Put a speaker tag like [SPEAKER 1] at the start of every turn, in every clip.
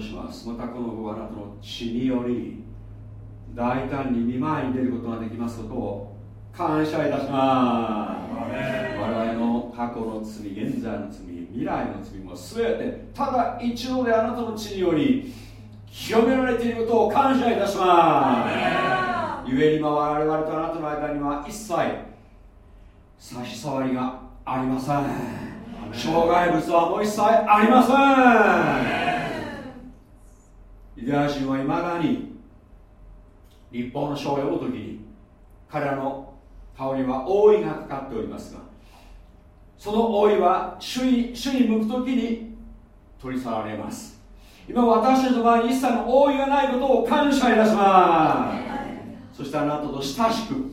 [SPEAKER 1] 謝します。またこの子あなたの血により大胆に見舞いに出ることができますことを感謝いたします。我々の過去の罪現在の罪未来の罪も全てただ一度であなたの血により清められていることを感謝いたします。故に今我々とあなたの間には一切差し障りがありません。障害物はもう一切ありませんユダヤ人はいまだに立法の書を読む時に彼らの顔には覆いがかかっておりますがその覆いは主に主に向く時に取り去られます。今私たちの場合に一切の覆いがないことを感謝いたします。そしてあなたと親しく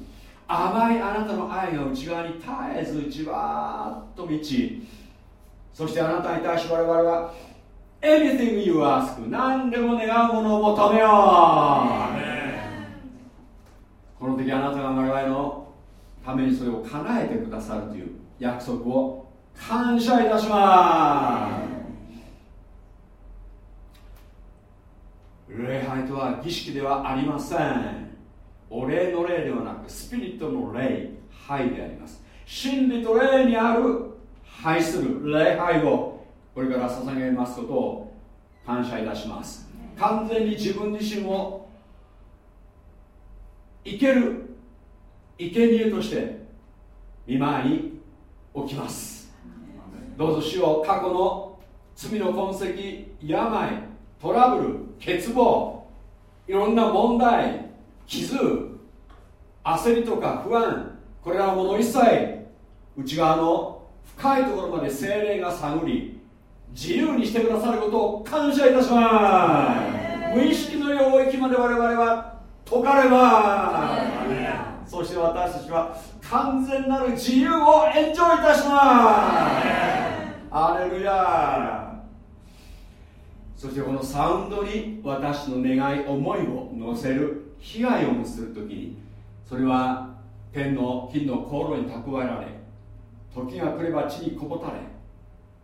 [SPEAKER 1] 甘いあなたの愛が内側に絶えずじわーっと満ちそしてあなたに対して我々は Anything you ask. 何でも願うものを求めよう。この時あなたが我々のためにそれを叶えてくださるという約束を感謝いたします。礼拝とは儀式ではありません。お礼の礼ではなくスピリットの礼拝であります。真理と礼にある拝する礼拝をこれから捧げますことを感謝いたします。完全に自分自身を生ける生贄として見舞いに置きます。どうぞ主を過去の罪の痕跡病トラブル欠乏いろんな問題傷焦りとか不安これらのもの一切内側の深いところまで精霊が探り自由にしてくださることを感謝いたします。無意識の領域まで我々は解かれます。そして私たちは完全なる自由をエンジョイいたします。アレルヤ。そしてこのサウンドに私の願い思いを乗せる被害をするときにそれは天の金の航路に蓄えられ時が来れば地にこぼたれ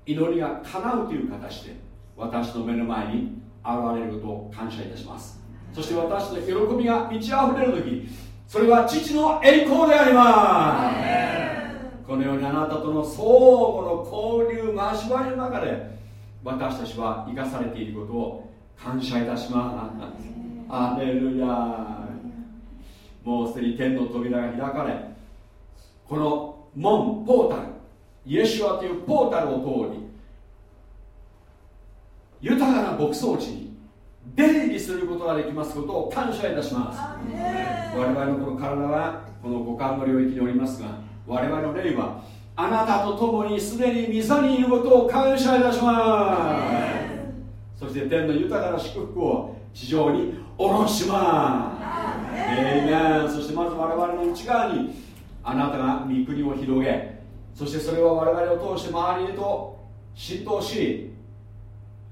[SPEAKER 1] 祈りが叶うという形で私の目の前に現れることを感謝いたします。そして私の喜びが満ち溢れる時それは父の栄光であります。このようにあなたとの相互の交流交わりの中で私たちは生かされていることを感謝いたします。アレルヤもうすでに天の扉が開かれこの門ポータルイエシュアというポータルを通り豊かな牧草地に出入りすることができますことを感謝いたします。我々のこの体はこの五感の領域におりますが我々の霊はあなたと共にすでに御座にいることを感謝いたします。そして天の豊かな祝福を地上に下ろします。えー、そしてまず我々の内側にあなたが御国を広げそしてそれは我々を通して周りへと浸透し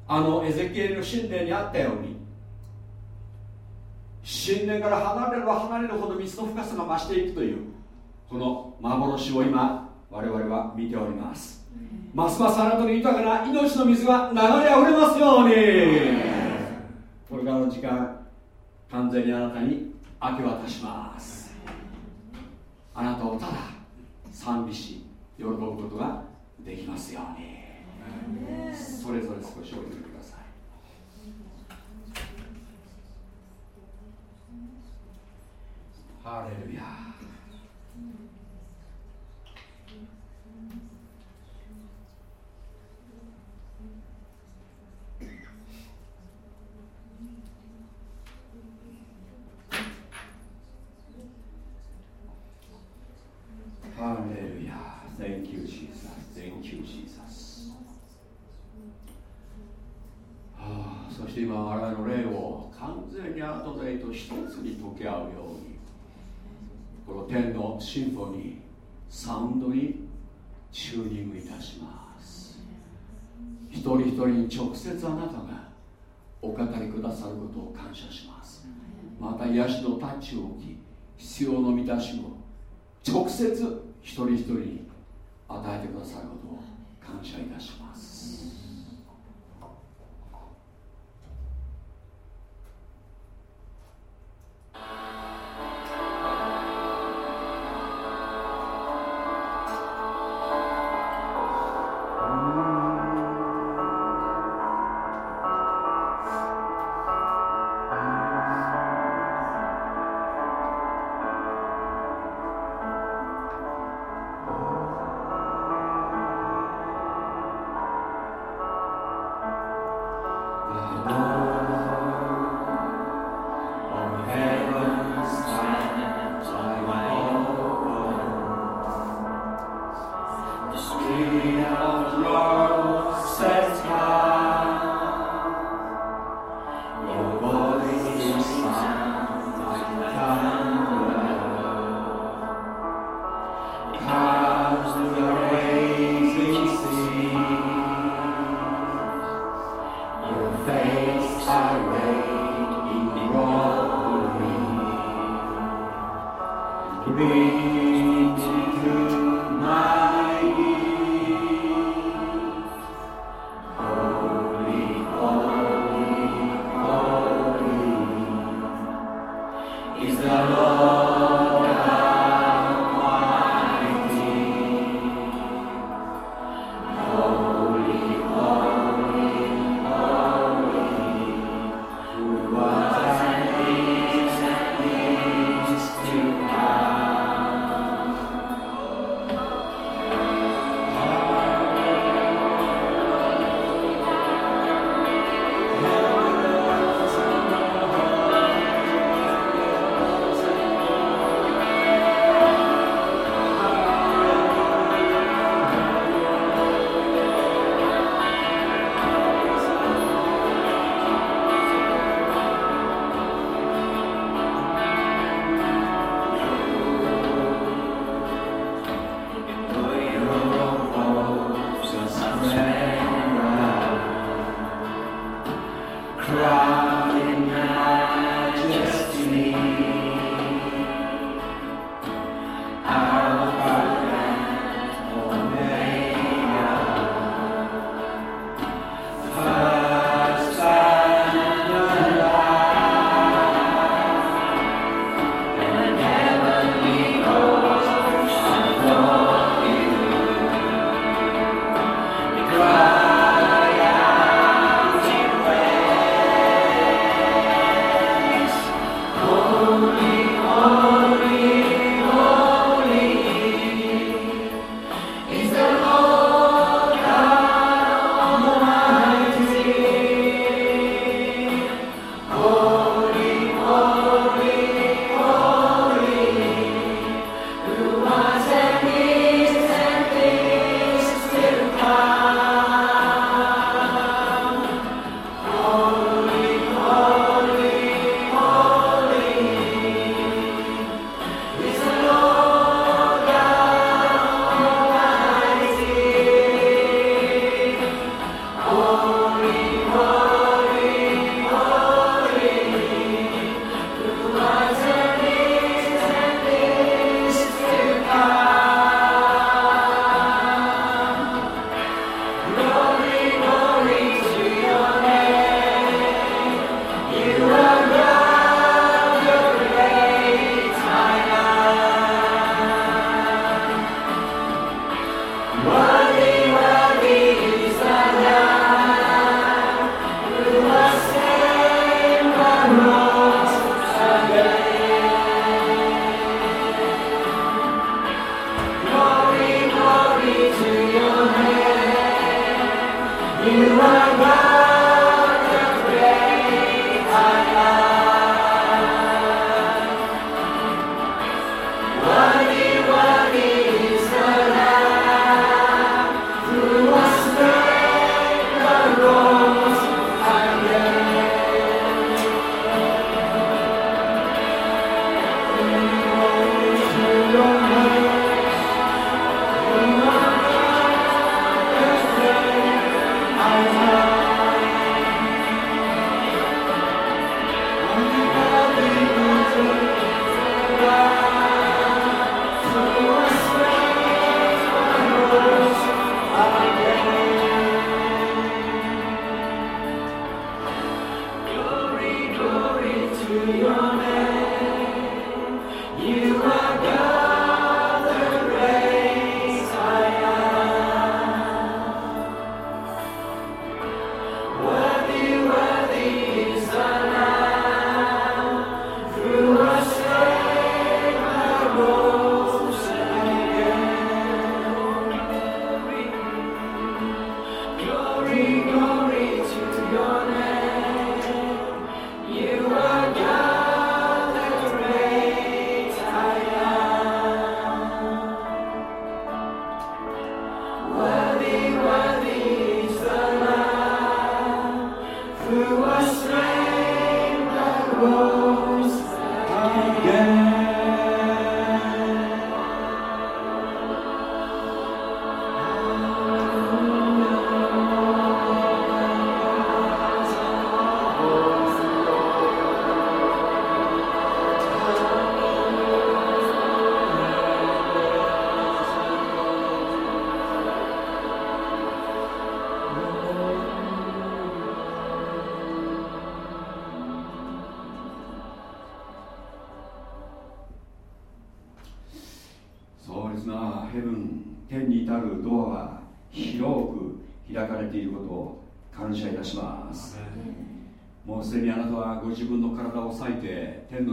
[SPEAKER 1] あのエゼキエルの神殿にあったように神殿から離れれば離れるほど水の深さが増していくというこの幻を今我々は見ております。ますますあなたの豊かな命の水が流れあふれますように。これからの時間完全にあなたに明け渡します。あなたをただ賛美し喜ぶことができますように。それぞれ少しお祈りください。ハレルヤ。ハレルヤ。Thank you, Jesus. Thank you, Jesus. はあ、そして今我々の霊を完全にあなたの霊と一つに溶け合うようにこの天のシンフォニーサウンドにチューニングいたします一人一人に直接あなたがお語りくださることを感謝しますまた癒しのタッチを置き必要の満たしを直接一人一人に与えてくださることを感謝いたします。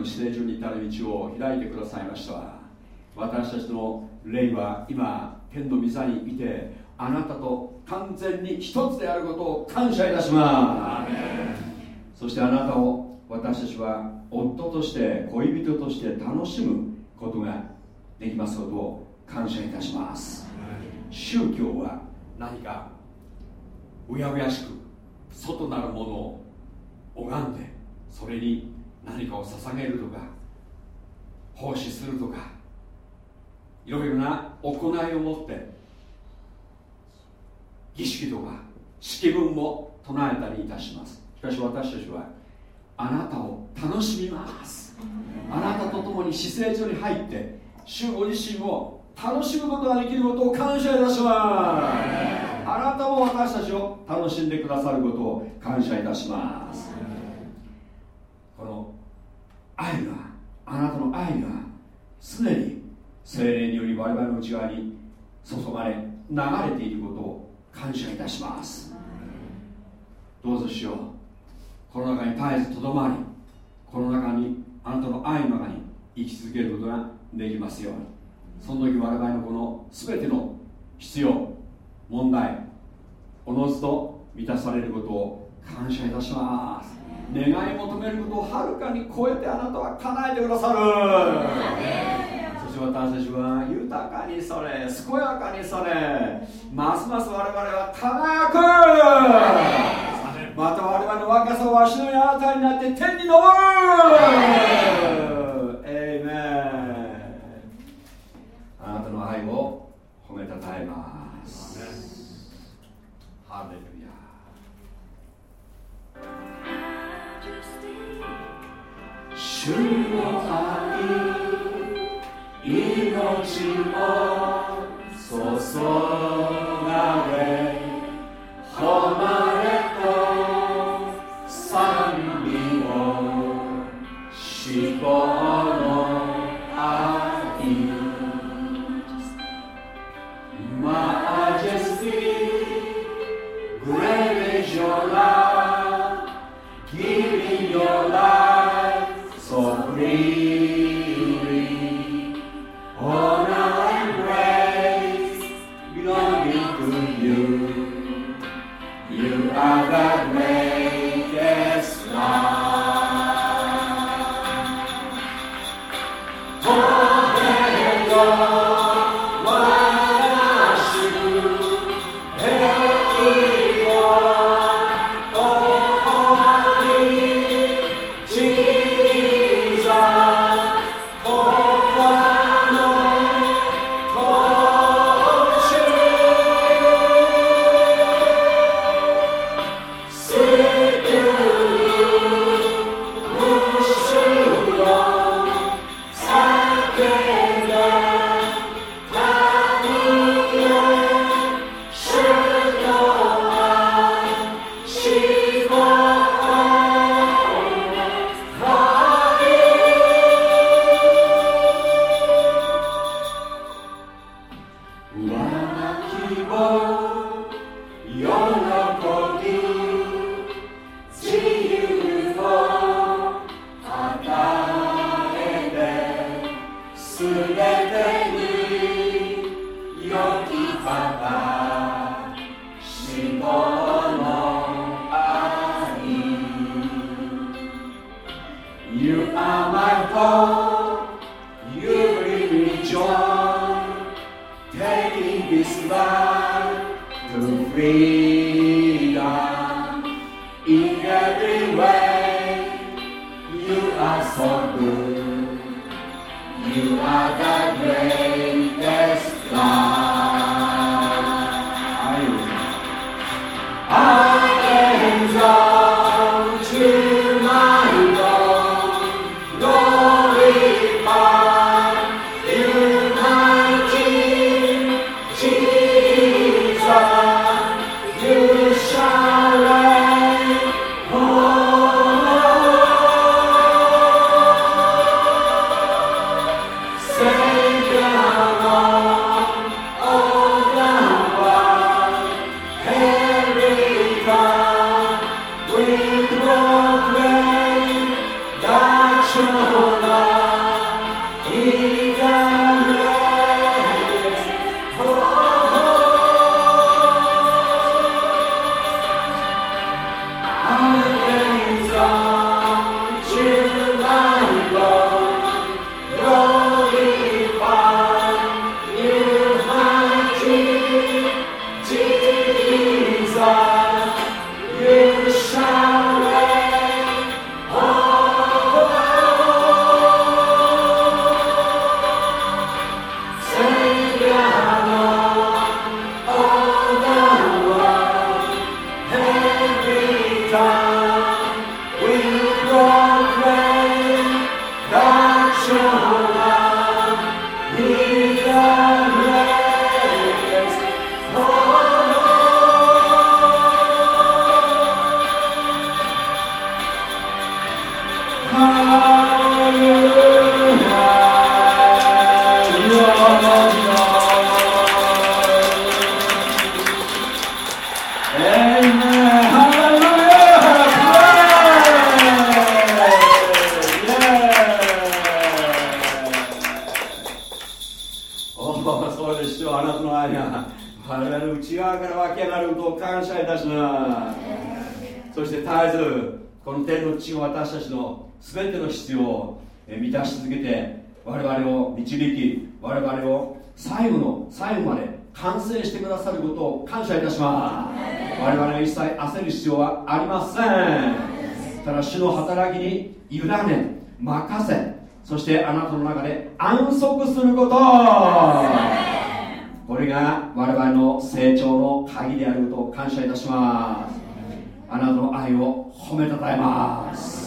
[SPEAKER 1] の姿勢上に至る道を開いてくださいました。私たちの霊は今天の御座にいてあなたと完全に一つであることを感謝いたします。そしてあなたを私たちは夫として恋人として楽しむことができますことを感謝いたします。宗教は何かうやうやしく外なるものを拝んでそれに何かを捧げるとか奉仕するとかいろいろな行いを持って儀式とか式文を唱えたりいたします。しかし私たちはあなたを楽しみます。あなたと共に姿勢所に入って主ご自身を楽しむことができることを感謝いたします。あなたも私たちを楽しんでくださることを感謝いたします愛があなたの愛が常に精霊により我々の内側に注がれ流れていることを感謝いたします。どうぞしよう。この中に絶えずとどまりこの中にあなたの愛の中に生き続けることができますように。その時我々のこの全ての必要問題おのずと満たされることを感謝いたします。願い求めることをはるかに超えてあなたは叶えてくださる。そして私たちは豊かにされ健やかにされますます我々は輝く。また我々の若さをわしのあなたになって天に昇る。エイメンあなたの愛を褒めたたえます。ハレル主の愛命を注 Lord. ださることを感謝いたします。我々は一切焦る必要はありません。ただ主の働きに委ね任せそしてあなたの中で安息すること。これが我々の成長の鍵であることを感謝いたします。あなたの愛を褒めたたえます。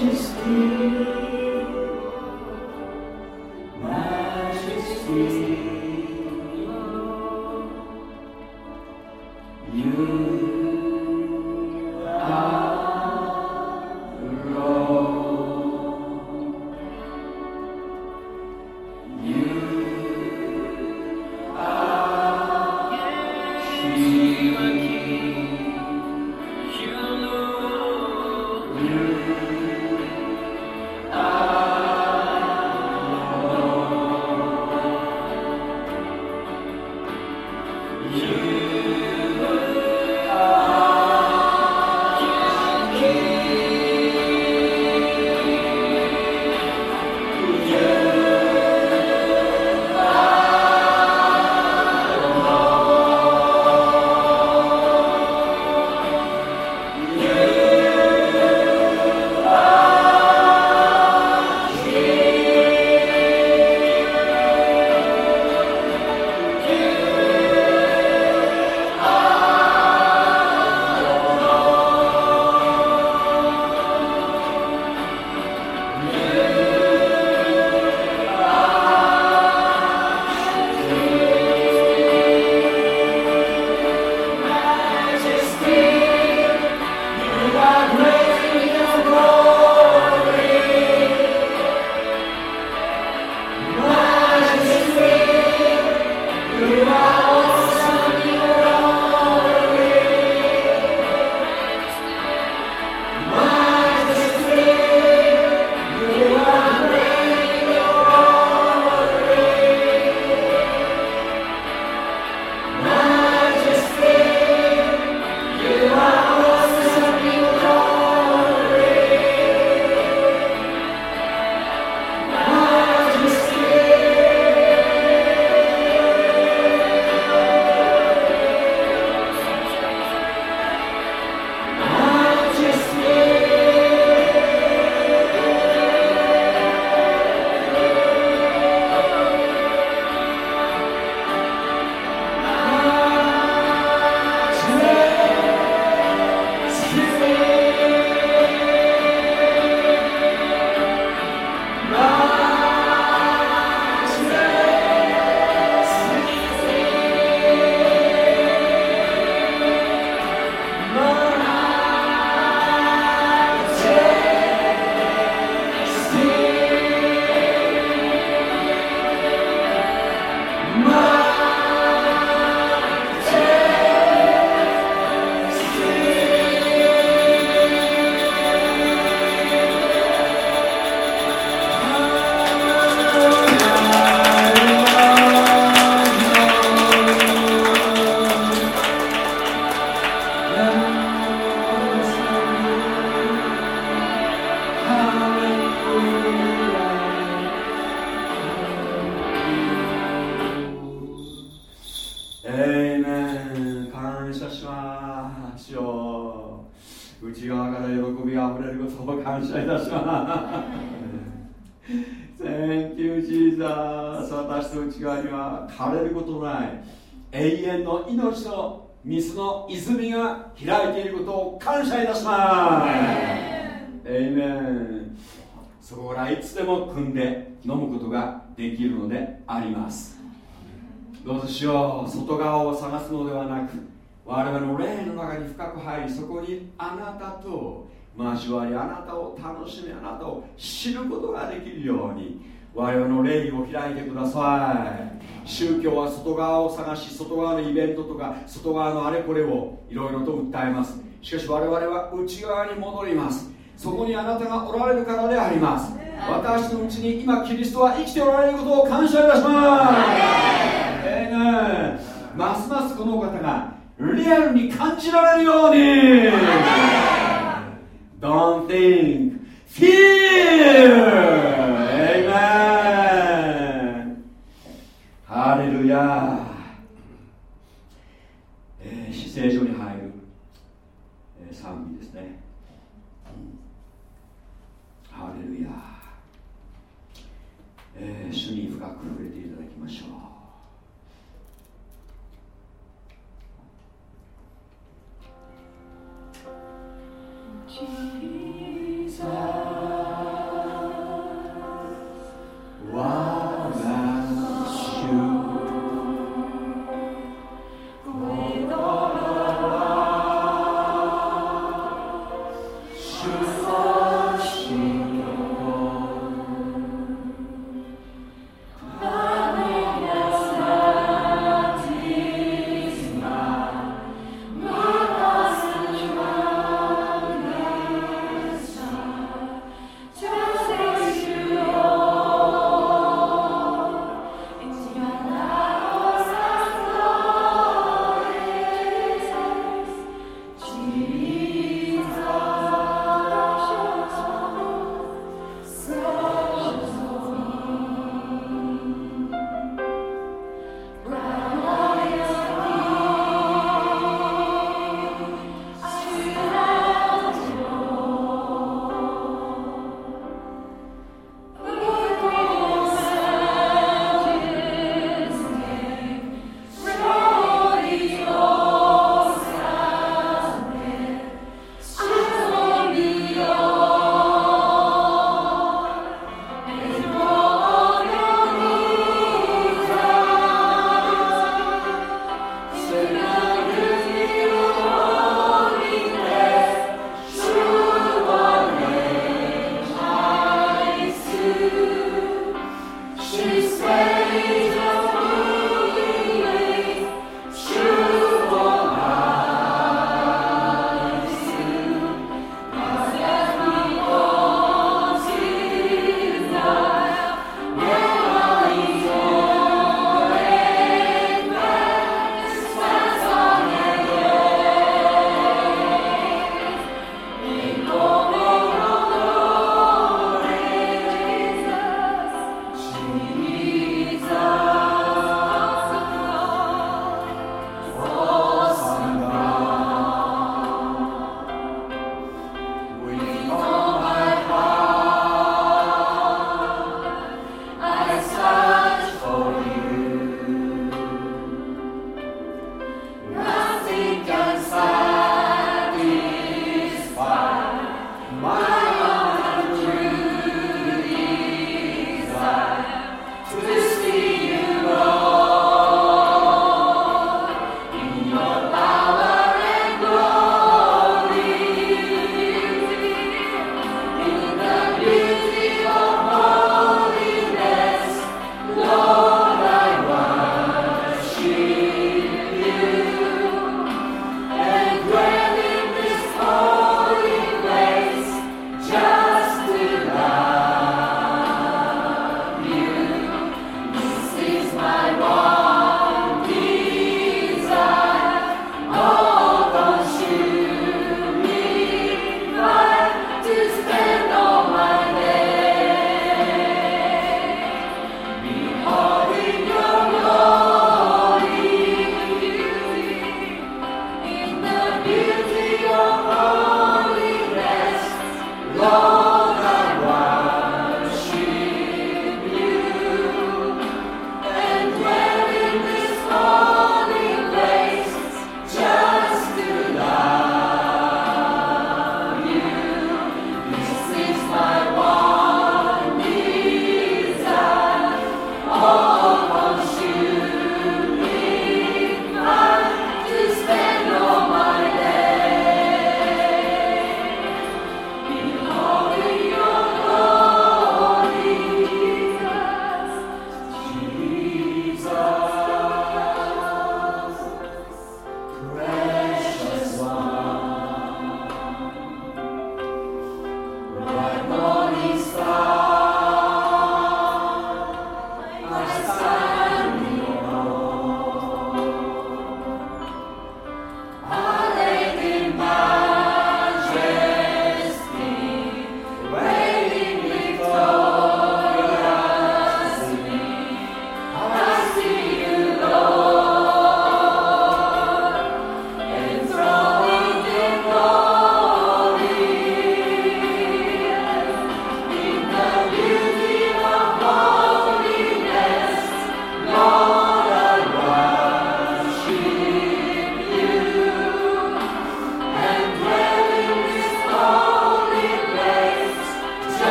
[SPEAKER 1] majesty. 交わりあなたを楽しみあなたを知ることができるように我々の霊を開いてください。宗教は外側を探し外側のイベントとか外側のあれこれをいろいろと訴えます。しかし我々は内側に戻ります。そこにあなたがおられるからであります。私のうちに今キリストは生きておられることを感謝いたします。えー、ますますこのお方がリアルに感じられるように Don't think, feel! Amen! ハレルヤえー、姿勢上に入る、えー、賛美ですね。ハレルヤえー、主に深く触れていただきましょう。Jesus, why?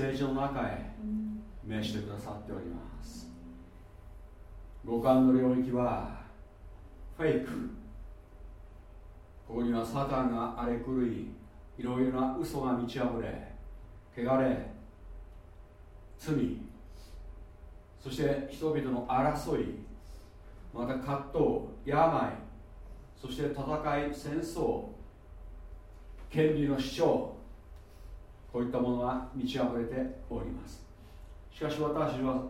[SPEAKER 1] 聖所の中へ召してくださっております。五感の領域はフェイク。ここにはサタンが荒れ狂いいろいろな嘘が満ち溢れ汚れ罪そして人々の争いまた葛藤病そして戦い戦争権利の主張こういったものが満ち溢れております。しかし私は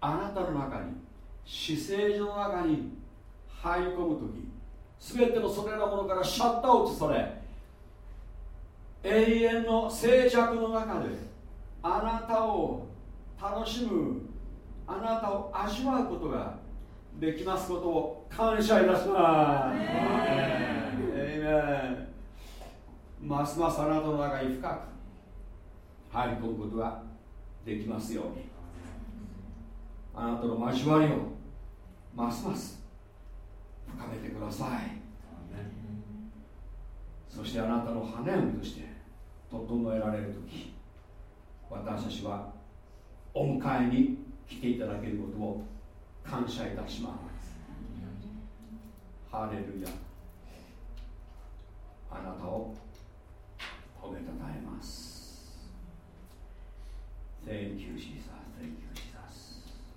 [SPEAKER 1] あなたの中に死聖所の中に入り込む時全てのそれらのものからシャッターを移され永遠の静寂の中であなたを楽しむあなたを味わうことができますことを感謝いたします。ますますあなたの中に深く入り込むことができますように。あなたの交わりをますます深めてください。そしてあなたの花嫁として整えられる時私たちはお迎えに来ていただけることを感謝いたします。ハレルヤ。あなたを褒めたたえます Thank you, Jesus. Thank you, sirs.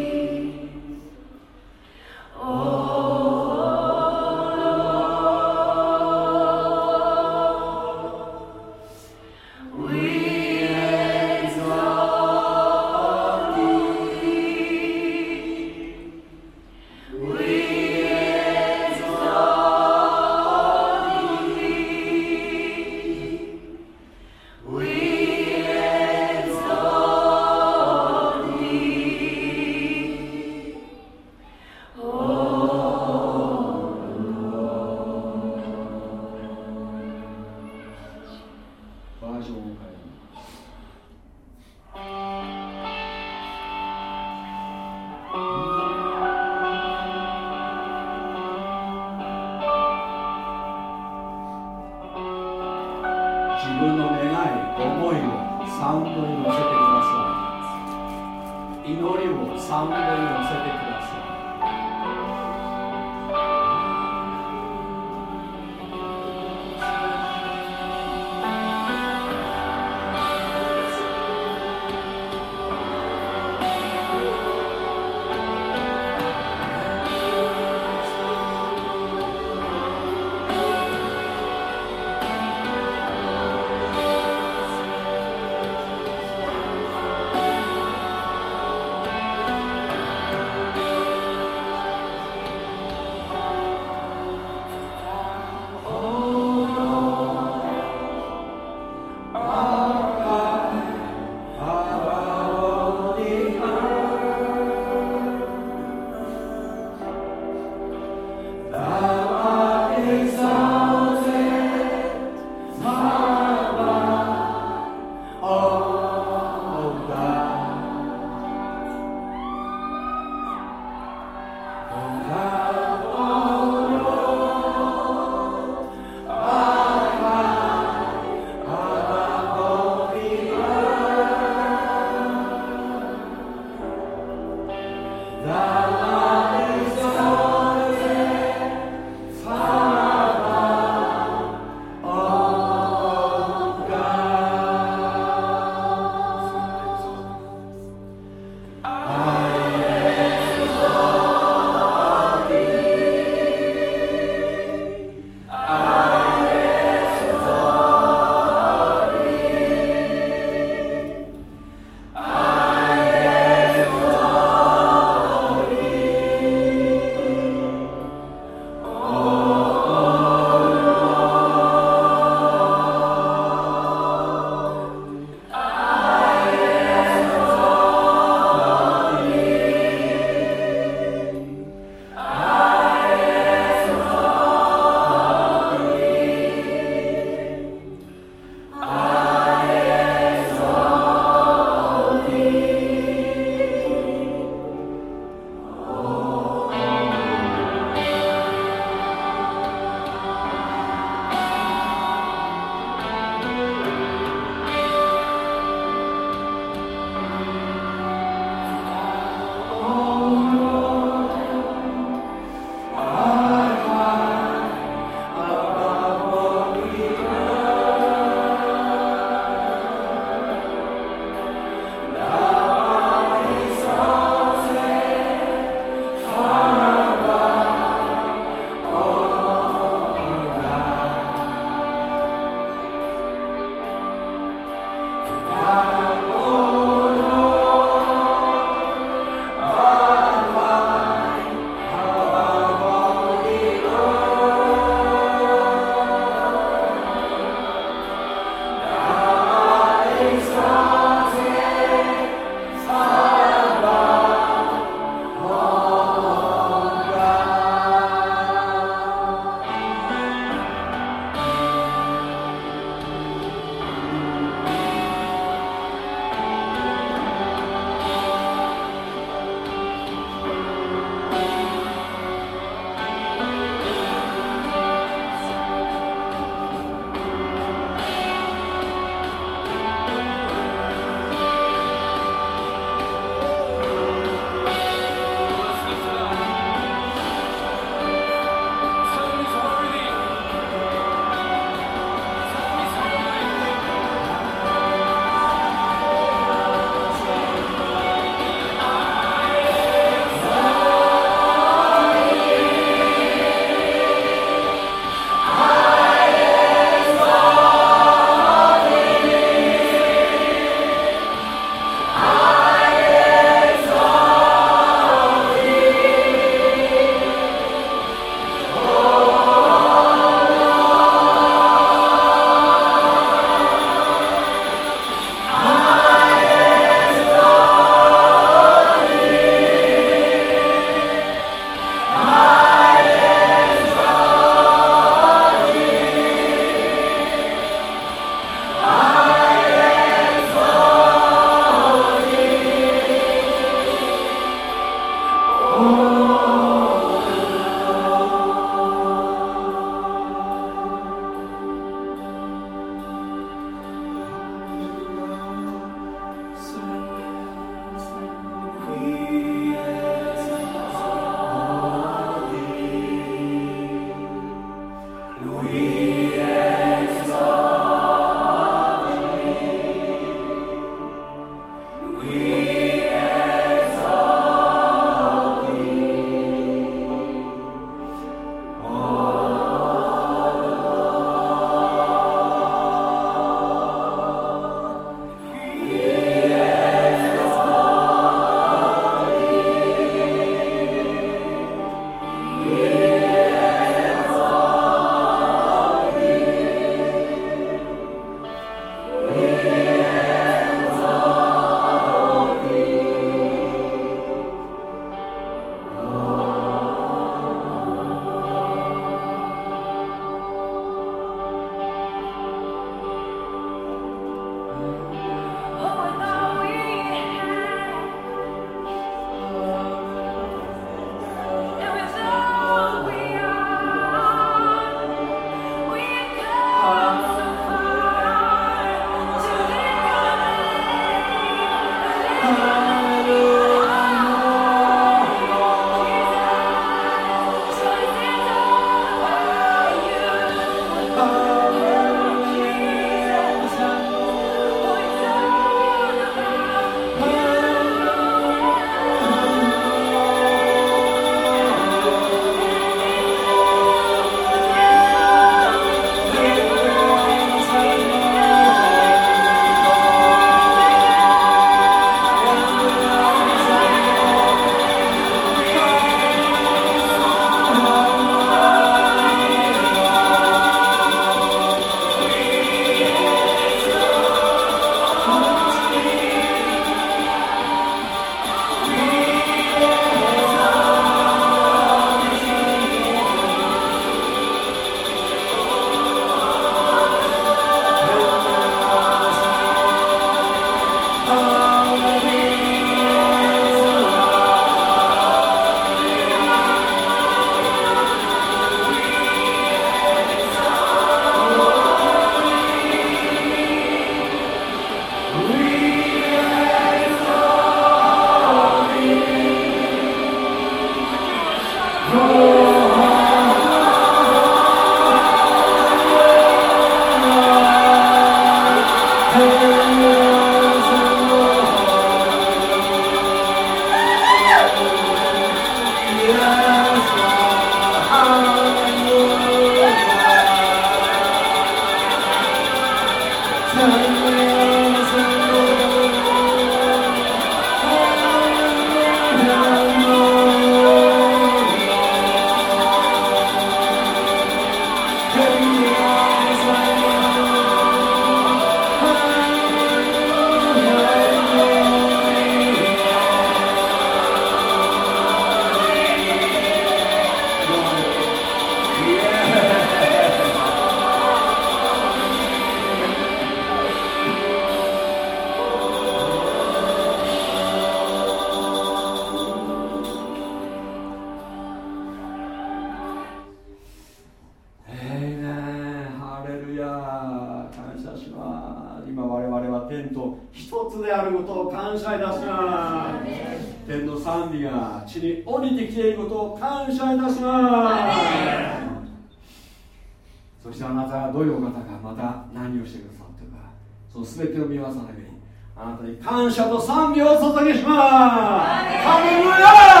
[SPEAKER 1] あなたに感謝と賛美を捧げしますハレルヤ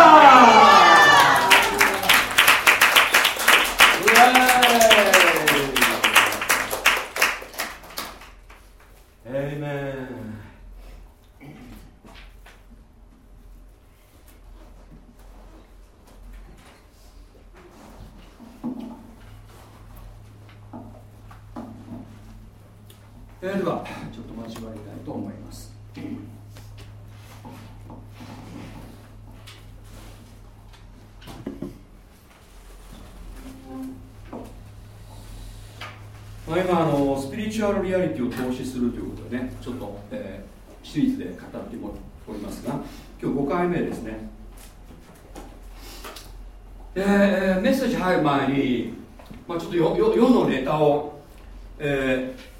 [SPEAKER 1] えー、ではちょっと交わりたいと思います。まあ、今あのスピリチュアルリアリティを投資するということでねちょっと、えー、シリーズで語っておりますが今日5回目ですねでメッセージ入る前に、まあ、ちょっと世のネタを、えー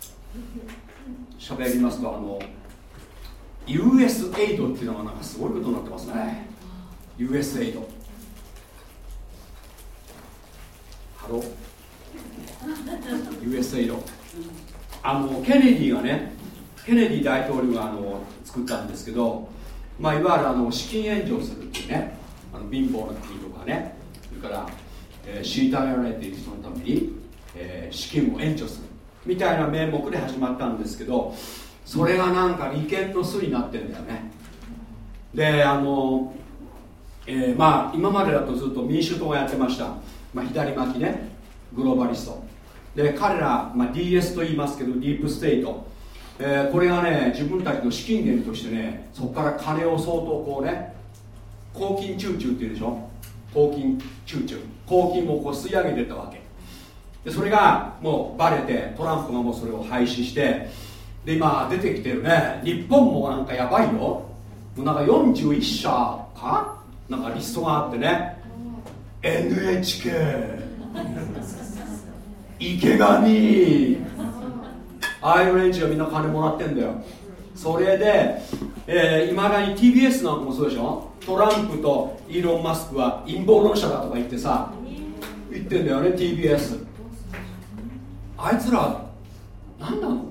[SPEAKER 1] 喋りますとあの US エイドっていうのがなんかすごいことになってますね US エイドハロ US エイドあのケネディがねケネディ大統領があの作ったんですけど、まあ、いわゆるあの資金援助をするっていうねあの貧乏な国とかねそれから、えー、虐げられている人のために、えー、資金を援助するみたいな名目で始まったんですけどそれがなんか利権の巣になってんだよね。であの、えー、まあ今までだとずっと民主党がやってました、まあ、左巻きねグローバリスト。で彼ら、まあ、DS と言いますけどディープステイト、えー、これがね自分たちの資金源としてねそこから金を相当こうね公金中中っていうでしょ？公金中中公金をこう吸い上げてたわけ。でそれがもうバレてトランプがもうそれを廃止してで今出てきてるね日本もなんかやばいよ。もうなんか41社か？なんかリストがあってね。NHK 池上。ああいう連中はみんな金もらってんだよ。それでいま、えー、だに TBS なんかもそうでしょ？トランプとイーロン・マスクは陰謀論者だとか言ってさ言ってんだよね TBS あいつら何なの？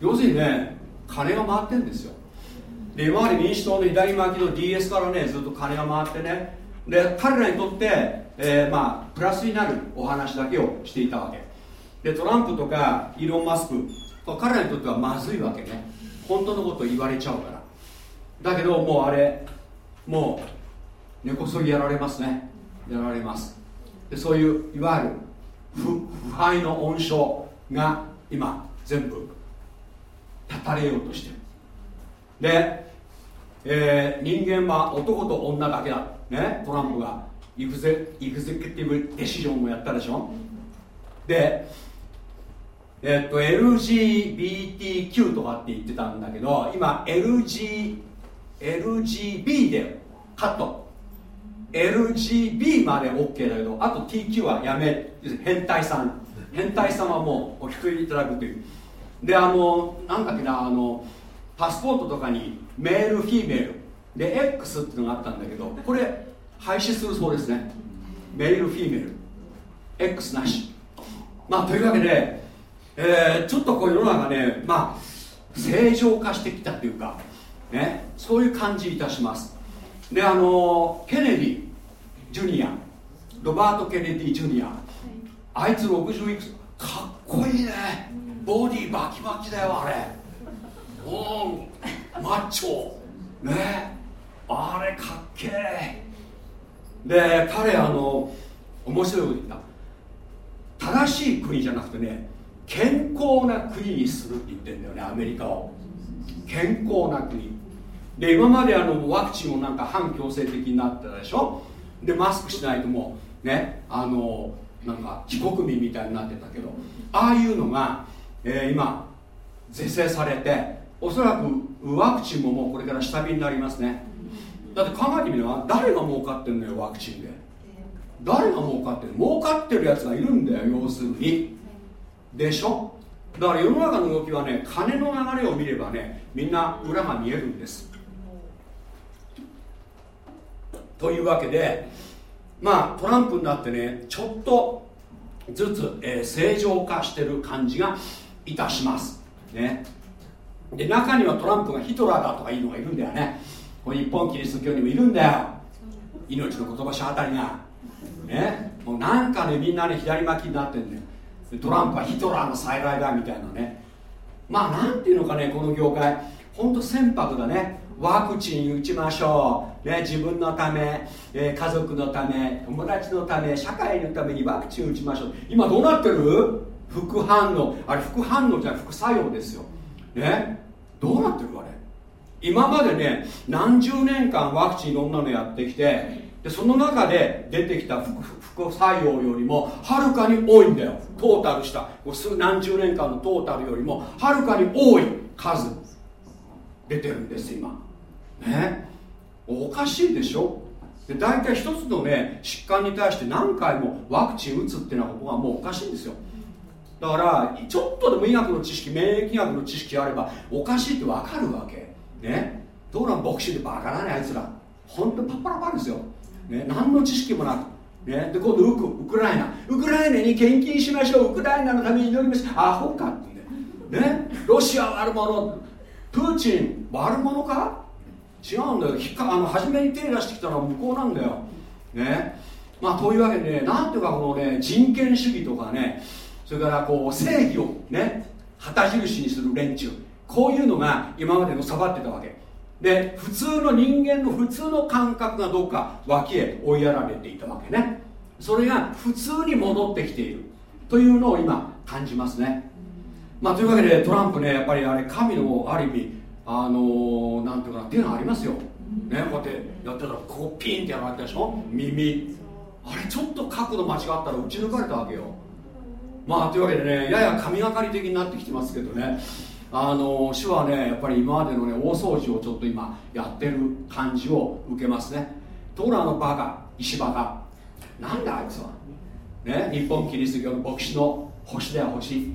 [SPEAKER 1] 要するにね金が回ってんですよ。で今まで民主党の左巻きの DS からねずっと金が回ってね。で彼らにとって、えー、まあプラスになるお話だけをしていたわけ。でトランプとかイーロン・マスク。彼らにとってはまずいわけね。本当のこと言われちゃうから。だけどもうあれもう根こそぎやられますね。やられます。でそういういわゆる腐敗の温床が今全部断たれようとしてる。で、えー、人間は男と女だけだ。ねトランプが。イグゼイグゼクティブデシジョンをやったでしょでえ、っと LGBTQ とかって言ってたんだけど今 LG LGB でカット。LGB まで OK だけどあと TQ はやめ。変態さん。変態さんはもうお聞きいただくという。であのなんだっけなあのパスポートとかにメールフィーメール。で X っていうのがあったんだけどこれ廃止するそうですね。メールフィーメール。X なし。まあというわけで、えー、ちょっとこう世の中ねまあ正常化してきたというかねそういう感じいたします。であのケネディジュニアロバート・ケネディ・ジュニアあいつ60いくつかっこいいね。ボディバキバキだよあれ。おおマッチョ。ねあれかっけえで彼あの面白いこと言った正しい国じゃなくてね健康な国にするって言ってんだよねアメリカを。健康な国。で今まであのワクチンもなんか反強制的になってたでしょ？でマスクしないともうねあのなんか非国民みたいになってたけどああいうのが、えー、今是正されておそらくワクチンももうこれから下火になりますね。だって考えてみれば誰が儲かってんのよワクチンで。誰が儲かってる儲かってるやつがいるんだよ要するに。でしょ？だから世の中の動きはね金の流れを見ればねみんな裏が見えるんです。というわけでまあトランプになってねちょっとずつ、えー、正常化してる感じがいたします。ね。で中にはトランプがヒトラーだとかいうのがいるんだよね。これ日本キリスト教にもいるんだよ。命の言葉者あたりが。ね。もうなんかねみんなね左巻きになってんだよ。トランプはヒトラーの再来だみたいなね。まあなんていうのかねこの業界。ほんと船舶だね。ワクチン打ちましょう、ね、自分のため、えー、家族のため友達のため社会のためにワクチン打ちましょう。今どうなってる？副反応。あれ副反応じゃ副作用ですよ。ね。どうなってる今までね何十年間ワクチンいろんなのやってきてでその中で出てきた副作用よりもはるかに多いんだよ。トータルした。何十年間のトータルよりもはるかに多い数。出てるんです今。ね。おかしいでしょ？で大体一つのね疾患に対して何回もワクチン打つっていうようなことがもうおかしいんですよ。だからちょっとでも医学の知識免疫学の知識あればおかしいって分かるわけ。ねどうなん牧師でバカなねあいつら。本当パッパラパラですよ、ね、何の知識もなく。ね、で今度ウクウクライナ。ウクライナに献金しましょう。ウクライナのために祈ります。アホかってねロシア悪者。プーチン悪者か？違うんだよ。ひあの初めに手出してきたのは向こうなんだよ。ね。まあというわけでねなんていうかこのね人権主義とかね。それからこう正義をね旗印にする連中。こういうのが今までのさばってたわけ。で普通の人間の普通の感覚がどうか脇へ追いやられていたわけね。それが普通に戻ってきている。というのを今感じますね。まあというわけでトランプねやっぱりあれ神のある意味あのー、なんていうかな手がありますよ、ね、こうやってやってたらこうピンってやられたでしょ？耳。あれちょっと角度間違ったら打ち抜かれたわけよ。まあというわけでねやや神がかり的になってきてますけどね。あの主はねやっぱり今までのね大掃除をちょっと今やってる感じを受けますね。ところがあのバカ石バカ。なんだあいつは。ね日本キリスト教の牧師の星だよ星。い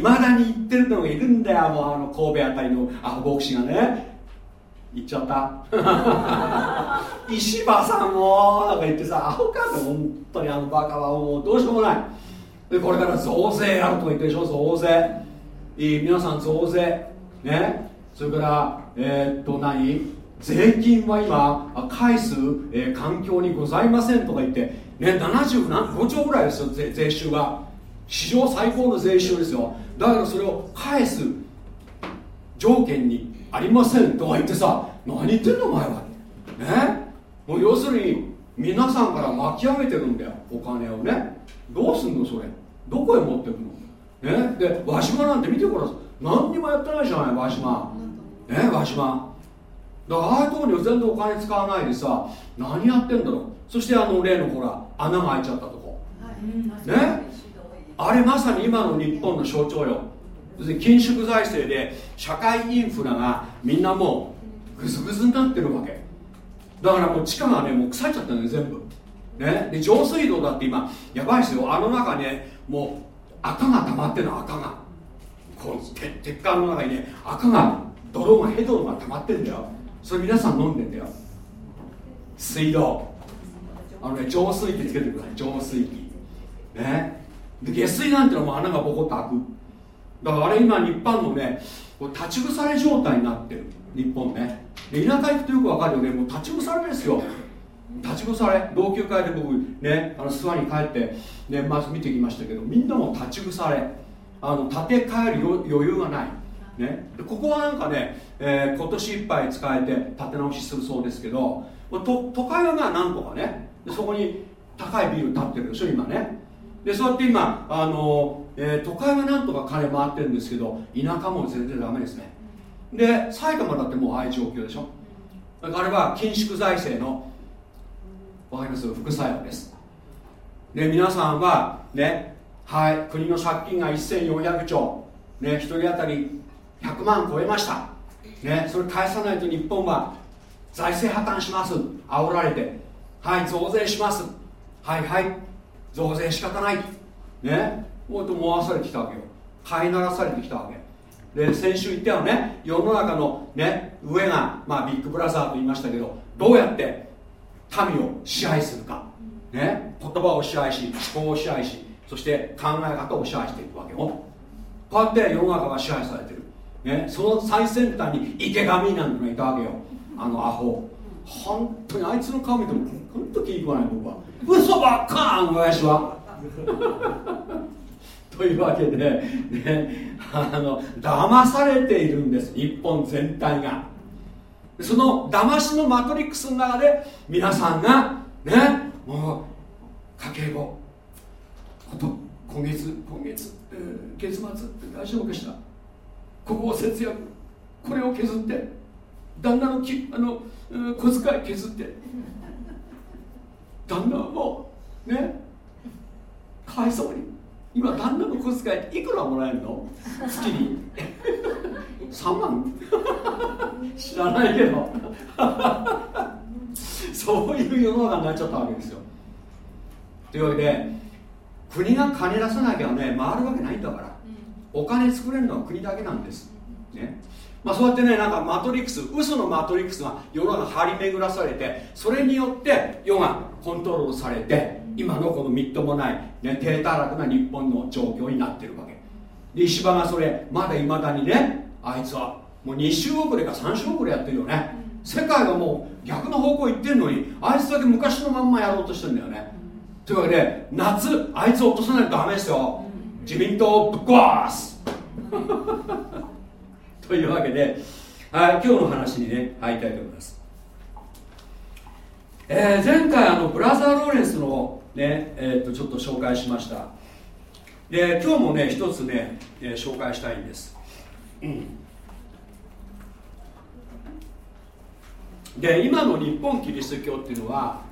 [SPEAKER 1] まだに言ってるのがいるんだよもうあの神戸あたりのアホ牧師がね。言っちゃった。石破さんもとか言ってさアホかって本当にあのバカはもうどうしようもない。でこれから増税やるとか言ってるでしょ増税。皆さん増税。ね。それからえー、っと何？税金は今返す、えー、環境にございませんとか言ってね75兆ぐらいですよ税税収が。史上最高の税収ですよ。だからそれを返す条件にありませんとか言ってさ何言ってんのお前は。ね？もう要するに皆さんから巻き上げてるんだよお金をね。どうすんのそれ？どこへ持ってくの？ね。で輪島なんて見てごらん。何にもやってないじゃない輪島。ね輪島。だからああいうところに全然お金使わないでさ何やってんだろう。そしてあの例のほら穴が開いちゃったとこ、はい、ね。あれまさに今の日本の象徴よ。緊縮財政で社会インフラがみんなもうグズグズになってるわけ。だからもう地下がねもう腐っちゃったのよ全部。ね。で上水道だって今やばいですよ。あの中ねもう赤が溜まってるの赤が。こう鉄管の中にね赤が泥がヘドロが溜まってるんだよ。それ皆さん飲んでんだよ。水道。あのね浄水器つけてください。浄水器。ね。で下水なんてのはもう穴がボコッと開く。だからあれ今日本のね立ち腐れ状態になってる。日本ね。で田舎行くとよくわかるよね。もう立ち腐れですよ。立ち腐れ同級会で僕ねあの諏訪に帰ってねまず見てきましたけどみんなも立ち腐れ。あの建て替える余裕がない。ね、でここはなんかね、えー、今年いっぱい使えて建て直しするそうですけど都会はまあなんとかねそこに高いビル建ってるでしょ今ね。でそうやって今あの、えー、都会はなんとか金回ってるんですけど田舎も全然ダメですね。で埼玉だってもうああいう状況でしょ。だからあれは緊縮財政のわかります？副作用です。で皆さんはねはい国の借金が1400兆。ね1人当たり100万超えました。ねそれ返さないと日本は財政破綻します。煽られて。はい増税します。はいはい増税仕方ない。ねもうと思わされてきたわけよ。飼いならされてきたわけ。で先週言ったよね世の中のね上が、まあ、ビッグブラザーと言いましたけどどうやって民を支配するか、ね、言葉を支配し思考を支配しそして考え方を支配していくわけよ。こうやって世の中が支配されてる、ね、その最先端に池上なんてのがいたわけよ。あのアホ。本当にあいつの顔見ても本当気に食わない僕は。嘘ばっかあの親父は。というわけで、ね、あの騙されているんです。日本全体が。その騙しのマトリックスの中で皆さんがねもう家計簿今月今月、えー、月末大丈夫かしらここを節約これを削って旦那のきあの小遣い削って 旦那はもうねかわいそうに今旦那の小遣いいくらもらえるの？月に？3万？知らないけど。そういう世の中になっちゃったわけですよ。というわけで国が金出さなきゃね回るわけないんだから。お金作れるのは国だけなんです。ねまあ、そうやってねなんかマトリックス嘘のマトリックスが世の中張り巡らされてそれによって世がコントロールされて今のこのみっともない、ね、低たらくな日本の状況になってるわけ。で石破がそれまだいまだにねあいつはもう2週遅れか3週遅れやってるよね。世界はもう逆の方向行ってるのにあいつだけ昔のまんまやろうとしてるんだよね。というわけで夏あいつを落とさないとダメですよ。自民党をぶっ壊す というわけで、はい、今日の話にね入りたいと思います、えー、前回あのブラザー・ローレンスのね、えー、とちょっと紹介しました。で今日もね一つね、えー、紹介したいんです、うん、で今の日本キリスト教っていうのは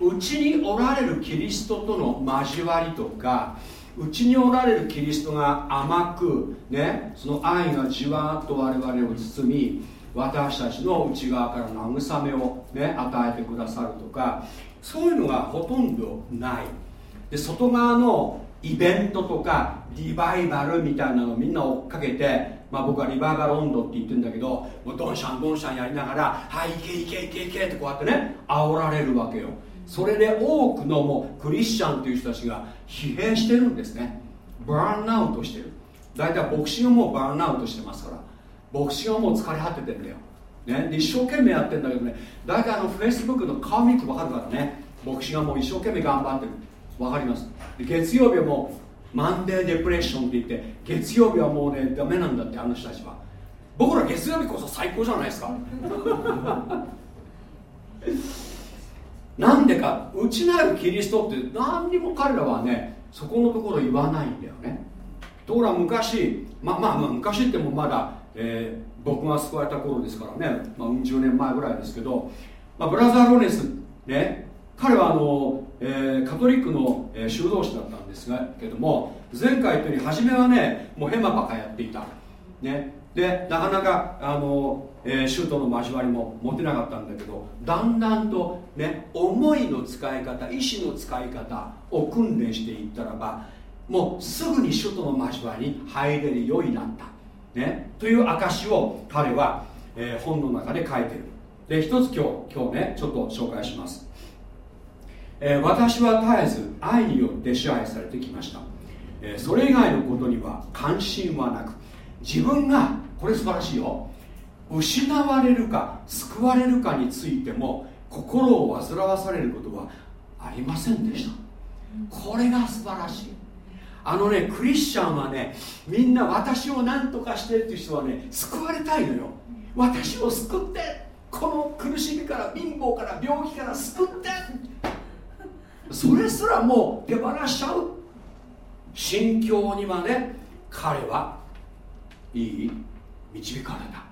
[SPEAKER 1] うちにおられるキリストとの交わりとかうちにおられるキリストが甘く、ね、その愛がじわっと我々を包み私たちの内側から慰めを、ね、与えてくださるとかそういうのがほとんどない。で外側のイベントとかリバイバルみたいなのをみんな追っかけて、まあ、僕はリバイバル温度って言ってるんだけどもうドンシャンドンシャンやりながら「はいいけいけいけいけ」ってこうやってね煽られるわけよ。それで多くのもうクリスチャンという人たちが疲弊してるんですね。バーンアウトしてる。大体牧師がもうバーンアウトしてますから。牧師がもう疲れ果ててんだよ、ね、で一生懸命やってんだけどね。大体あのフェイスブックの顔見て分かるからね。牧師がもう一生懸命頑張ってる。分かります？で月曜日はもうマンデーデプレッションって言って月曜日はもうねダメなんだってあの人たちは。僕ら月曜日こそ最高じゃないですか。なんでか内なるキリストって何にも彼らはねそこのところ言わないんだよね。ところが昔ままあまあ昔ってもまだ、えー、僕が救われた頃ですからね、まあ、10年前ぐらいですけど、まあ、ブラザー・ロネスね彼はあの、えー、カトリックの、えー、修道士だったんですがけども前回言ったように初めはねもうヘマバカやっていた、ね、でなかなかあのえー、シュートの交わりも持てなかったんだけどだんだんとね思いの使い方意志の使い方を訓練していったらばもうすぐにシュートの交わりに入れるようになった、ね、という証を彼は、えー、本の中で書いてる。で一つ今日今日ねちょっと紹介します、えー、私は絶えず愛によって支配されてきました、えそれ以外のことには関心はなく自分がこれ素晴らしいよ。失われるか救われるかについても心を煩わされることはありませんでした。これが素晴らしい。あのねクリスチャンはねみんな私を何とかしてっていう人はね救われたいのよ。私を救ってこの苦しみから貧乏から病気から救って。それすらもう手放しちゃう。心境にまで彼はいい導かれた。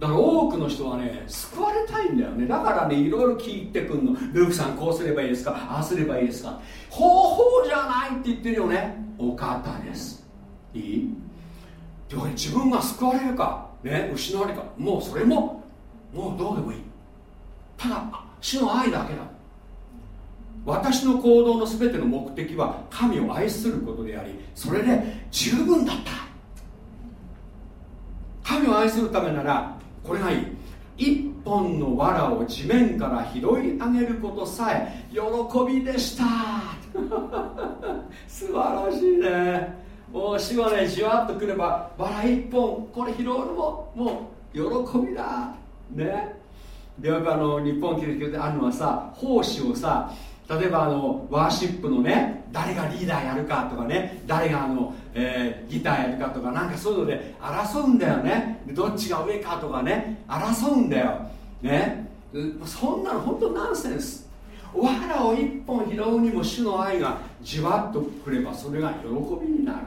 [SPEAKER 1] だから多くの人はね救われたいんだよね。だからねいろいろ聞いてくんの。ルークさんこうすればいいですか？ああすればいいですか？方法じゃないって言ってるよね。お方です。いい？でも自分が救われるか、ね、失われるかもうそれももうどうでもいい。ただ主の愛だけだ。私の行動の全ての目的は神を愛することでありそれで十分だった。神を愛するためならこれがいい。一本の藁を地面から拾い上げることさえ喜びでした。素晴らしいね。もう死はねじわっとくれば藁一本これ拾うのももう喜びだ。ね。でよくあの日本キリスト教であるのはさ奉仕をさ例えばあのワーシップのね誰がリーダーやるかとかね誰があの、えー、ギターやるかとかなんかそういうので争うんだよね。どっちが上かとかね争うんだよ。ね。そんなの本当ナンセンス。藁を一本拾うにも主の愛がじわっとくればそれが喜びになる。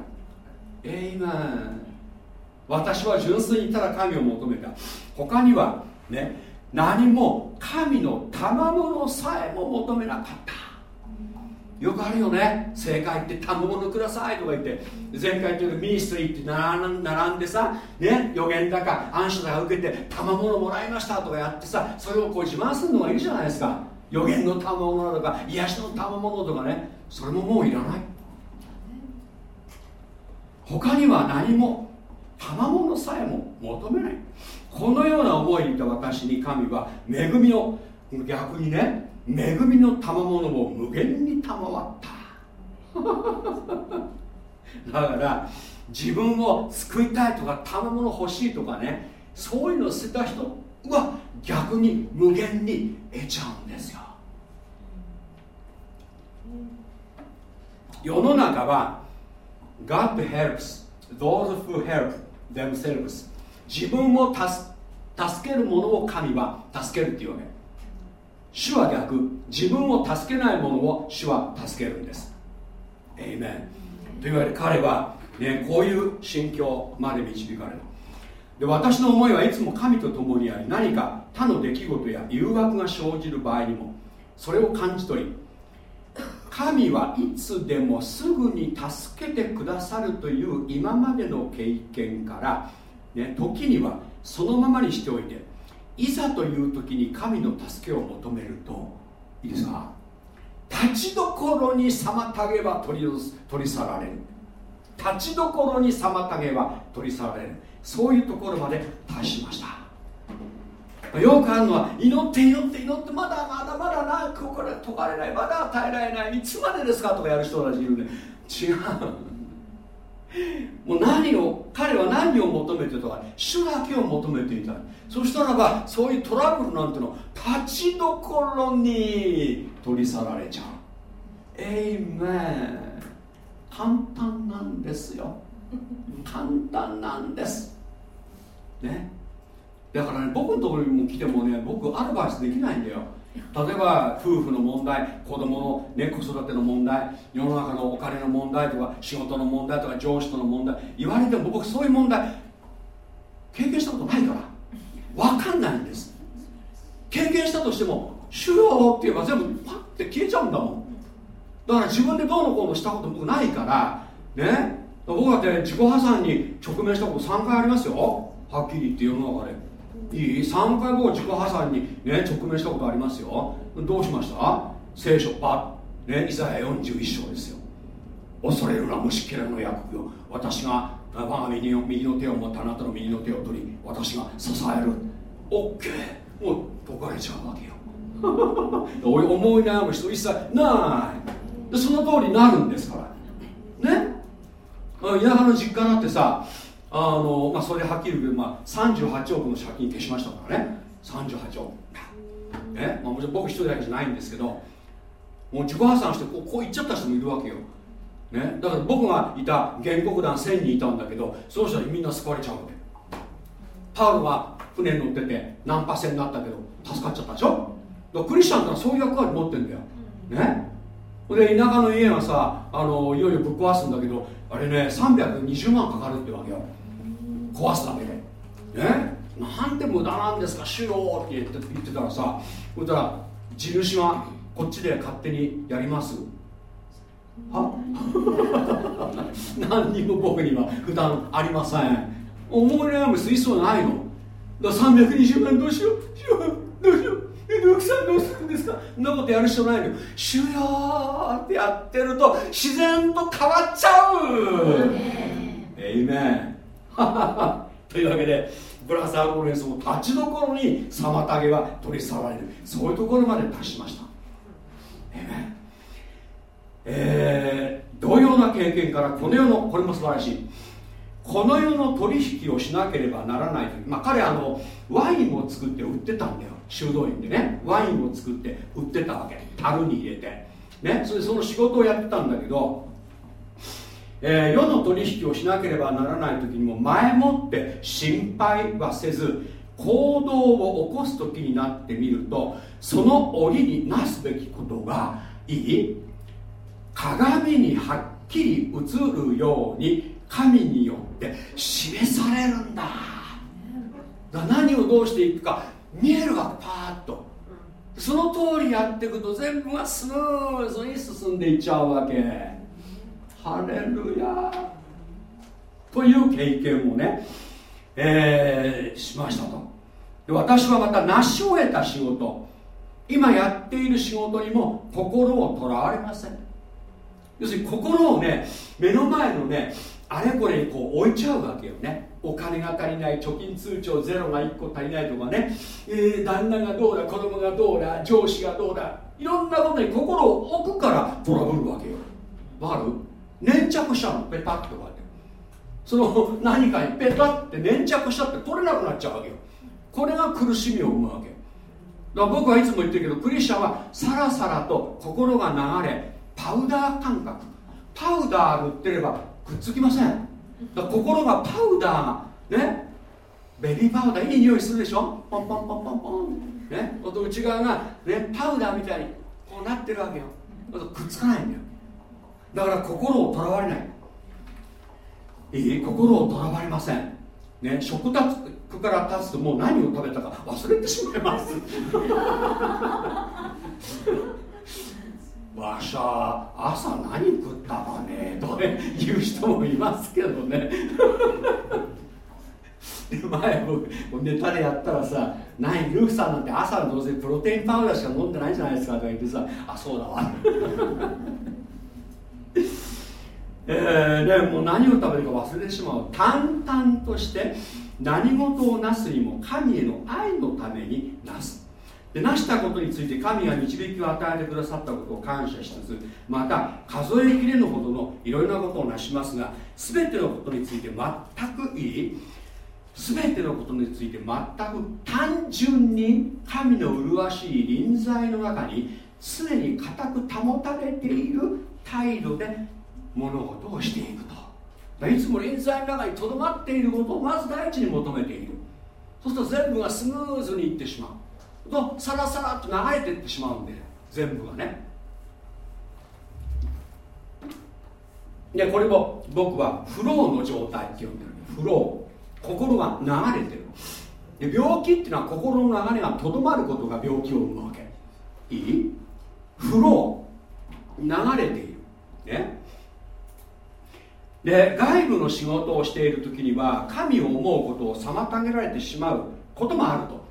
[SPEAKER 1] エイメン。私は純粋にただ神を求めた。他にはね何も神の賜物さえも求めなかった。よくあるよね。正解って賜物くださいとか言って前回言ったようにミニストリーって並んでさね予言だか暗証だか受けて賜物もらいましたとかやってさそれをこう自慢するのがいいじゃないですか。予言の賜物とか癒しの賜物とかね。それももういらない。他には何も賜物さえも求めない。このような思いにた私に神は恵みの逆にね恵みの賜物を無限に賜った。だから自分を救いたいとか賜物欲しいとかねそういうのを捨てた人は逆に無限に得ちゃうんですよ。世の中は God helps those who help themselves. 自分を助ける者を神は助けるっていうわけ。主は逆。自分を助けない者を主は助けるんです。エイメンというわけで彼は、ね、こういう心境まで導かれる。で私の思いはいつも神と共にあり何か他の出来事や誘惑が生じる場合にもそれを感じ取り神はいつでもすぐに助けてくださるという今までの経験から、ね、時にはそのままにしておいていざという時に神の助けを求めるといいですか？立ちどころに妨げば取り取り去られる。立ちどころに妨げば取り去られる。そういうところまで達しました。よくあるのは祈って祈って祈ってまだまだまだなこれ解かれないまだ耐えられないいつまでですか？とかやる人たちいるね違うもう何を彼は何を求めてたか。主だけを求めていた。そしたらばそういうトラブルなんての立ちどころに取り去られちゃう。エイメン。簡単なんですよ。簡単なんです。ね。だからね僕のところにも来てもね僕アドバイスできないんだよ。例えば夫婦の問題子供の、ね、子育ての問題世の中のお金の問題とか仕事の問題とか上司との問題言われても僕そういう問題経験したことないから分かんないんです。経験したとしても「主よ」って言えば全部パッて消えちゃうんだもんだから自分でどうのこうのしたこと僕ないからね。僕だって自己破産に直面したこと3回ありますよ。はっきり言って世の中で。いい？3回僕自己破産に、ね、直面したことありますよ。どうしました？聖書パッ、ね、イザヤ41章ですよ。恐れるな虫けらの役よ私が我が右の右の手を持ってあなたの右の手を取り私が支える。OK もう解かれちゃうわけよ。思い悩む人一切ない。でその通りになるんですから。ね？田舎の実家だってさあの、まあ、それはっきり言うけど、まあ、38億の借金消しましたからね。38億。ね、まあ、もちろん僕一人だけじゃないんですけどもう自己破産してこうこう行っちゃった人もいるわけよ、ね、だから僕がいた原告団1000人いたんだけどその人にみんな救われちゃうわけ。パウロは船に乗っててナンパ船になったけど助かっちゃったでしょ？だクリスチャンってそういう役割持ってんだよ。ね。で田舎の家がさあのいよいよぶっ壊すんだけどあれね320万かかるってわけよ。壊すだけでねなんで無駄なんですか主よって言って言ってたらさ。そしたら地主はこっちで勝手にやります。は？何にも僕には負担ありません。思い悩む水槽ないの？だから320万どうしよう。どうしよう。ルークさんどうするんですか？そんなことやる必要ないのよ。主よってやってると自然と変わっちゃう。えいめん というわけでブラザー・ローレンスも立ちどころに妨げは取り去られる。そういうところまで達しました。えー、同様な経験からこの世のこれも素晴らしい。この世の取引をしなければならないとまあ、彼あのワインを作って売ってたんだよ。修道院でね。ワインを作って売ってたわけ。樽に入れて。ね。それでその仕事をやってたんだけど、えー、世の取引をしなければならない時にも前もって心配はせず行動を起こす時になってみるとその折になすべきことがいい。鏡にはっきり映るように神によって示されるんだ。だ何をどうしていくか見えるわパーッと。その通りやっていくと全部がスムーズに進んでいっちゃうわけ。ハレルヤ。という経験をね、えー、しましたと。で私はまた成し終えた仕事。今やっている仕事にも心をとらわれません。要するに心をね目の前のねあれこれにこう置いちゃうわけよね。お金が足りない貯金通帳ゼロが1個足りないとかね、えー、旦那がどうだ子供がどうだ上司がどうだ。いろんなことに心を置くからトラブるわけよ。わかる？粘着しちゃうの？ペタッとこうやって。その何かにペタッて粘着しちゃって取れなくなっちゃうわけよ。これが苦しみを生むわけ。だから僕はいつも言ってるけどクリスチャンはさらさらと心が流れパウダー感覚。パウダー塗ってればくっつきません。だ心がパウダーねベビーパウダーいい匂いするでしょ？ポンポンポンポンポン。ね内側がねパウダーみたいにこうなってるわけよ。くっつかないんだよ。だから心をとらわれない。いい？心をとらわれません。ね食卓から立つともう何を食べたか忘れてしまいます。わしゃ朝何食ったかねと言う人もいますけどね。で前僕ネタでやったらさ「何ルークさんなんて朝どうせプロテインパウダーしか飲んでないじゃないですか」とか言ってさ「あそうだわ」えー、でもう何を食べるか忘れてしまう淡々として何事をなすにも神への愛のためになす。で成したことについて神が導きを与えてくださったことを感謝しつつまた数えきれぬほどのいろいろなことをなしますが全てのことについて全くいい全てのことについて全く単純に神の麗しい臨在の中に常に固く保たれている態度で物事をしていくと。いつも臨在の中にとどまっていることをまず第一に求めている。そうすると全部がスムーズにいってしまう。とサラサラと流れていってしまうんで全部がね。でこれも僕はフローの状態って呼んでるフロー。心が流れてる。で病気っていうのは心の流れがとどまることが病気を生むわけ。いい？フロー。流れている。ね。で外部の仕事をしている時には神を思うことを妨げられてしまうこともあると。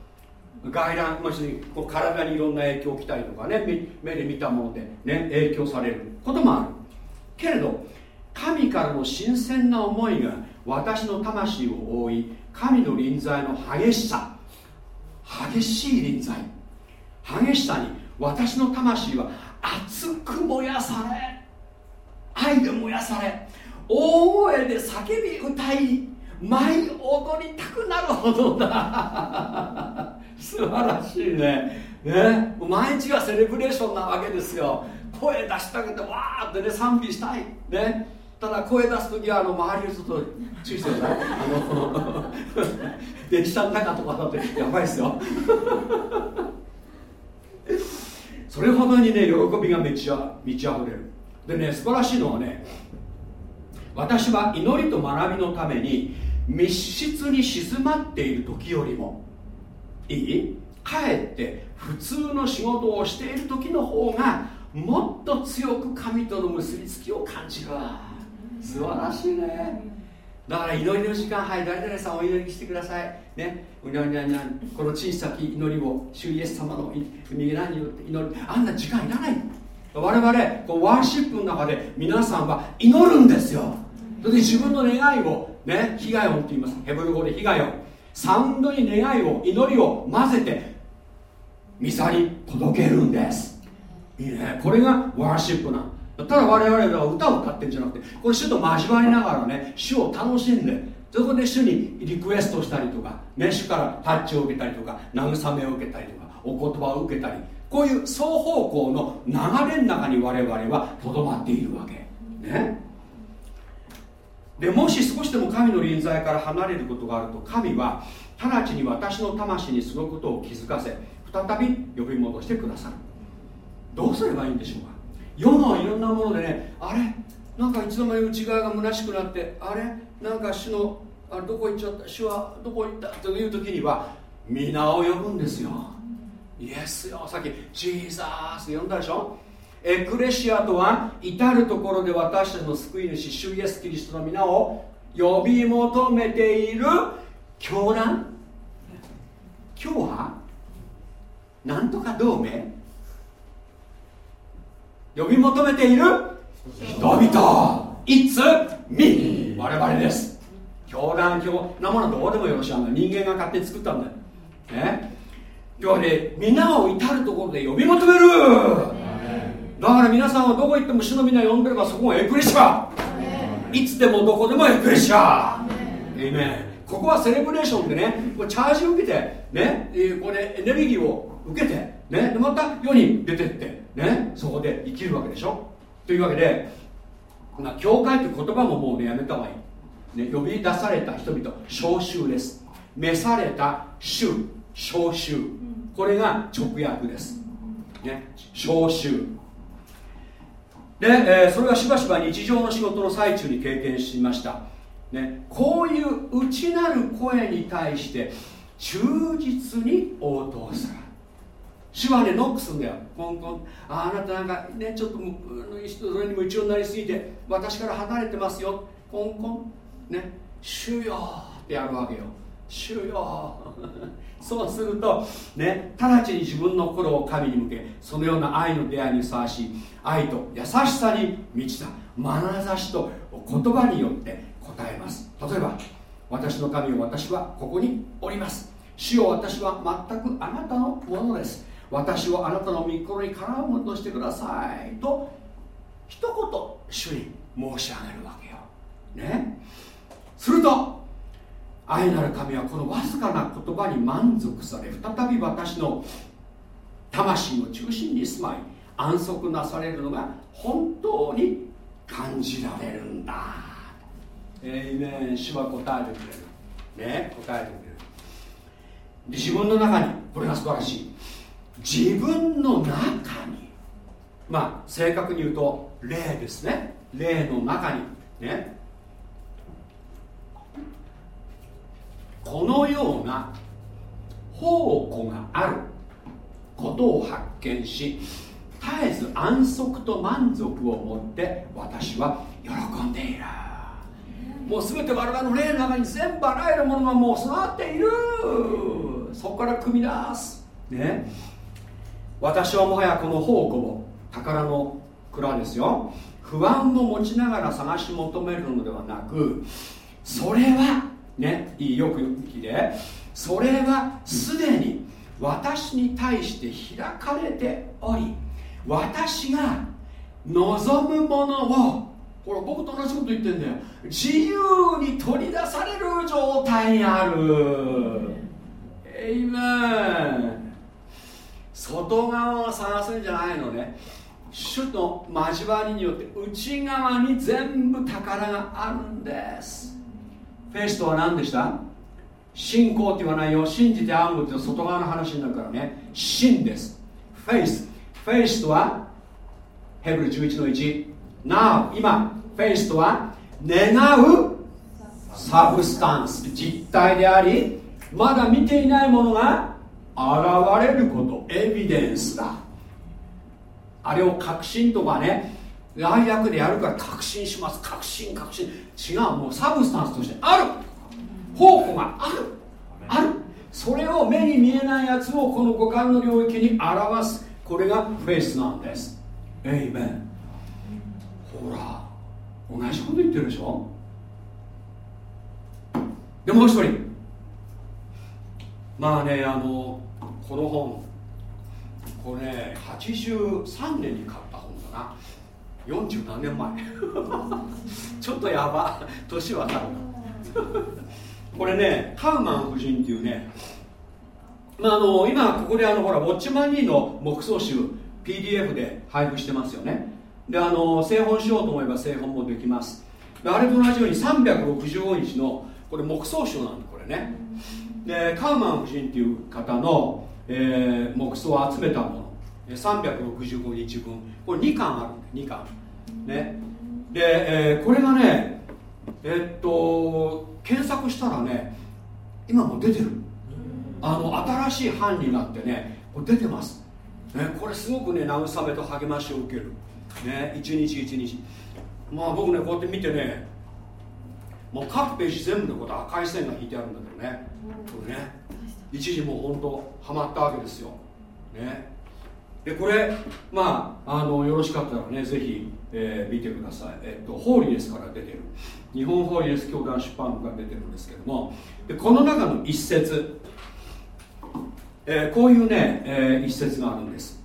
[SPEAKER 1] 外乱もしこう体にいろんな影響をきたりとかね目で見たもので、ね、影響されることもある。けれど神からの新鮮な思いが私の魂を覆い神の臨在の激しさ激しい臨在激しさに私の魂は熱く燃やされ愛で燃やされ。大声で叫び歌い舞い踊りたくなるほどだ。素晴らしいね。ね。毎日がセレブレーションなわけですよ。声出してあげてわーってね賛美したい。ね。ただ声出す時はあの周りをちょっと注意してくだ。さいあの 電車の中とかだってやばいですよ。それほどにね喜びが満ち満ち溢れる。でね素晴らしいのはね私は祈りと学びのために密室に静まっている時よりもいい？かえって普通の仕事をしている時の方がもっと強く神との結びつきを感じるわ。素晴らしいね。だから祈りの時間はい誰々さんお祈りしてください。ね。うにゃうにゃうにゃこの小さき祈りを主イエス様の右側によって祈る。あんな時間いらない。我々こうワーシップの中で皆さんは祈るんですよ。それで自分の願いをね被害音って言います。ヘブル語で被害音サウンドに願いを祈りを混ぜてミサに届けるんです。いいね。これがワーシップなん。ただ我々は歌を歌ってるんじゃなくてこれ主と交わりながらね主を楽しんでそこで主にリクエストしたりとか、ね、主からタッチを受けたりとか慰めを受けたりとかお言葉を受けたりこういう双方向の流れの中に我々はとどまっているわけ。ね。でもし少しでも神の臨在から離れることがあると神は直ちに私の魂にそのことを気づかせ再び呼び戻してくださる。どうすればいいんでしょうか？世のいろんなものでねあれ？なんかいつの間に内側が虚しくなってあれ？なんか主のあどこ行っちゃった？主はどこ行った？という時には皆を呼ぶんですよ。イエスよ。さっきジーザース呼んだでしょ？エクレシアとは至る所で私たちの救い主主イエスキリストの皆を呼び求めている教団？今日はなんとか同盟？呼び求めている？人々。It's me 我々です。教団教なものどうでもよろしい。あの人間が勝手に作ったんだよ。ね？今日はね皆を至る所で呼び求める。だから皆さんはどこ行っても主の皆呼んでればそこがエクレシア。いつでもどこでもエクレシア。えいめここはセレブレーションでねこチャージを受けてねこれエネルギーを受けてねまた世に出てってねそこで生きるわけでしょ。というわけで、教会という言葉ももうねやめた方がいい、ね、呼び出された人々召集です。召された衆召集。これが直訳です、ね、召集。で、えー、それはしばしば日常の仕事の最中に経験しました、ね、こういう内なる声に対して忠実に応答する。主はねノックするんだよ。コンコン。ああなたなんかねちょっとそれに夢中になりすぎて私から離れてますよ。コンコン。ね。主よってやるわけよ。主よそうするとね直ちに自分の心を神に向けそのような愛の出会いにふさわしい愛と優しさに満ちた眼差しと言葉によって答えます。例えば私の神を私はここにおります。主よ私は全くあなたのものです。私をあなたの御心に絡むとしてくださいと一言主に申し上げるわけよ。ね。すると愛なる神はこのわずかな言葉に満足され再び私の魂の中心に住まい安息なされるのが本当に感じられるんだ。えいめん主は答えてくれる。ね。答えてくれる。自分の中にこれが素晴らしい。自分の中にまあ正確に言うと霊ですね。霊の中にねこのような宝庫があることを発見し絶えず安息と満足を持って私は喜んでいる。もう全て我々の霊の中に全部あらゆるものがもう備わっている。そこから組み出す。ね。私はもはやこの宝庫を宝の蔵ですよ。不安を持ちながら探し求めるのではなくそれはねいいよく聞いて。それはすでに私に対して開かれており私が望むものをほら僕と同じこと言ってんだよ。自由に取り出される状態にある。えいめん外側を探すんじゃないのね。主と交わりによって内側に全部宝があるんです。フェイスとは何でした？信仰って言わないよ。信じて会うのって外側の話になるからね。信です。フェイス。フェイスとはヘブル11の1 Now 今。フェイスとは願う。サブスタンス。実体でありまだ見ていないものが現れること。エビデンスだ。あれを確信とかね。愛役でやるから確信します。確信確信。違うもう substance としてある。宝庫がある。ある。それを目に見えないやつをこの五感の領域に表す。これがフェイスなんです。エイメンほら。同じこと言ってるでしょ？でもう一人。まあねあのこの本。これね83年に買った本だな40何年前。ちょっとやば。年はたるこれねカウマン夫人っていうね。まあ、あの今ここであのほらウォッチマンニーの木葬集 PDF で配布してますよね。であの製本しようと思えば製本もできます。あれと同じように365日のこれ木葬集なんでこれね。でカウマン夫人っていう方の、えー、木葬を集めたもの。365日分。これ2巻ある2巻。ね。で、えー、これがねえっと検索したらね今も出てる。あの新しい版になってねこれ出てます、ね、これすごくね慰めと励ましを受ける、ね、一日一日。まあ僕ねこうやって見てねもう各ページ全部のこと赤い線が引いてあるんだけどね。これね一時もう本当ハマったわけですよ。ねでこれまああのよろしかったらねぜひ、えー、見てください、えっと、ホーリーネスから出てる。日本ホーリーネス教団出版部から出てるんですけども。でこの中の一節。えー、こういうね、えー、一節があるんです、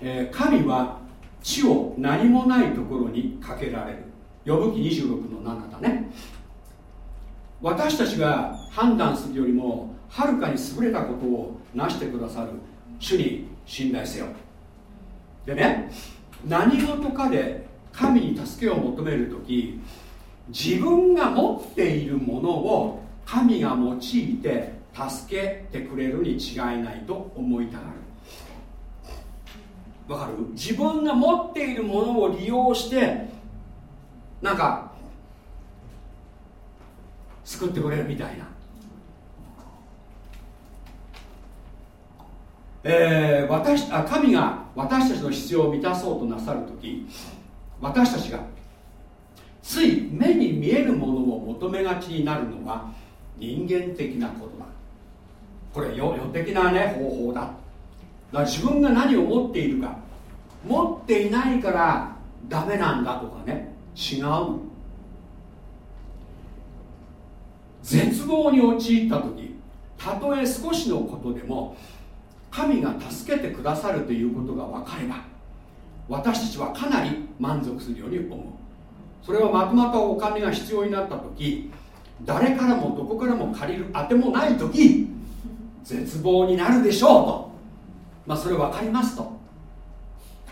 [SPEAKER 1] えー、神は地を何もないところにかけられる。呼ぶ記26の7だね。私たちが判断するよりもはるかに優れたことを成してくださる主に信頼せよ。でね何事かで神に助けを求める時自分が持っているものを神が用いて助けてくれるに違いないと思いたがる。わかる？自分が持っているものを利用してなんか救ってくれるみたいな。えー、私あ神が私たちの必要を満たそうとなさる時私たちがつい目に見えるものを求めがちになるのは人間的なことだ。これ予的なね方法だ。だ自分が何を持っているか持っていないからダメなんだとかね違う。絶望に陥った時たとえ少しのことでも神が助けてくださるということが分かれば私たちはかなり満足するように思う。それはまとまったお金が必要になった時誰からもどこからも借りるあてもない時絶望になるでしょうと。まあそれ分かりますと。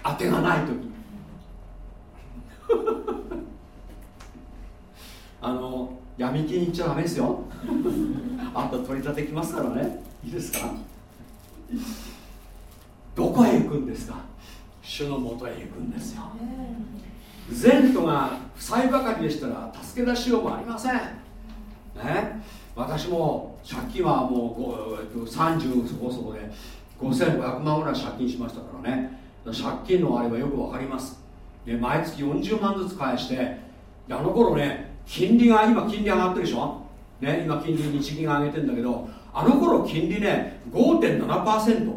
[SPEAKER 1] 当てがない時。あの闇金行っちゃダメですよ。あと取り立てきますからね。いいですか？どこへ行くんですか？主のもとへ行くんですよ。前途が負債ばかりでしたら助け出しようもありません。ね？私も借金はもう30そこそこで5500万ぐらい借金しましたからね。借金のあれはよく分かります。で毎月40万ずつ返してあの頃ね金利が今金利上がってるでしょ、ね、今金利日銀が上げてんだけどあの頃金利ね5.7%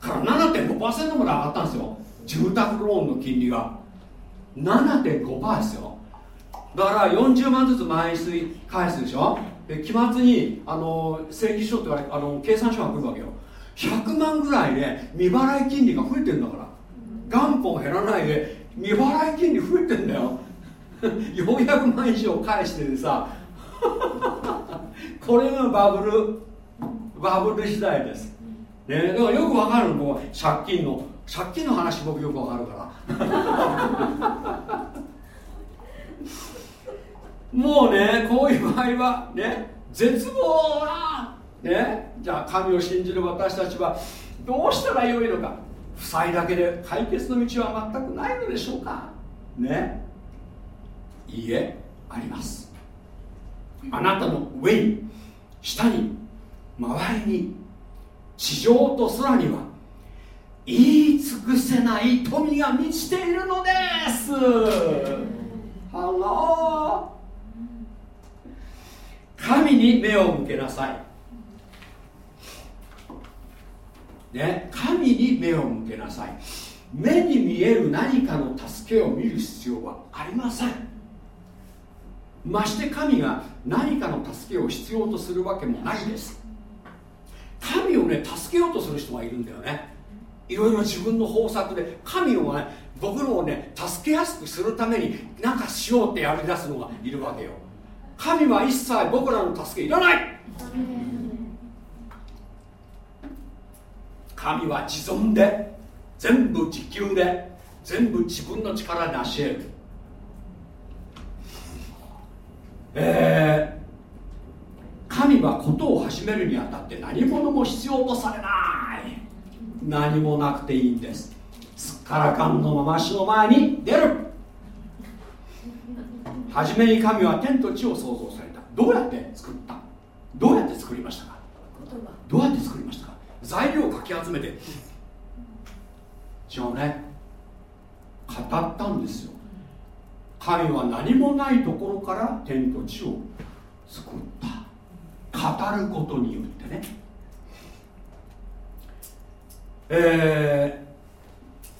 [SPEAKER 1] から7.5%まで上がったんですよ。住宅ローンの金利が。7.5%ですよ。だから40万ずつ毎月返すでしょ。で期末にあの請求書ってあの計算書が来るわけよ。100万ぐらいで未払い金利が増えてるんだから。元本減らないで未払い金利増えてんだよ。400万以上返しててさ これがバブルバブル時代です、ね、だからよくわかるの借金の。借金の話僕よくわかるから。もうねこういう場合はね絶望なねじゃあ神を信じる私たちはどうしたらよいのか。負債だけで解決の道は全くないのでしょうか。ねいいえあります。あなたの上に下に周りに地上と空には言い尽くせない富が満ちているのです。 Hello。神に目を向けなさい。ね神に目を向けなさい。目に見える何かの助けを見る必要はありません。まして神が何かの助けを必要とするわけもないです。神をね助けようとする人がいるんだよね。いろいろ自分の方策で神をね僕のをね助けやすくするために何かしようってやりだすのがいるわけよ。神は一切僕らの助けいらない。神は自存で全部自給で全部自分の力で成し得るえー、神はことを始めるにあたって何者も必要とされない。何もなくていいんです。すっからかんのまま死の前に出る。初めに神は天と地を創造された。どうやって作った？どうやって作りましたか？どうやって作りましたか？材料をかき集めて。違うね語ったんですよ。神は何もないところから天と地を作った。語ることによってね。え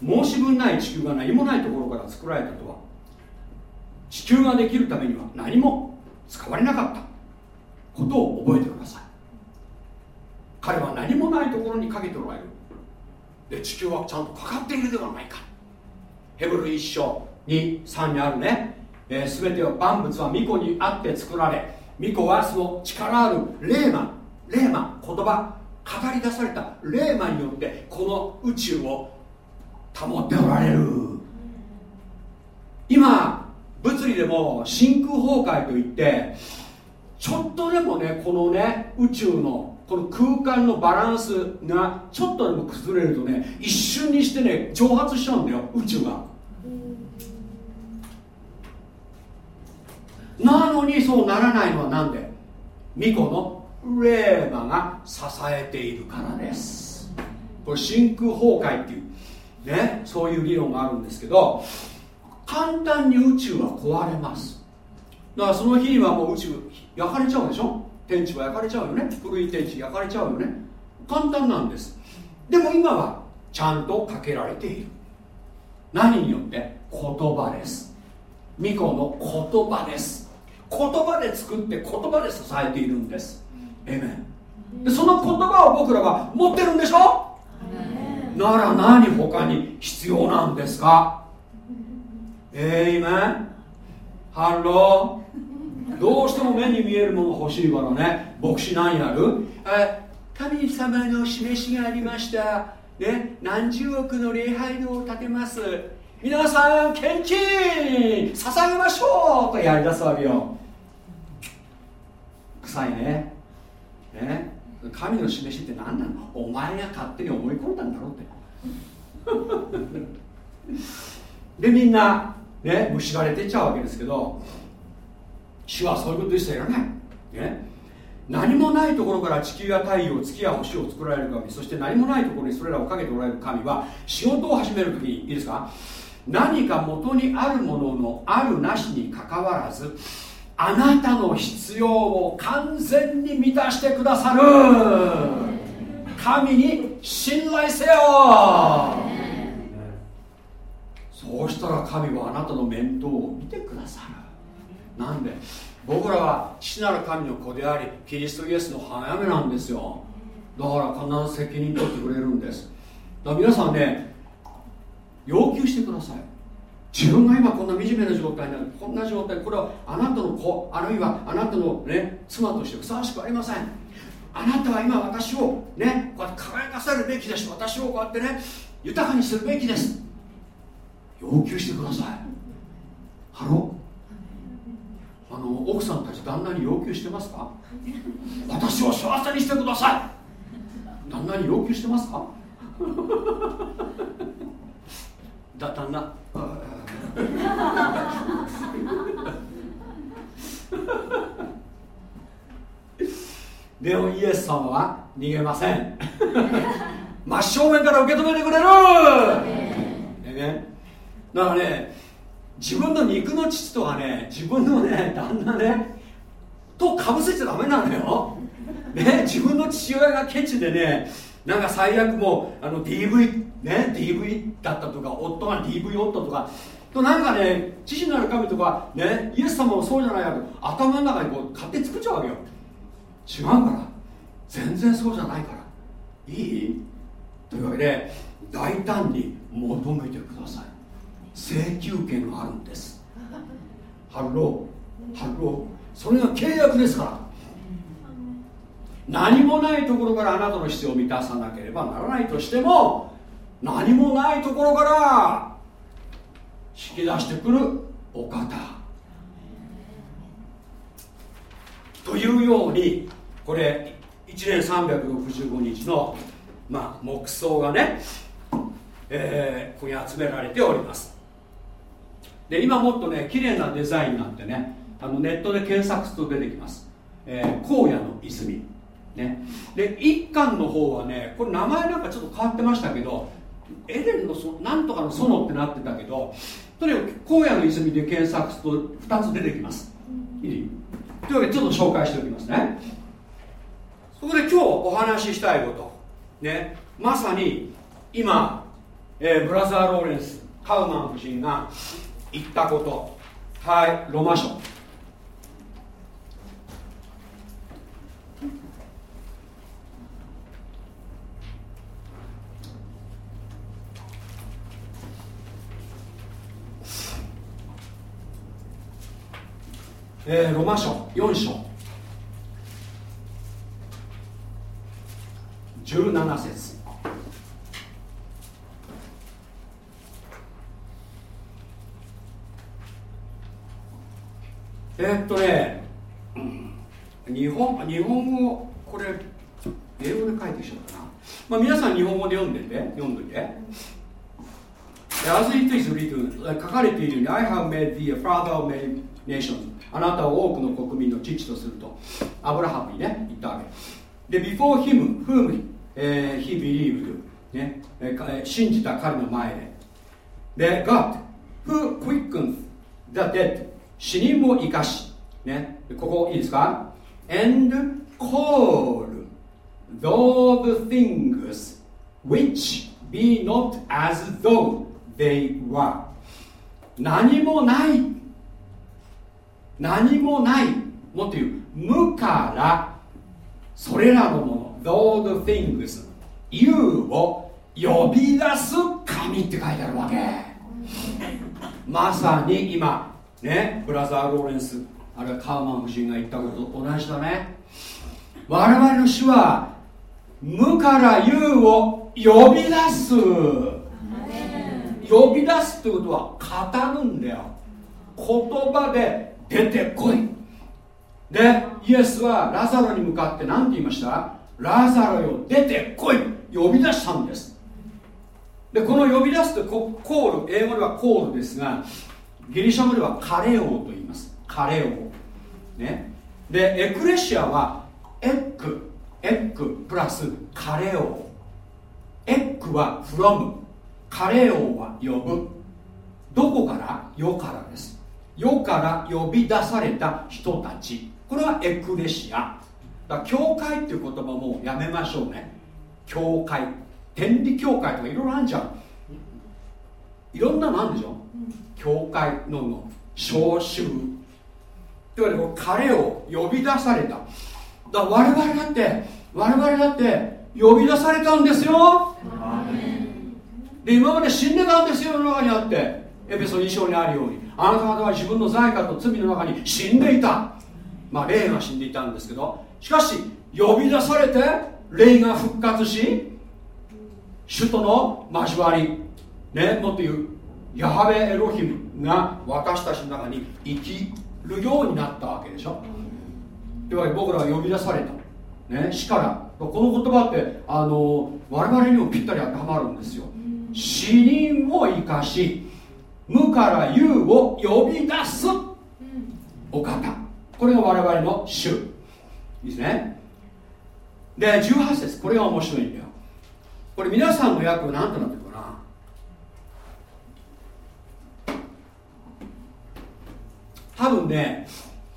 [SPEAKER 1] ー、申し分ない地球が何もないところから作られたとは地球ができるためには何も使われなかった。ことを覚えてください。彼は何もないところにかけておられる。で地球はちゃんとかかっているではないか。ヘブル一章。に3にあるね、えー、全ては万物は巫女にあって作られ巫女はその力ある霊魔霊魔言葉語り出された。霊魔によってこの宇宙を保っておられる。今物理でも真空崩壊といってちょっとでもねこのね宇宙のこの空間のバランスがちょっとでも崩れるとね一瞬にしてね蒸発しちゃうんだよ宇宙が。なのにそうならないのは何で？巫女の霊魔が支えているからです。これ真空崩壊っていうねそういう理論があるんですけど簡単に宇宙は壊れます。だからその日にはもう宇宙焼かれちゃうでしょ？天地は焼かれちゃうよね？古い天地焼かれちゃうよね？簡単なんです。でも今はちゃんとかけられている。何によって？言葉です。巫女の言葉です。言葉で作って言葉で支えているんです。えめでその言葉を僕らは持ってるんでしょ？なら何他に必要なんですか？ Amen. Hello どうしても目に見えるもの欲しいからね。牧師何やる？え神様の示しがありました。ね何十億の礼拝堂を建てます。皆さん献金捧げましょうとやりだすわけよ臭いね。ね。神の示しって何なの？お前が勝手に思い込んだんだろうって。でみんなねむしられてっちゃうわけですけど主はそういうこと一切やらない、ね、何もないところから地球や太陽月や星を作られる神そして何もないところにそれらをかけておられる神は仕事を始めるときにいいですか？何か元にあるもののあるなしにかかわらずあなたの必要を完全に満たしてくださる。神に信頼せよ。そうしたら神はあなたの面倒を見てくださる。なんで僕らは父なる神の子でありキリストイエスの花嫁なんですよ。だから必ず責任取ってくれるんです。だから皆さんね要求してください。自分が今こんな惨めな状態になるこんな状態これはあなたの子あるいはあなたの、ね、妻としてふさわしくありません。あなたは今私をねこうやって輝かせるべきです。私をこうやってね豊かにするべきです。要求してください。ハロあの奥さんたち旦那に要求してますか？私を幸せにしてください。旦那に要求してますか？だ旦那 でもイエス様は逃げません。真正面から受け止めてくれる、ね、だからね自分の肉の父とかね自分のね旦那ねとかぶせちゃダメなのよ、ね、自分の父親がケチでねなんか最悪もうあの DV ね DV だったとか夫が DV 夫とかとなんかね父なる神とかねイエス様もそうじゃないかと頭の中にこう勝手に作っちゃうわけよ。違うから。全然そうじゃないから。いい？というわけで大胆に求めてください。請求権があるんです。 Hello。Hello。それが契約ですから。何もないところからあなたの必要を満たさなければならないとしても何もないところから引き出してくるお方。というようにこれ1年365日の、まあ、木葬がね、えー、ここに集められております。で今もっとね綺麗なデザインなんてねあのネットで検索すると出てきます、えー、荒野の泉。ね、で一巻の方はねこれ名前なんかちょっと変わってましたけどエレンのそなんとかの園ってなってたけどとにかく荒野の泉で検索すると2つ出てきます。いい？というわけでちょっと紹介しておきますね。そこで今日お話ししたいこと。ね。まさに今、えー、ブラザー・ローレンスカウマン夫人が言ったこと。はい。ロマ書。えー、ロマ書4章。17節。えー、っとね日本日本語これ英語で書いてきちゃったな、まあ、皆さん日本語で読んでて読んどいて。As it is written 書かれているように I have made thee a father of many nations. あなたを多くの国民の父とするとアブラハムにね言ったわけで before him whom、えー、he believed ね、えー、信じた彼の前でで God who quickens the dead 死人も生かしねここいいですか and call those things which be not as though they were 何もない何もないもっと言う無からそれらのもの。Those things you を呼び出す神って書いてあるわけ。まさに今ねブラザー・ローレンスあるいはカーマン夫人が言ったことと同じだね。我々の主は無から有を呼び出す。呼び出すってことは語るんだよ。言葉で出てこい。でイエスはラザロに向かって何て言いました？ラザロよ出てこい。呼び出したんです。でこの呼び出すとコール英語ではコールですがギリシャ語ではカレオと言います。カレオ。ね。でエクレシアはエック。エックプラスカレオ。エックはフロムカレオは呼ぶ。どこから？世からです。世から呼び出された人たち。これはエクレシア。だ教会っていう言葉もやめましょうね。教会。天理教会とかいろいろあるじゃん。いろんなのあるでしょ、うん、教会のの。召集。というわけで彼を呼び出された。だ我々だって我々だって呼び出されたんですよ。で今まで死んでたんですよ世の中にあって。エペソ2章にあるようにあなた方は自分の罪過と罪の中に死んでいた。まあ霊が死んでいたんですけどしかし呼び出されて霊が復活し首都の交わりねもっと言うヤハベエロヒムが私たちの中に生きるようになったわけでしょ。というわけで僕らは呼び出された、ね、死からこの言葉ってあの我々にもぴったり当てはまるんですよ。死人を生かし無から有を呼び出す。お方。これが我々の主。いいですね。で18節。これが面白いんだよ。これ皆さんの訳は何となってるかな。多分ね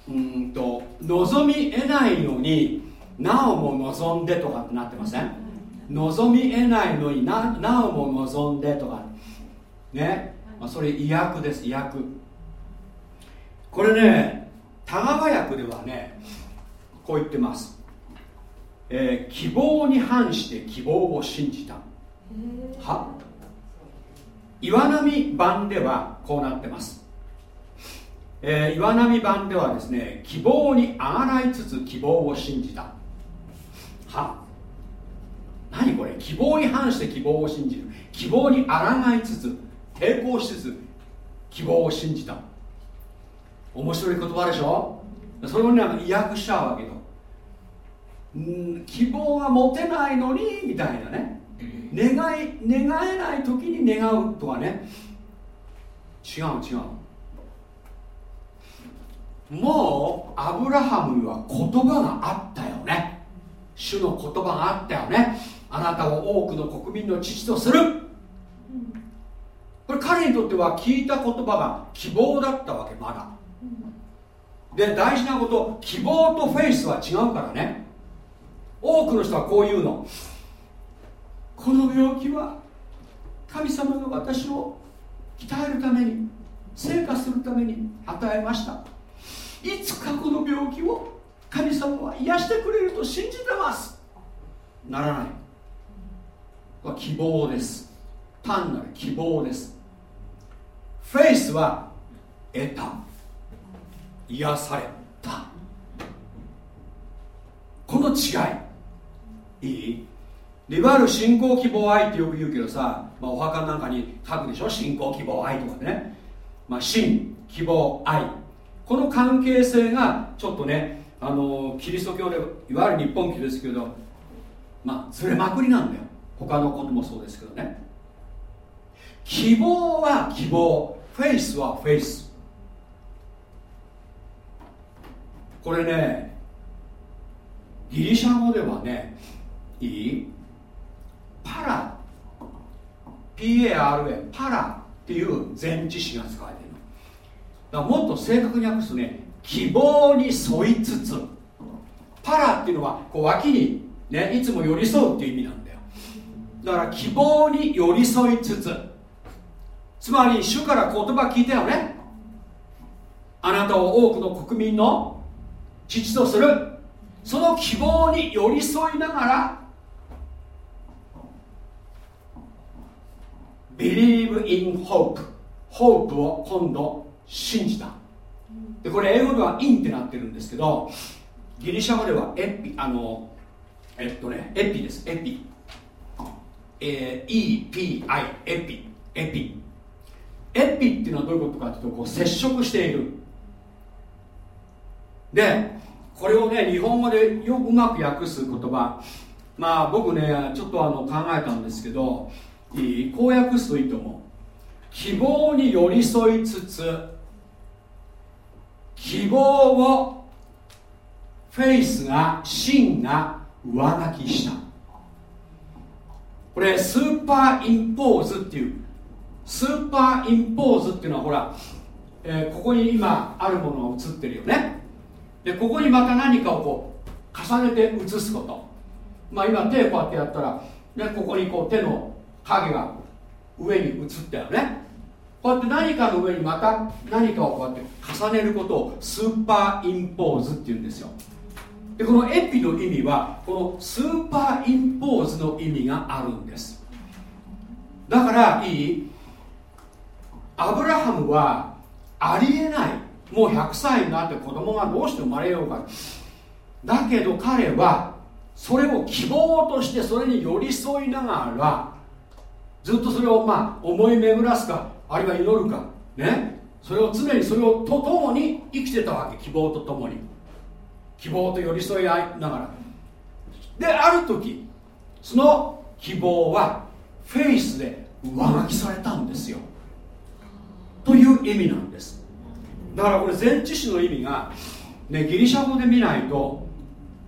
[SPEAKER 1] うんと望み得ないのになおも望んでとかってなってません。望み得ないのにななおも望んでとか。ね、まあ、それ意訳です意訳これね田川訳ではねこう言ってます、えー、希望に反して希望を信じた。は？岩波版ではこうなってます。えー、岩波版ではですね希望にあがらいつつ希望を信じた。は？何これ？希望に反して希望を信じる。希望にあらがいつつ抵抗しつつ希望を信じた。面白い言葉でしょ？それをね意訳しちゃうわけようん希望が持てないのにみたいなね。願い願えない時に願うとかね。違う違う。もうアブラハムには言葉があったよね。主の言葉があったよね。あなたを多くの国民の父とする。これ彼にとっては聞いた言葉が希望だったわけまだ。で大事なこと希望とフェイスは違うからね。多くの人はこう言うの。この病気は神様が私を鍛えるために成果するために与えました。いつかこの病気を神様は癒してくれると信じてます。ならない。希望です。単なる希望です。フェイスは得た。癒された。この違い。いい？いわゆる信仰希望愛ってよく言うけどさ、まあ、お墓なんかに書くでしょ？信仰希望愛とかね、まあ、信希望愛。この関係性がちょっとねあのキリスト教でいわゆる日本教ですけどまあずれまくりなんだよ。他のこともそうですけどね。希望は希望。フェイスはフェイス。これねギリシャ語ではねいい？パラ。PARA パラ。っていう前置詞が使われているだもっと正確に訳すとね希望に沿いつつ。パラ。っていうのはこう脇にねいつも寄り添うっていう意味なんだよ。だから希望に寄り添いつつ。つまり主から言葉聞いたよね。あなたを多くの国民の父とするその希望に寄り添いながら Believe in hope ホープを今度信じた。でこれ英語では「イン」ってなってるんですけどギリシャ語ではエピあのえっとねエピです。エピ、えー、EPI エピ。エピ。エピっていうのはどういうことかというとこう接触している。でこれをね日本語でよくうまく訳す言葉。まあ僕ねちょっとあの考えたんですけどいい？こう訳すといいと思う希望に寄り添いつつ希望をフェイスが真が上書きした。これスーパーインポーズっていうスーパーインポーズっていうのはほら、えー、ここに今あるものが映ってるよね。でここにまた何かをこう重ねて写すこと。まあ今手こうやってやったら、ね、ここにこう手の影が上に映ったよね。こうやって何かの上にまた何かをこうやって重ねることをスーパーインポーズっていうんですよ。でこのエピの意味はこのスーパーインポーズの意味があるんです。だからいい？アブラハムはありえないもう100歳になって子供がどうして生まれようか。だけど彼はそれを希望としてそれに寄り添いながらずっとそれをまあ思い巡らすかあるいは祈るかね。それを常にそれをとともに生きてたわけ希望とともに。希望と寄り添い合いながら。である時その希望はフェイスで上書きされたんですよ。という意味なんです。だからこれ前置詞の意味が、ね、ギリシャ語で見ないと、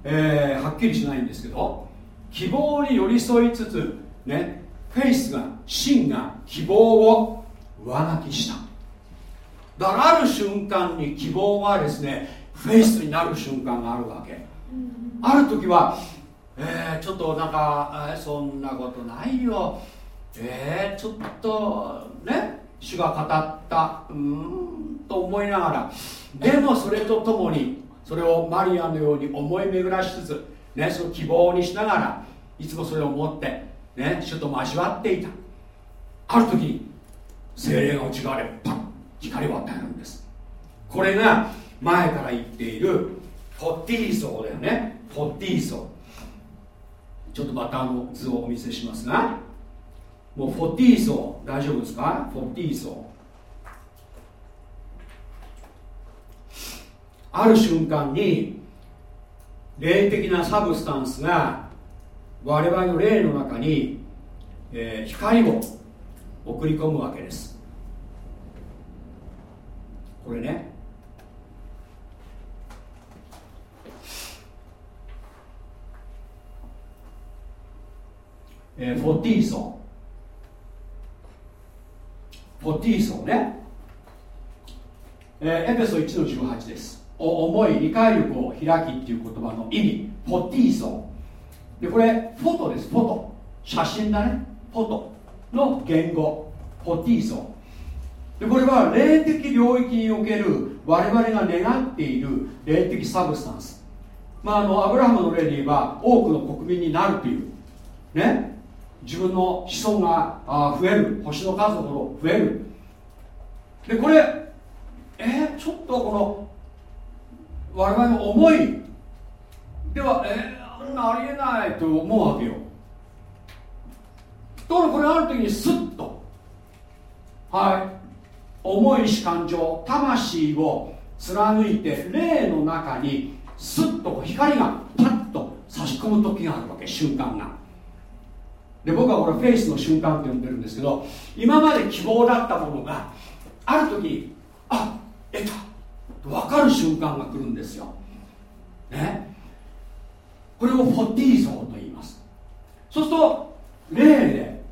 [SPEAKER 1] えー、はっきりしないんですけど希望に寄り添いつつねフェイスが真が希望を上書きした。だからある瞬間に希望がですねフェイスになる瞬間があるわけ。ある時はえー、ちょっとなんか、えー、そんなことないよ。えー、ちょっとね主が語ったうーんと思いながらでもそれとともにそれをマリアのように思い巡らしつつ、ね、その希望にしながらいつもそれを持って、ね、主と交わっていた。ある時に精霊が内側でパッ光を与えるんです。これが前から言っているフォッティー層だよね。フォッティー層ちょっとまたあの図をお見せしますがもうフォティー層大丈夫ですか？フォティー層ある瞬間に霊的なサブスタンスが我々の霊の中に、えー、光を送り込むわけです。これね。えー、フォティーソフォティーソね、えー、エペソ1の18です。思い理解力を開きっていう言葉の意味。フォティーソ。でこれフォトです。フォト。写真だね。フォト。の言語。フォティーソ。でこれは霊的領域における我々が願っている霊的サブスタンス。まああのアブラハムの例で言えば多くの国民になるという。ね。自分の子孫が増える星の数ほど増える。でこれえー、ちょっとこの我々の思い。ではえー、あんなありえないと思うわけよ。ところこれある時にスッとはい思いし感情魂を貫いて霊の中にスッと光がパッと差し込む時があるわけ瞬間が。で僕はこれフェイスの瞬間って呼んでるんですけど今まで希望だったものがある時にあ得た。分かる瞬間が来るんですよ、ね、これをフォティーゾーと言います。そうすると霊で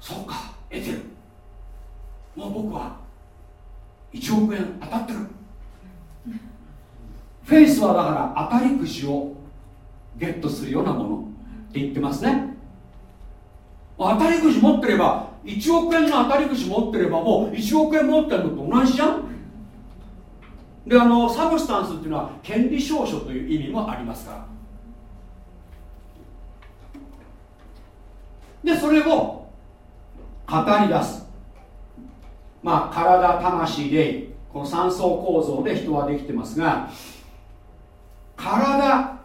[SPEAKER 1] そうか得てる。もう僕は1億円当たってる。フェイスはだから当たりくじをゲットするようなものって言ってますね。当たりくじ持ってれば1億円の当たりくじ持ってればもう1億円持ってるのと同じじゃん。であのサブスタンスっていうのは権利証書という意味もありますから。でそれを語り出す。まあ体魂霊この三層構造で人はできてますが体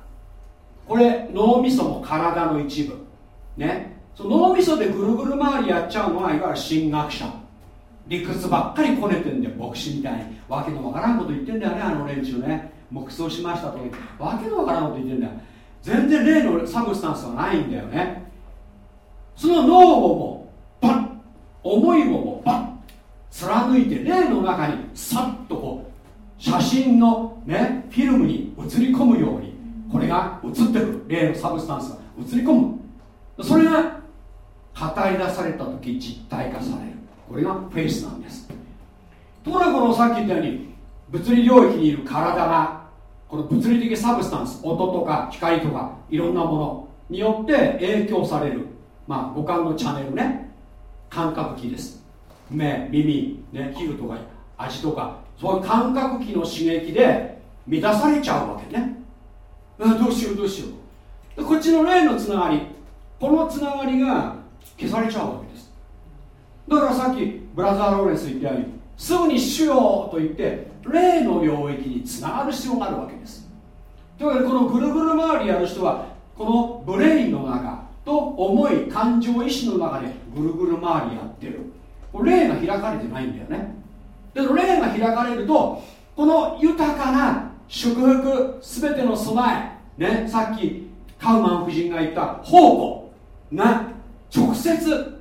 [SPEAKER 1] これ脳みそも体の一部。ね。その脳みそでぐるぐる回りやっちゃうのがいわゆる神学者。理屈ばっかりこねてんだよ牧師みたいに。わけのわからんこと言ってんだよねあの連中ね。黙想しましたとわけのわからんこと言ってんだよ。全然例のサブスタンスはないんだよね。その脳をもパッ思いをもパッ貫いて霊の中にさっとこう写真のねフィルムに映り込むようにこれが映ってる。霊の substance が映り込む。それが語り出された時実体化される。これがフェイスなんです。ところがこのさっき言ったように物理領域にいる体がこの物理的 substance 音とか光とかいろんなものによって影響される。まあ五感のチャンネルね。感覚器です。目耳ね皮膚とか味とかそういう感覚器の刺激で満たされちゃうわけね。どうしようどうしよう。こっちの霊のつながり。このつながりが消されちゃうわけです。だからさっきブラザー・ローレンス言ったようにすぐに主よと言って霊の領域につながる必要があるわけです。というわけでこのぐるぐる回りやる人はこのブレインの中と思い感情意志の中でぐるぐる回りやってる。霊が開かれてないんだよね。で霊が開かれるとこの豊かな祝福全ての備えねさっきカウマン夫人が言った宝庫が接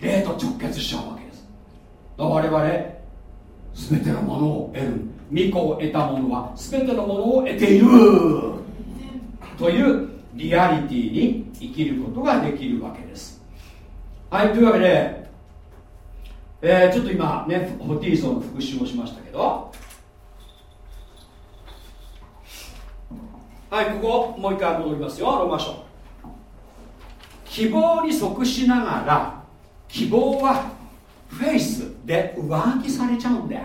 [SPEAKER 1] 霊と直結しちゃうわけです。我々全てのものを得る。御子を得た者は全てのものを得ている。というリアリティに生きることができるわけです。はいというわけで、えー、ちょっと今ねホティーソンの復習をしましたけど。はいここもう一回戻りますよ。ローマ書。希望に即しながら希望はフェイスで上書きされちゃうんだよ。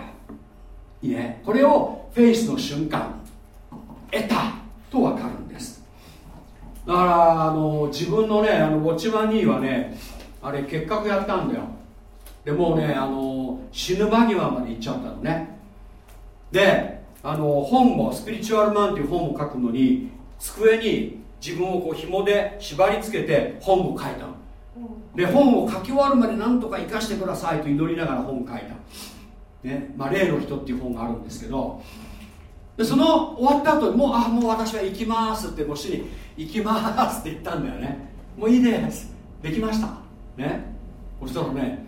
[SPEAKER 1] いいね。これをフェイスの瞬間得たと分かるんです。だからあの自分のねあのウォッチマン2はねあれ結核やったんだよ。でもうねあの死ぬ間際まで行っちゃったのね。であの本もスピリチュアルマンっていう本を書くのに机に自分をこう紐で縛り付けて本を書いた。ので本を書き終わるまで何とか生かしてくださいと祈りながら本を書いた、ねまあ、例の人っていう本があるんですけど。でその終わった後にもうあもう私は行きますってもう死に行きますって言ったんだよね。もういいです。できました。ね。そしたらね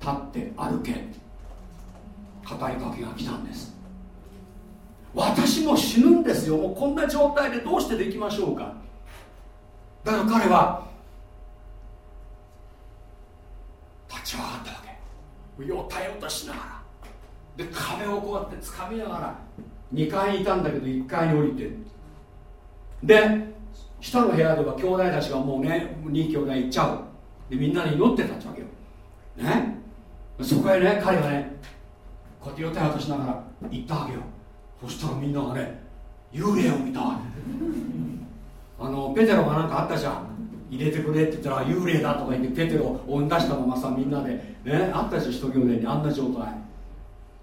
[SPEAKER 1] 立って歩け。語りかけが来たんです私も死ぬんですよ。もうこんな状態でどうしてできましょうか。だから彼は立ち上がったわけ。よたよたしながら。で壁をこうやって掴みながら2階にいたんだけど1階に降りて。で下の部屋では兄弟たちがもうね2兄弟行っちゃう。でみんなに祈ってたってわけよ。ね。そこへね彼がねこうやってよたよたしながら行ったわけよ。そしたらみんながね幽霊を見た。あのペテロが何かあったじゃん。入れてくれって言ったら幽霊だとか言ってペテロを追い出したままさみんなでねあったじゃん一行でに。あんな状態。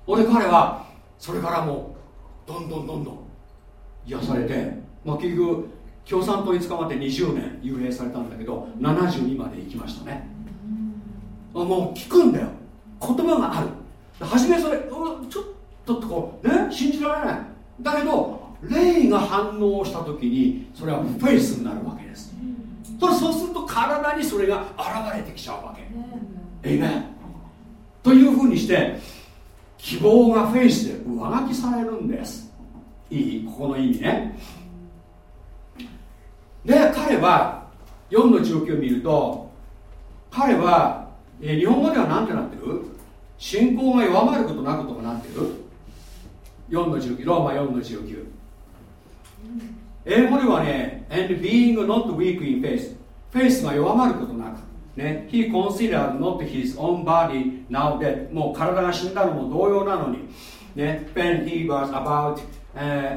[SPEAKER 1] 俺彼はそれからもうどんどんどんどん癒されて、まあ、結局共産党に捕まって20年幽閉されたんだけど72まで行きましたね。あもう聞くんだよ。言葉がある。初めそれちょっとこうね信じられない。だけど霊が反応した時にそれはフェイスになるわけです。それそうすると体にそれが現れてきちゃうわけ。えいめというふうにして希望がフェイスで上書きされるんです。いいここの意味ね。で彼は4の19を見ると彼は、えー、日本語では何てなってる？信仰が弱まることなくとかなってる？4の19ローマ4の19英語ではね and being not weak in faith フェイスが弱まることなく。ね、He considered not his own body now dead もう体が死んだのも同様なのに、ね、when he was about、uh,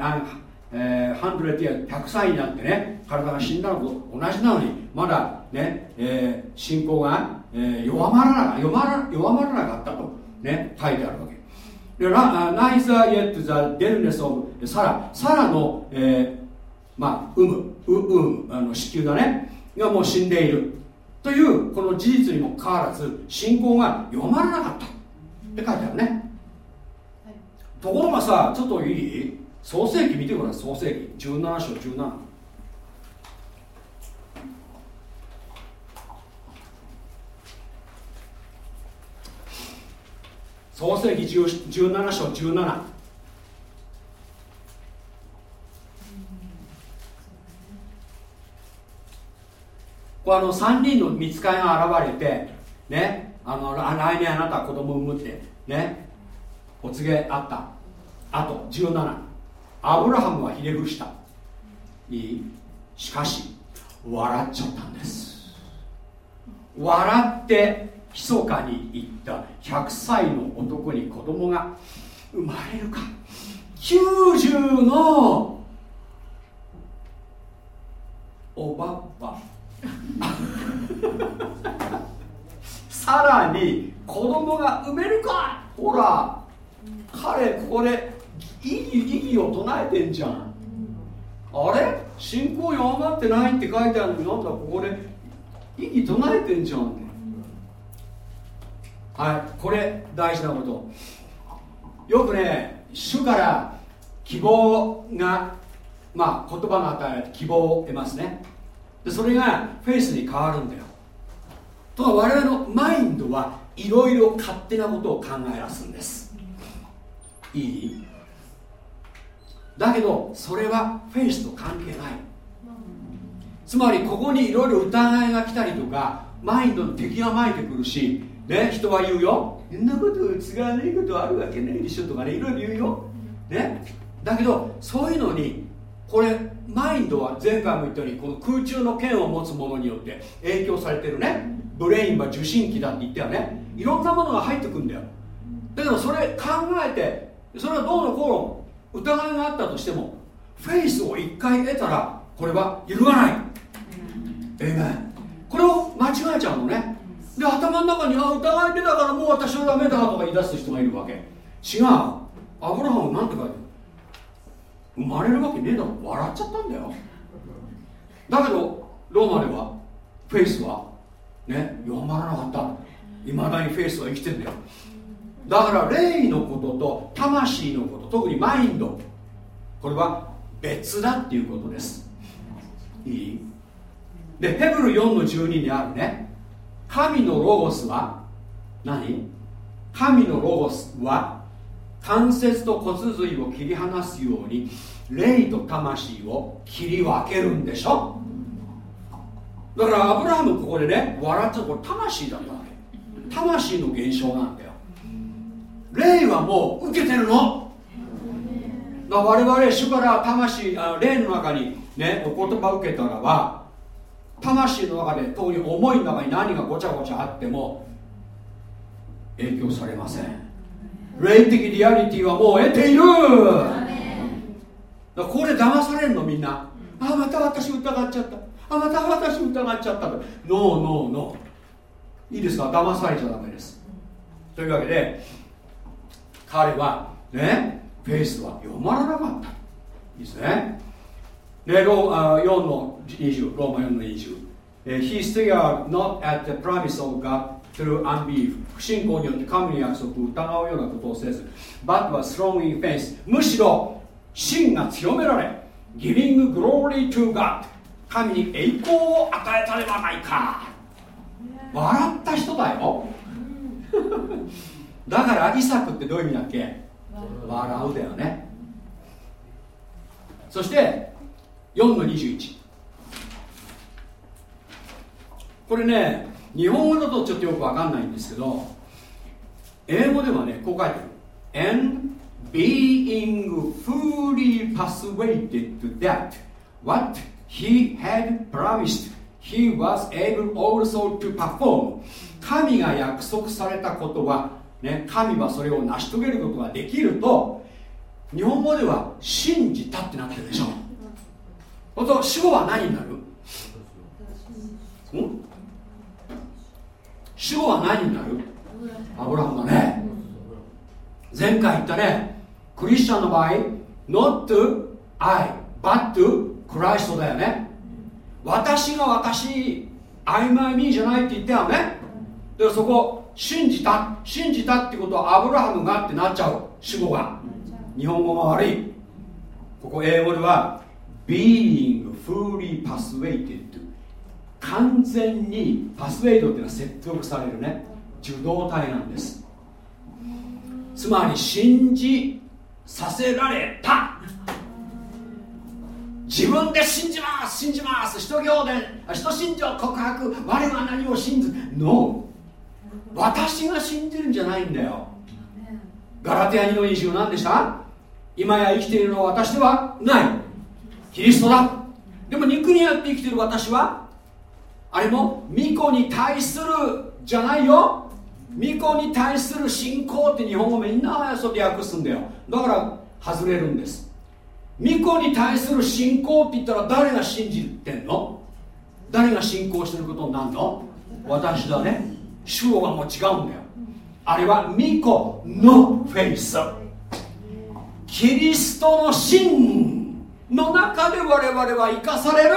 [SPEAKER 1] uh, 100 years 100歳になってね体が死んだのと同じなのに。まだね、えー、信仰が、えー、弱まらな弱まら弱まらなかったと、ね、書いてあるわけ。でナイザー・イェット・ザ・デルネス・オブ・サラサラの、えー、まあ、産む、う、うあの子宮だねがもう死んでいる。というこの事実にもかかわらず信仰が読まれなかった。って書いてあるね、はい、ところがさちょっといい？創世記見てごらん創世記。17章17創世記17章17これあの3人の見つかりが現れてねあの来年あなたは子供を産むってねお告げあった。あと17アブラハムはひれ伏した。いい。しかし笑っちゃったんです。笑って密かに言った100歳の男に子供が生まれるか。90のおばっぱさらに子供が産めるか。ほら彼ここで意義意義を唱えてんじゃん。あれ？信仰弱まってないって書いてあるのになんだここで。意義唱えてんじゃんって。はいこれ大事なこと。よくね主から希望がまあ言葉が与えられて希望を得ますね。でそれがフェイスに変わるんだよ。とか我々のマインドはいろいろ勝手なことを考え出すんです。いい？だけどそれはフェイスと関係ない。つまりここにいろいろ疑いが来たりとかマインドの敵が巻いてくるし、ね、人は言うよ。そんなこと継がないことあるわけないでしょとかねいろいろ言うよ、ね、だけどそういうのにこれマインドは前回も言ったようにこの空中の剣を持つ者によって影響されてるね。ブレインは受信機だって言ったよね。いろんなものが入ってくんだよ。だけどそれ考えてそれはどうのこうの疑いがあったとしてもフェイスを一回得たらこれは揺るがない。ええねこれを間違えちゃうのねで頭の中にあ疑い出たからもう私はダメだとか言い出す人がいるわけ。違う。アブラハムなんて書いてる。生まれるわけねえだろ。笑っちゃったんだよ。だけどローマではフェイスはね弱まらなかった。いまだにフェイスは生きてんだよ。だから霊のことと魂のこと特にマインド。これは別だっていうことです。いい？でヘブル4の12にあるね。神のロゴスは何？神のロゴスは関節と骨髄を切り離すように霊と魂を切り分けるんでしょ？だからアブラハムここでね笑っちゃうこれ魂だったわけ。魂の現象なんだよ。霊はもう受けてるの。我々主から魂あ霊の中にねお言葉を受けたらば魂の中で特に思いの中に何がごちゃごちゃあっても影響されません。霊的リアリティはもう得ている。だこれ騙されるのみんな。あまた私疑っちゃった。あまた私疑っちゃったノーノーノーいいですか？騙されちゃダメです。というわけで彼はねフェイスは読まらなかった。いいですねでロあ4の20ローマ4の20 He staggered not at the promise of God through unbelief. 不信仰によって神の約束を疑うようなことをせず。But was strong in faith. むしろ真が強められ giving glory to God. 神に栄光を与えたではないか。笑った人だよ。だからイサクってどういう意味だっけ？笑うだよね。そして4の21これね日本語だとちょっとよくわかんないんですけど英語ではねこう書いてある。And being fully persuaded that what he had promised he was able also to perform. 神が約束されたことは、ね、神はそれを成し遂げることができると日本語では信じたってなってるでしょ。本当主語は何になる？ん？主語は何になる？アブラハムだね。前回言ったね。クリスチャンの場合 not to I but to Christ だよね。私が私 I'm my me じゃないって言ったよね。だからそこ信じた信じたってことはアブラハムがってなっちゃう。主語が日本語が悪い。ここ英語では being fully persuaded. 完全にパスウェイドっていうのは説得されるね。受動体なんです。つまり信じさせられた。自分で信じます信じます。使徒行伝使徒信条告白。我は何を信ず？No 私が信じるんじゃないんだよ。ガラテヤ2の20何でした？今や生きているのは私ではないキリストだ。でも肉にあって生きてる私はあれも巫女に対するじゃないよ。巫女に対する信仰って日本語みんなそで訳すんだよ。だから外れるんです。巫女に対する信仰って言ったら誰が信じてんの？誰が信仰してることになるの？私だね。主語がもう違うんだよ。あれは巫女のフェイス。キリストの真の中で我々は生かされる。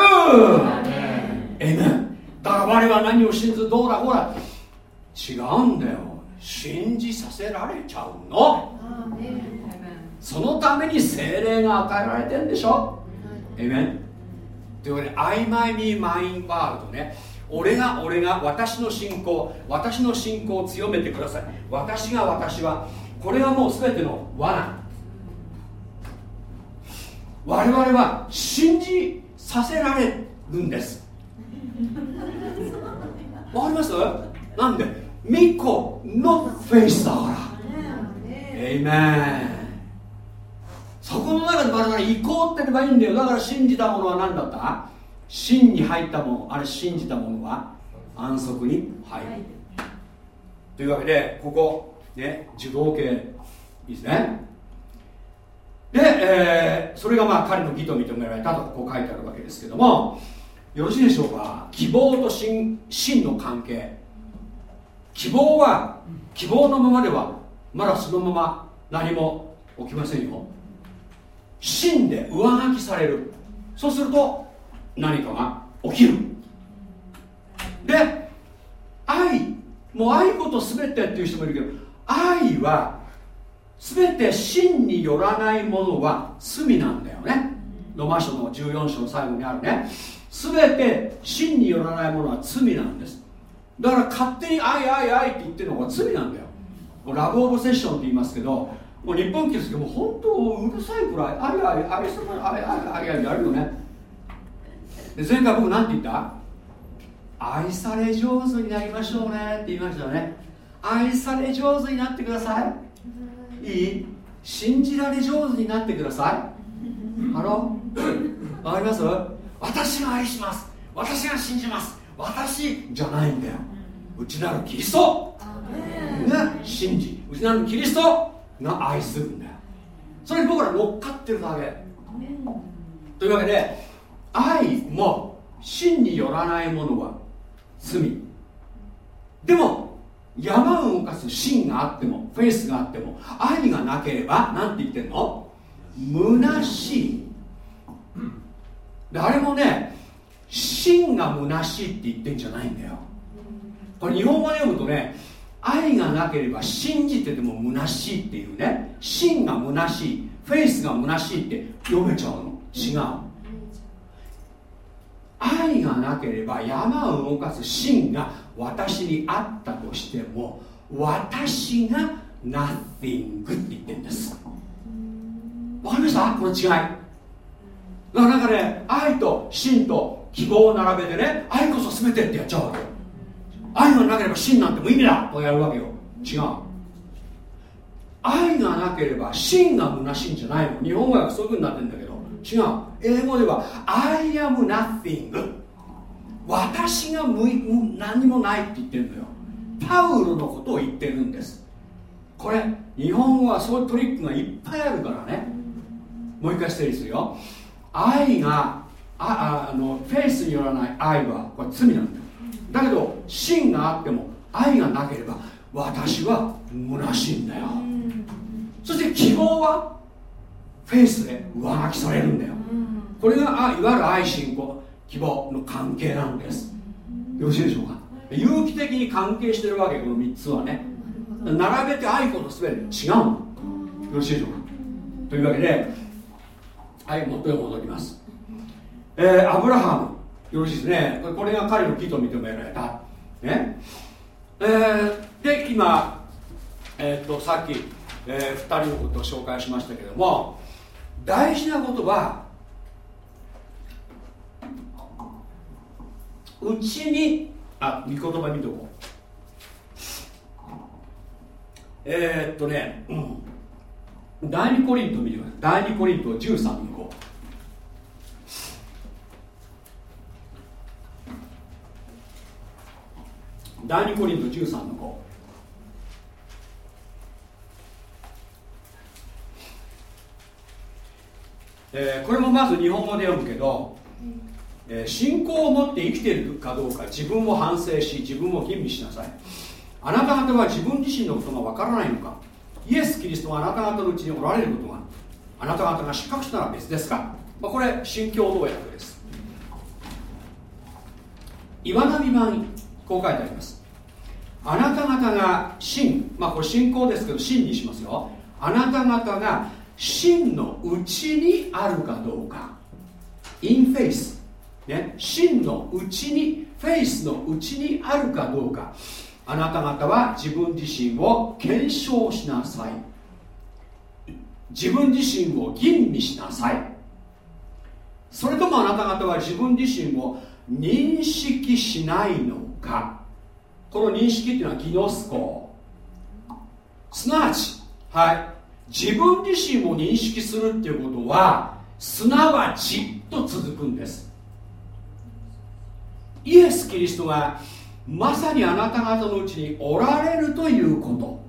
[SPEAKER 1] エメン。だから我は何を信ずどうだほら。違うんだよ。信じさせられちゃうの。そのために精霊が与えられてんでしょ。エメン。というわけで曖昧にマインワールドね。俺が俺が私の信仰私の信仰を強めてください。私が私はこれはもう全ての罠我々は信じさせられるんです。わかります？なんで？巫女のフェイスだから。エイメンそこの中で我々移行ってればいいんだよ。だから信じたものは何だった？真に入ったものあれ信じたものは安息に入る、はい、というわけでここね受動形。いいですねで、えー、それがまあ彼の義と認められたとこう書いてあるわけですけどもよろしいでしょうか？希望と真真の関係。希望は希望のままではまだそのまま何も起きませんよ。真で上書きされる。そうすると何かが起きる。で愛。もう愛こと全てっていう人もいるけど愛は全て真によらないものは罪なんだよね。ロマ書の14章の最後にあるね。全て真によらないものは罪なんです。だから勝手に愛愛愛って言ってるのが罪なんだよ。ラブオブセッションって言いますけどもう日本キリストもう本当うるさいくらい愛愛愛そ愛愛愛愛やるよね。で前回僕何て言った愛され上手になりましょうねって言いましたよね愛され上手になってくださいいい？信じられ上手になってください。 Hello？わかります？私が愛します。私が信じます。私じゃないんだよ。内なるキリスト。が信じ。内なるキリスト。が愛するんだよ。それに僕ら乗っかってるだけ。というわけで愛も真によらないものは罪。でも山を動かす芯があってもフェイスがあっても愛がなければ何て言ってんの？虚しい。誰もね芯が虚しいって言ってんじゃないんだよ。これ日本語で読むとね愛がなければ信じてても虚しいっていうね芯が虚しいフェイスが虚しいって読めちゃうの。違う。愛がなければ山を動かす芯が私にあったとしても私が nothing って言ってるんです。わかりました？この違い。だからなんかね愛と芯と希望を並べてね愛こそ全てってやっちゃうわけ愛がなければ芯なんて無意味だ。とやるわけよ。違う。愛がなければ芯が虚しいんじゃないの。日本語はそういうふうになってるんだけど。違う。英語では I am nothing 私が無何もないって言ってるのよ。パウロのことを言ってるんです。これ日本語はそういうトリックがいっぱいあるからね。もう一回整理するよ。愛がああのフェイスによらない愛はこれ罪なんだだけど芯があっても愛がなければ私は虚しいんだよ。そして希望はフェイスで上書きされるんだよ。これがいわゆる愛信仰。希望の関係なんです。よろしいでしょうか？有機的に関係してるわけこの3つはね。並べて愛子と全て違うの。よろしいでしょうか？というわけではい元へ戻ります。えー、アブラハム。よろしいですね。これが彼の義と認められた。ね。えー、で今えー、っとさっき、えー、2人のことを紹介しましたけども大事なことはうちにあ御言葉見とこう。えー、っとね、うん、第2コリント見てください。第2コリント13の5第2コリント13の5えー、これもまず日本語で読むけど、え、信仰を持って生きているかどうか自分を反省し自分を吟味しなさい。あなた方は自分自身のことがわからないのか。イエス・キリストがあなた方のうちにおられることがあなた方が失格したら別ですか、まあ、これ新共同訳です。岩波版こう書いてあります。あなた方が真まあこれ信仰ですけど真にしますよ。あなた方が真のうちにあるかどうか。In face ね真のうちにフェイスのうちにあるかどうか。あなた方は自分自身を検証しなさい。自分自身を吟味しなさい。それともあなた方は自分自身を認識しないのか。この認識っていうのはギノスコ。すなわちはい。自分自身も認識するっていうことはすなわちと続くんです。イエス・キリストがまさにあなた方のうちにおられるということ。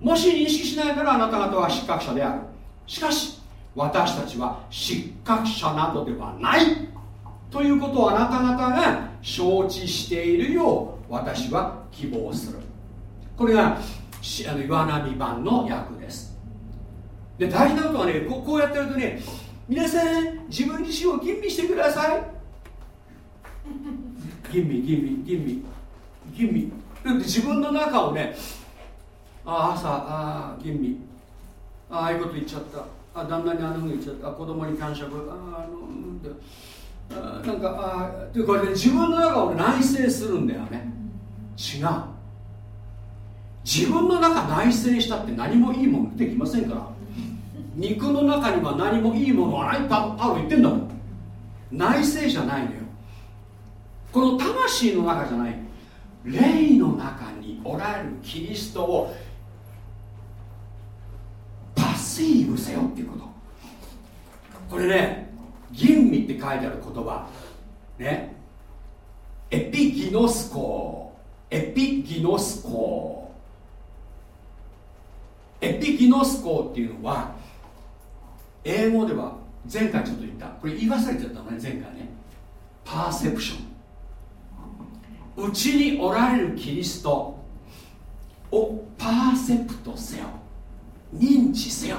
[SPEAKER 1] もし認識しないからあなた方は失格者である。しかし私たちは失格者などではないということをあなた方が承知しているよう私は希望する。これがあの岩波版の訳です。で大事なことはねこうやってるとね皆さん自分自身を吟味してください。吟味吟味吟味吟味だって自分の中をねああ朝ああ吟味ああいうこと言っちゃった。あ旦那にあのふう言っちゃった。子供に感触あああのうんあなんかああってこれね自分の中を内省するんだよね。違う。自分の中内省したって何もいいもの出てきませんから。肉の中には何もいいものはない。パパウ言ってんだもん。内省じゃないのよ。この魂の中じゃない霊の中におられるキリストをパシーブせよっていうこと。これね吟味って書いてある言葉。ね。エピギノスコエピギノスコエピギノスコっていうのは英語では前回ちょっと言った。これ言い忘れちゃったのね前回ね。パーセプション。うちにおられるキリストをパーセプトせよ。認知せよ。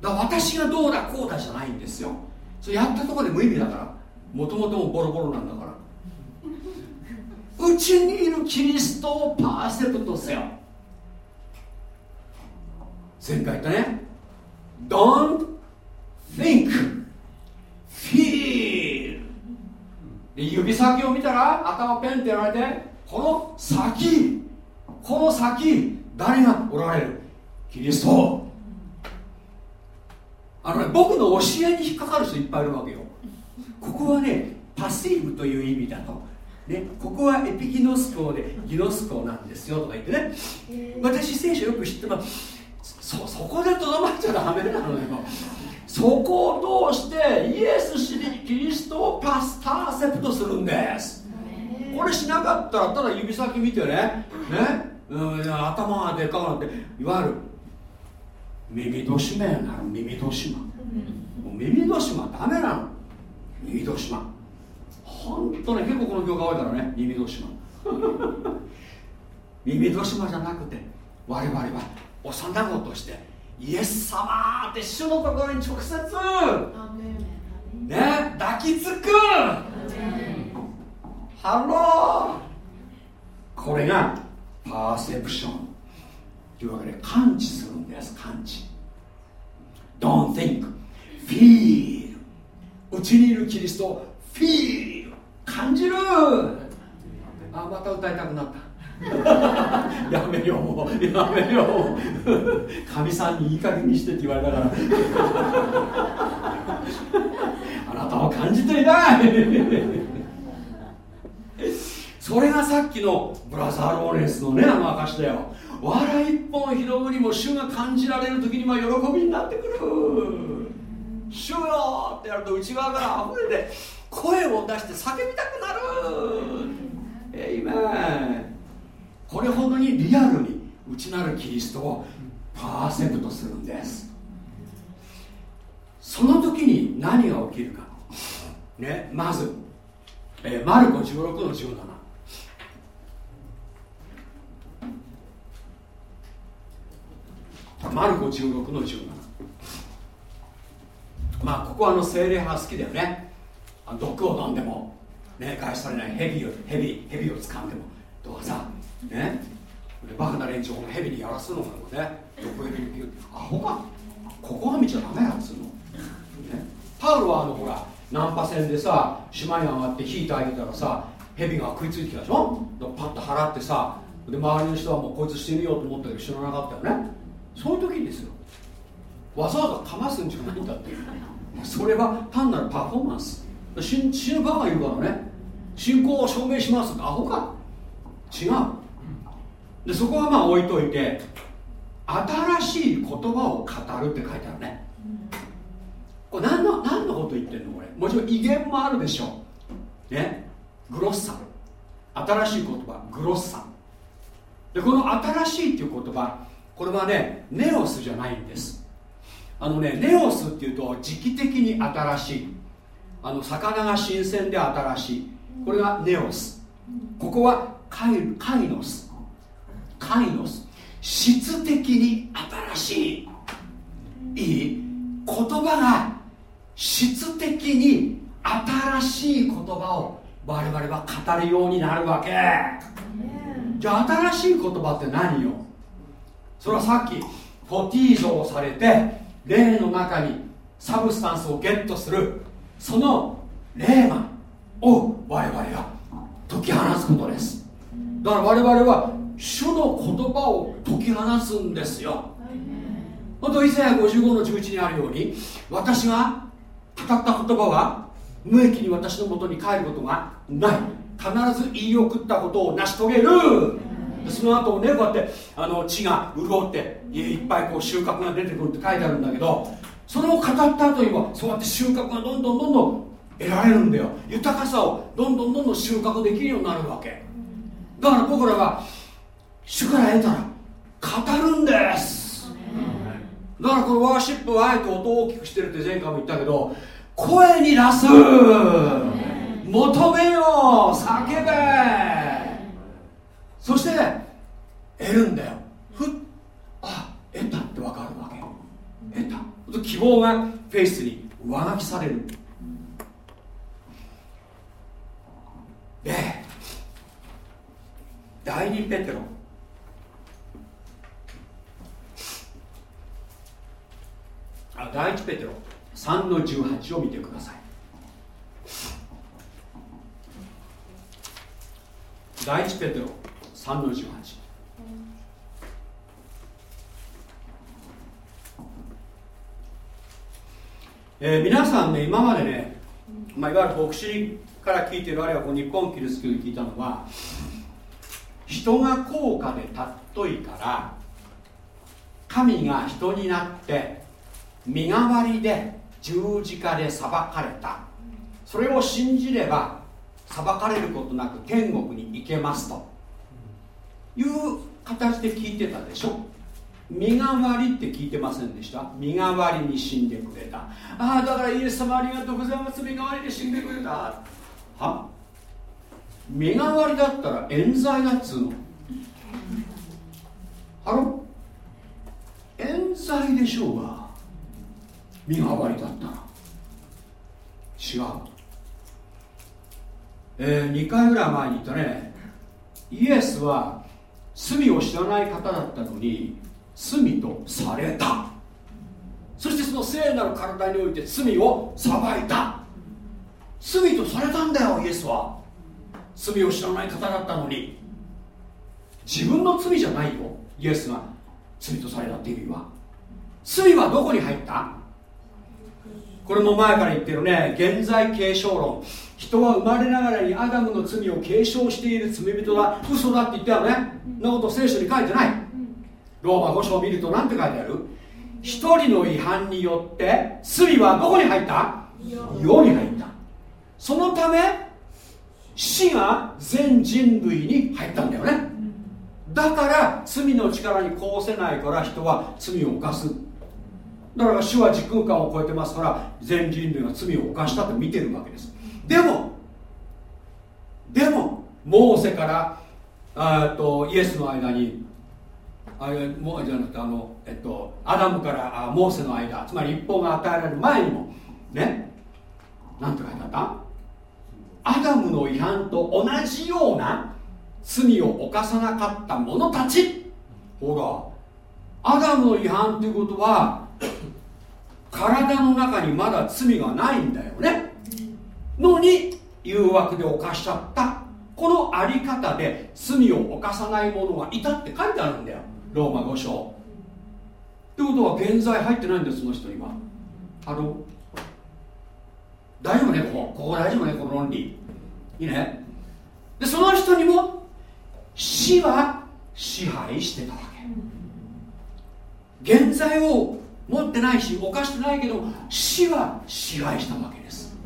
[SPEAKER 1] だから私がどうだこうだじゃないんですよ。それやったところで無意味だから。もともともボロボロなんだから。うちにいるキリストをパーセプトせよ。前回言ったね。Don't think feel. で指先を見たら頭ペンってやられてこの先この先誰がおられる？キリスト。あのね僕の教えに引っかかる人いっぱいいるわけよ。ここはねパシーブという意味だと。ね、ここはエピギノスコでギノスコなんですよとか言ってね。私聖書よく知ってます。そそこでとどまっちゃダメなのよそこを通してイエス知りキリストをパスターセプトするんです。これしなかったらただ指先見てね。ね、うん、頭がでかくなっていわゆる耳戸締めなの耳戸島耳年増ダメなの。耳年増本当ね結構この業界多いからね耳年増 耳年増じゃなくて我々は幼子としてイエス様って主のところに直接。ね抱きつく。 Hello。これが perception。というわけで感知するんです。感知。Don't think. Feel. うちにいるキリスト feel 感じる。あまた歌いたくなったやめようやめよう。かみ さんにいい加減にしてって言われたから。あなたは感じていない。それがさっきのブラザー・ローレンスのねあの証だよ。笑い一本拾うにも主が感じられる時には喜びになってくる。主よってやると内側から溢れて声を出して叫びたくなる。えいめこれほどにリアルに内なるキリストをパーセントするんです。その時に何が起きるか。ねまず、えー、マルコ16の17マルコ16の17まあここはあの精霊派好きだよね。毒を飲んでもね返されないヘビをヘビヘビを掴んでもどうかさね。でバカな連中をヘビにやらすのかもね毒蛇にアホか。ここは見ちゃダメやっつうの、ね、パウロはあのほらナンパ船でさ島に上がって火焚いてあげたらさヘビが食いついてきたでしょ。パッと払ってさで周りの人はもうこいつ死ぬよと思ったけど知らなかったよね。そういう時ですよ。わざわざかますんじゃないんだって。それは単なるパフォーマンス。死死ぬバカいるからね。信仰を証明しますアホか。違う。でそこはまあ置いといて新しい言葉を語るって書いてあるね。これ何の何のこと言ってんの？これ。もちろん威厳もあるでしょう。ね。グロッサ。新しい言葉。グロッサ。でこの新しいっていう言葉これはねネオスじゃないんです。あのねネオスっていうと時期的に新しい。あの魚が新鮮で新しい。これがネオス。ここはカイカイノス。カイノス質的に新しい。いい言葉が質的に新しい言葉を我々は語るようになるわけ。じゃあ新しい言葉って何よ？それはさっきフォティーゾをされて霊の中にサブスタンスをゲットするその霊魔を我々が解き放つことです。だから我々は主の言葉を解き放つんですよ。本当イザヤ55の11にあるように私が語った言葉は無益に私のもとに帰ることがない。必ず言い送ったことを成し遂げる。その後ねこうやってあの地が潤っていっぱいこう収穫が出てくるって書いてあるんだけどそれを語った後にはそうやって収穫がどんどんどんどん得られるんだよ。豊かさをどんどんどんどん収穫できるようになるわけ。だから僕らが主から得たら語るんです。だからこのワーシップはあえて音を大きくしてるって前回も言ったけど声に出す。求めよう叫べ。そして得るんだよ。ふっ。あ得たって分かるわけ。得た。希望がフェイスに上書きされる。で第二ペテロ。あ第一ペテロ3の18を見てください。第一ペテロ3の18えー、皆さんね今までね、まあ、いわゆる牧師から聞いてるあるいはこう日本キリスト教で聞いたのは人が高価で尊いから神が人になって身代わりで十字架で裁かれた。それを信じれば裁かれることなく天国に行けますと。いう形で聞いてたでしょ？身代わりって聞いてませんでした？身代わりに死んでくれた。ああだからイエス様ありがとうございます。身代わりで死んでくれた。は？身代わりだったら冤罪だっつうの。ハロ冤罪でしょうが。身代わりだったら違う、えー、2回ぐらい前に言ったね。イエスは罪を知らない方だったのに罪とされた。そしてその聖なる体において罪を裁いた。罪とされたんだよイエスは。罪を知らない方だったのに。自分の罪じゃないよイエスが。罪とされたっていう意味は。罪はどこに入った？これも前から言ってるね。現在継承論。人は生まれながらにアダムの罪を継承している罪人だ。嘘だって言ったよね。そんなこと聖書に書いてない。ローマ5章を見ると何て書いてある？一人の違反によって罪はどこに入った？世に入った。そのため死が全人類に入ったんだよね。だから罪の力にこうせないから人は罪を犯す。だから主は時空間を超えてますから全人類が罪を犯したと見てるわけです。でもでもモーセからあとイエスの間にあれもじゃなくてあの、えっと、アダムからモーセの間つまり一方が与えられる前にもねなんて書いてあった？アダムの違反と同じような罪を犯さなかった者たち。ほらアダムの違反ということは体の中にまだ罪がないんだよね。のに誘惑で犯しちゃったこのあり方で罪を犯さない者がいたって書いてあるんだよ。ローマ5章。ってことは現在入ってないんですその人には。ハロ大丈夫ねここ。ここ大丈夫ねこの論理。いいね。でその人にも死は支配してたわけ。現在を持ってないし犯してないけど死は支配したわけです。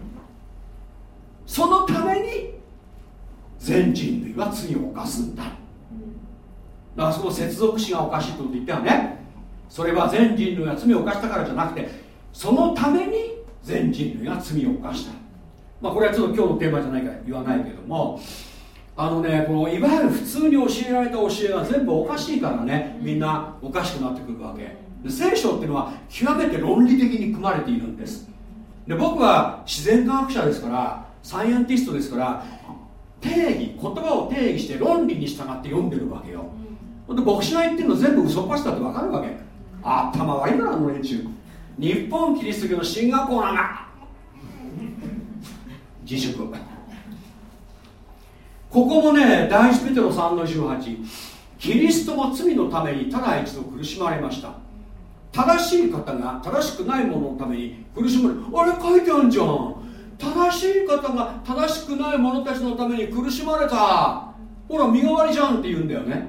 [SPEAKER 1] そのために全人類は罪を犯すんだ。だからその接続詞がおかしいと言ったよね。それは全人類が罪を犯したからじゃなくてそのために全人類が罪を犯した。まあこれはちょっと今日のテーマじゃないから言わないけどもあのねこのいわゆる普通に教えられた教えが全部おかしいからね。みんなおかしくなってくるわけ。聖書っていうのは極めて論理的に組まれているんです。で僕は自然科学者ですからサイエンティストですから定義言葉を定義して論理に従って読んでるわけよ。で牧師が言ってるの全部嘘っぱしだって分かるわけ。頭悪いなあの連中。日本キリスト教の進学校なんか自粛。ここもね第一ペテロ3の18キリストも罪のためにただ一度苦しまれました。正しい方が正しくないもののために苦しまれあれ書いてあるじゃん。正しい方が正しくない者たちのために苦しまれた。ほら身代わりじゃんって言うんだよね。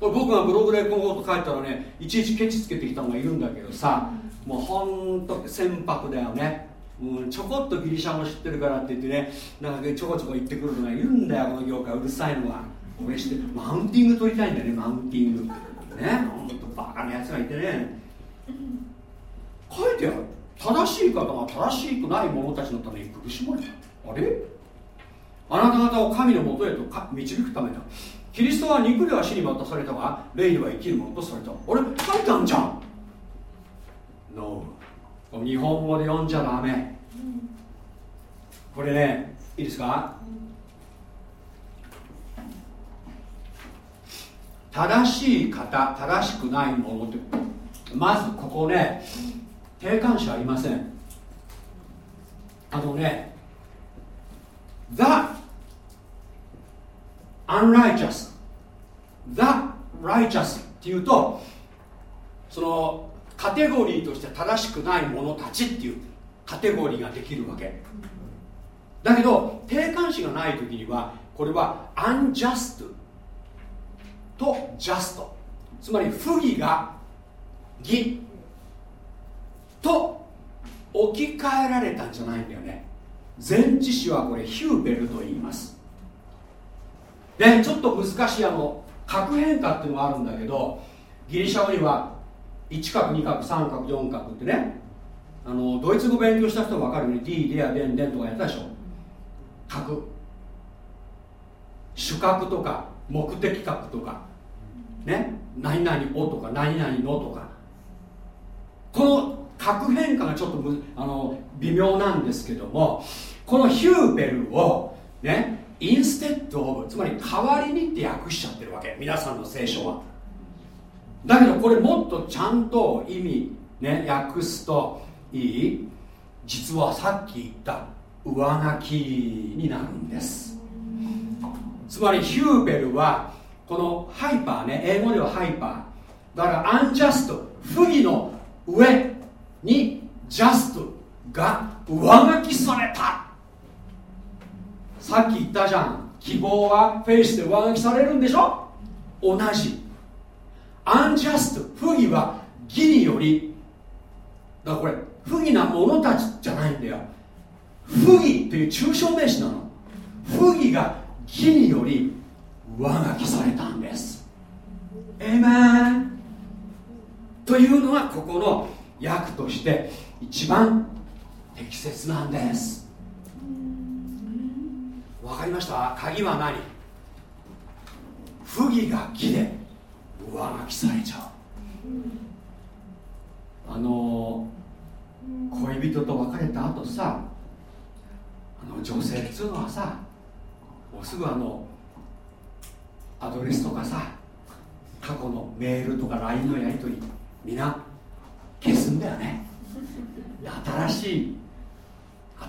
[SPEAKER 1] これ僕がブログでこのこと書いたらねいちいちケチつけてきたのがいるんだけどさもうほんと船舶だよね、うん、ちょこっとギリシャも知ってるからって言ってねなんかちょこちょこ言ってくるのがいるんだよこの業界。うるさいのが俺してマウンティング取りたいんだよねマウンティング。ねほんとバカなやつがいてね。書いてある。正しい方が正しくない者たちのために苦しまれた。あれ？あなた方を神のもとへと導くためだ。キリストは肉では死に渡されたが霊では生きるものとされた。俺書いてあるじゃん。No 日本語で読んじゃダメ。これねいいですか？正しい方正しくないものって。まずここね定冠詞ありません。あのね The unrighteous The righteous っていうとそのカテゴリーとして正しくない者たちっていうカテゴリーができるわけ。だけど定冠詞がない時にはこれは unjust と just つまり不義が義と置き換えられたんじゃないんだよね。前置詞はこれヒューベルと言います。でちょっと難しいあの角変化っていうのがあるんだけどギリシャ語には1角2角3角4角ってねあのドイツ語勉強した人は分かるように D デアデンデンとかやったでしょ。角主角とか目的角とか。ね何々をとか何々のとか。この角変化がちょっとあの微妙なんですけどもこのヒューベルをねインステッドオブつまり代わりにって訳しちゃってるわけ皆さんの聖書は。だけどこれもっとちゃんと意味ね訳すといい。実はさっき言った上書きになるんです。つまりヒューベルはこのハイパーね英語ではハイパーだからアンジャスト不義の上にジャストが上書きされた。さっき言ったじゃん。希望はフェイスで上書きされるんでしょ？同じ。アンジャスト不義は義により。だからこれ不義な者たちじゃないんだよ。不義という抽象名詞なの。不義が義により上書きされたんです。エメンというのがここの訳として一番適切なんです。わかりました？鍵は何？不義が義で上書きされちゃう。あの恋人と別れた後さあの女性っつうのはさもうすぐあのアドレスとかさ過去のメールとか LINE のやり取りみんな消すんだよね。新しい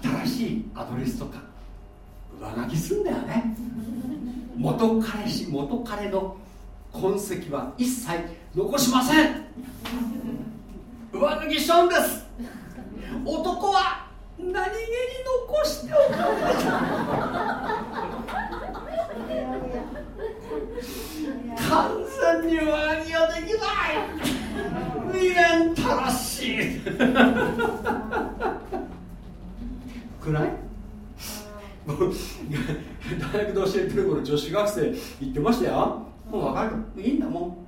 [SPEAKER 1] 新しいアドレスとか上書きすんだよね。元彼氏元彼の痕跡は一切残しません。上書きしちゃうんです。男は何気に残しておく。完全に上着ができない。未練たらしい。くない？大学で教えてる頃女子学生言ってましたよ。もう分かる。いいんだも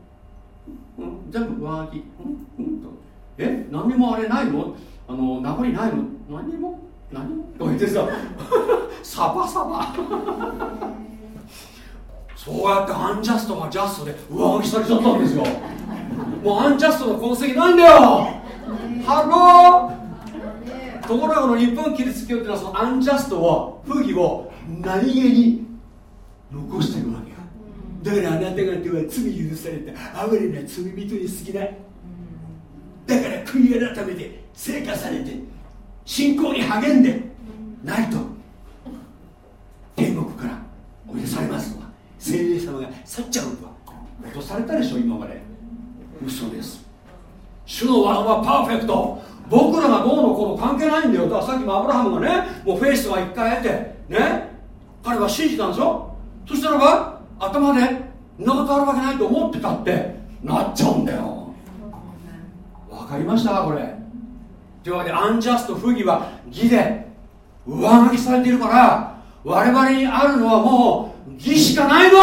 [SPEAKER 1] ん、うん、全部上着、うん、うん？と。え？何にもあれないの？あの名残ないの？何にも？何にも？と言ってさ サバサバそうやってアンジャストがジャストで上着されちゃったんですよ。もうアンジャストの痕跡ないんだよ。ハロー。ところがこの日本キリスト教っていうのはその unjust を不義を何気に残してるわけよ。だからあなた方は罪許された哀れな罪人に過ぎないだから悔い改めて聖化されて信仰に励んでないと天国から落とされますとか聖霊様が去っちゃうとは脅されたでしょ今まで。嘘です。主の技はパーフェクト。僕らがどうのこうの関係ないんだよだからさっきもアブラハムがねもうフェイスが一回得てね。彼は信じたんでしょ？そしたらば頭でそんなことあるわけないと思ってたってなっちゃうんだよ。わかりましたこれ。というわけでアンジャスト不義は義で上書きされているから我々にあるのはもう義しかないの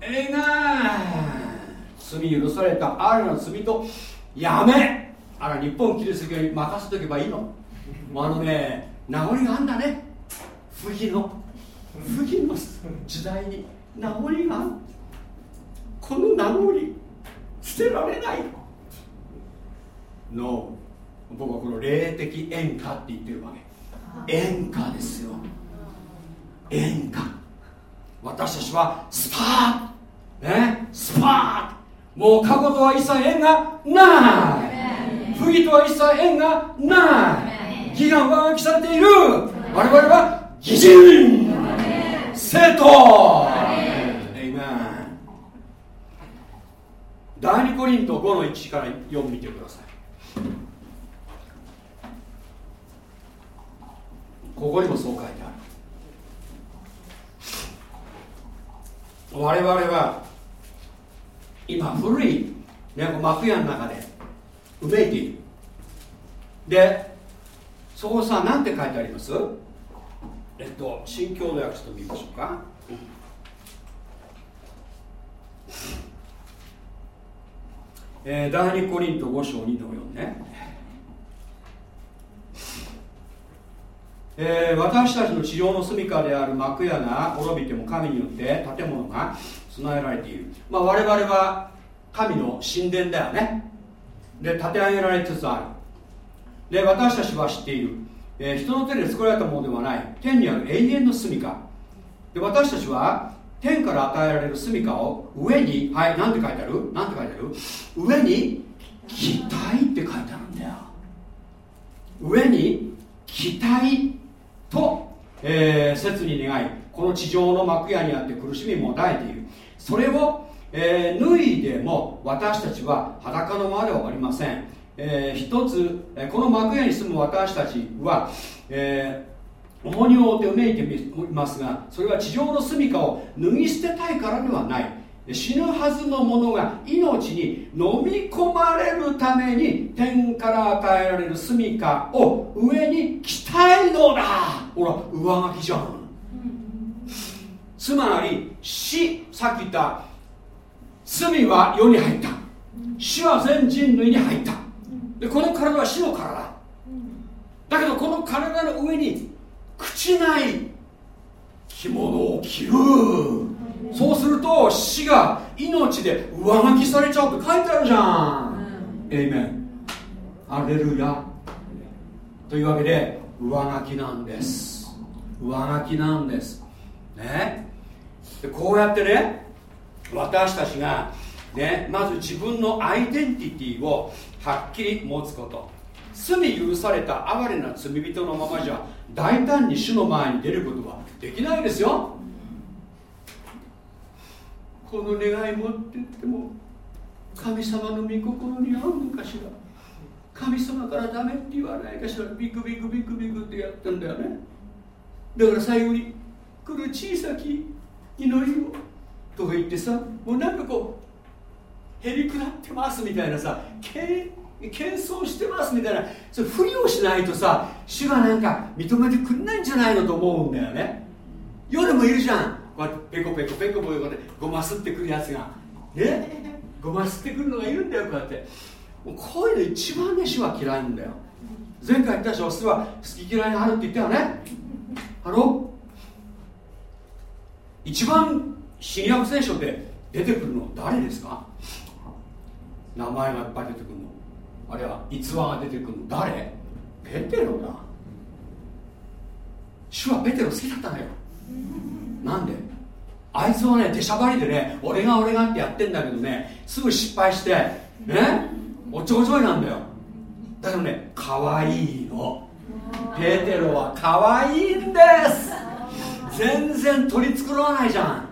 [SPEAKER 1] えいな罪許されたあるな罪とやめ！あら日本キリスト教に任せとけばいいの？あのね名残があんだね。不義の。不義の時代に。名残があるこの名残捨てられない。の。僕はこの霊的演歌って言ってるわけ。演歌ですよ演歌。私たちはスパーね？スパーもう過去とは一切縁がない。不義とは一切縁がない。義が上書きされている。我々は義人。生徒。第2コリント5の1から4見てください。ここにもそう書いてある我々は今古い、ね、幕屋の中でうめいている。でそこさ何て書いてあります？えっと新共同訳ちょっと見ましょうか、えー、第2コリント5章2の4ね。えー、私たちの地上の住処である幕屋が滅びても神によって建物が備えられている、まあ、我々は神の神殿だよね。で建て上げられつつある。で私たちは知っている、えー、人の手で作られたものではない。天にある永遠の住処で私たちは天から与えられる住処を上にはい何て書いてある？何て書いてある？上に期待って書いてあるんだよ。上に期待と、えー、切に願いこの地上の幕屋にあって苦しみも抱えている。それを、えー、脱いでも私たちは裸のままではありません、えー、一つ、この幕屋に住む私たちは、え、重荷を負ってうめいていますがそれは地上の住処を脱ぎ捨てたいからではない。死ぬはずのものが命に飲み込まれるために天から与えられる住処を上に着たいのだ。ほら上書きじゃん、つまり死さっき言った罪は世に入った。死は全人類に入った。でこの体は死の体だけどこの体の上に朽ちない着物を着る。そうすると死が命で上書きされちゃうって書いてあるじゃん、エイメンアレルヤ。というわけで上書きなんです。上書きなんです。ね。でこうやってね私たちがねまず自分のアイデンティティをはっきり持つこと。罪許された哀れな罪人のままじゃ大胆に主の前に出ることはできないですよこの願い持ってっても神様の御心に合うのかしら。神様からダメって言わないかしら。ビクビクビクビクってやったんだよね。だから最後に来る小さき祈りを。とか言ってさもうなんかこうへりくだってますみたいなさ謙遜してますみたいなそれふりをしないとさ主がなんか認めてくれないんじゃないのと思うんだよね。夜もいるじゃん。こうやってペコペコペコペコでごますってくるやつが。ねごますってくるのがいるんだよこうやって。もうこういうの一番ね主は嫌いんだよ。前回言ったでしょ巣は好き嫌いがあるって言ったよね。あの一番新約聖書で出てくるの誰ですか？名前がいっぱい出てくるの。あるいは逸話が出てくるの。誰？ペテロだ。主はペテロ好きだったのよ。なんで？あいつはね出しゃばりでね俺が俺がってやってんだけどねすぐ失敗してねおちょこちょいなんだよ。だけどね可愛いの。ペテロは可愛いんです。全然取り繕わないじゃん。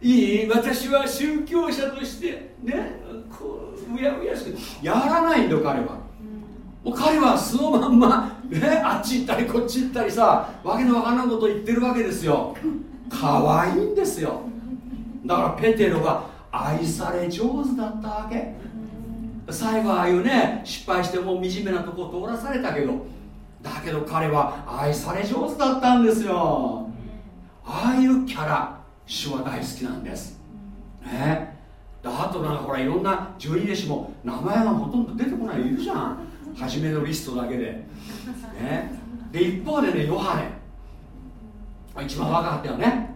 [SPEAKER 1] いい？私は宗教者としてねこううやうやしてやらないんだよ彼は。もう彼はそのまんま、ね、あっち行ったりこっち行ったりさわけのわからないこと言ってるわけですよ。可愛いんですよ。だからペテロが愛され上手だったわけ。最後ああいうね失敗してもう惨めなとこを通らされたけどだけど彼は愛され上手だったんですよ。ああいうキャラ主は大好きなんです。ね。あとなんかほらいろんな十二弟子も名前がほとんど出てこないいるじゃん。初めのリストだけで、ね、で一方でねヨハネ。一番若かったよね。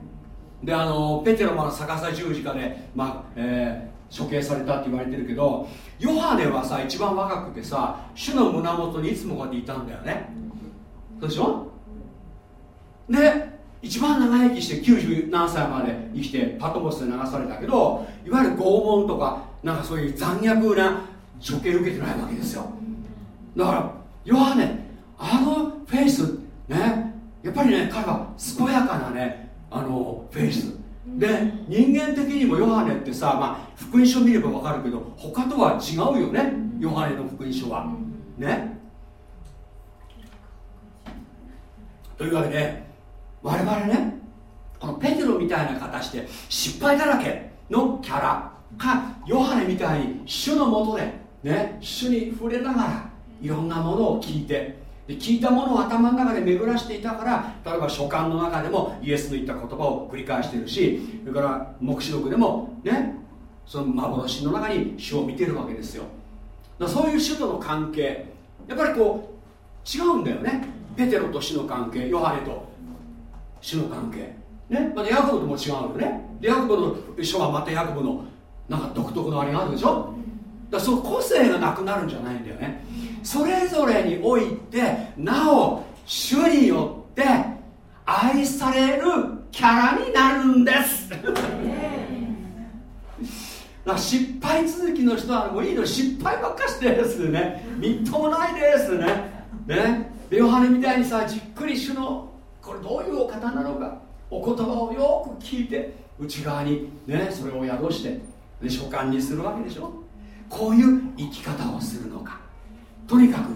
[SPEAKER 1] であのペテロも逆さ十字架で、まあえー、処刑されたって言われてるけどヨハネはさ一番若くてさ主の胸元にいつもこうやっていたんだよね。そうでしょ？で一番長生きして90何歳まで生きてパトモスで流されたけどいわゆる拷問とかなんかそういう残虐な処刑受けてないわけですよ。だからヨハネあのフェイスねやっぱりね彼は健やかなねあのフェイス。で人間的にもヨハネってさ、まあ、福音書見れば分かるけど他とは違うよねヨハネの福音書は。ね。というわけで我々ねこのペテロみたいな形で失敗だらけのキャラかヨハネみたいに主のもとでね主に触れながらいろんなものを聞いて。で聞いたものを頭の中で巡らしていたから例えば書簡の中でもイエスの言った言葉を繰り返してるしそれから黙示録でもねその幻の中に主を見てるわけですよ。だそういう主との関係やっぱりこう違うんだよね。ペテロと主の関係ヨハネと主の関係。ね。またヤコブとも違うよね。でヤコブの書はまたヤコブのなんか独特のあれがあるでしょ。だその個性がなくなるんじゃないんだよね。それぞれにおいてなお主によって愛されるキャラになるんです。だ失敗続きの人はもういいの。失敗ばっかしてですね。みっともないですね。ね。でヨハネみたいにさじっくり主のこれどういうお方なのか。お言葉をよく聞いて内側にねそれを宿してで所感にするわけでしょこういう生き方をするのか。とにかく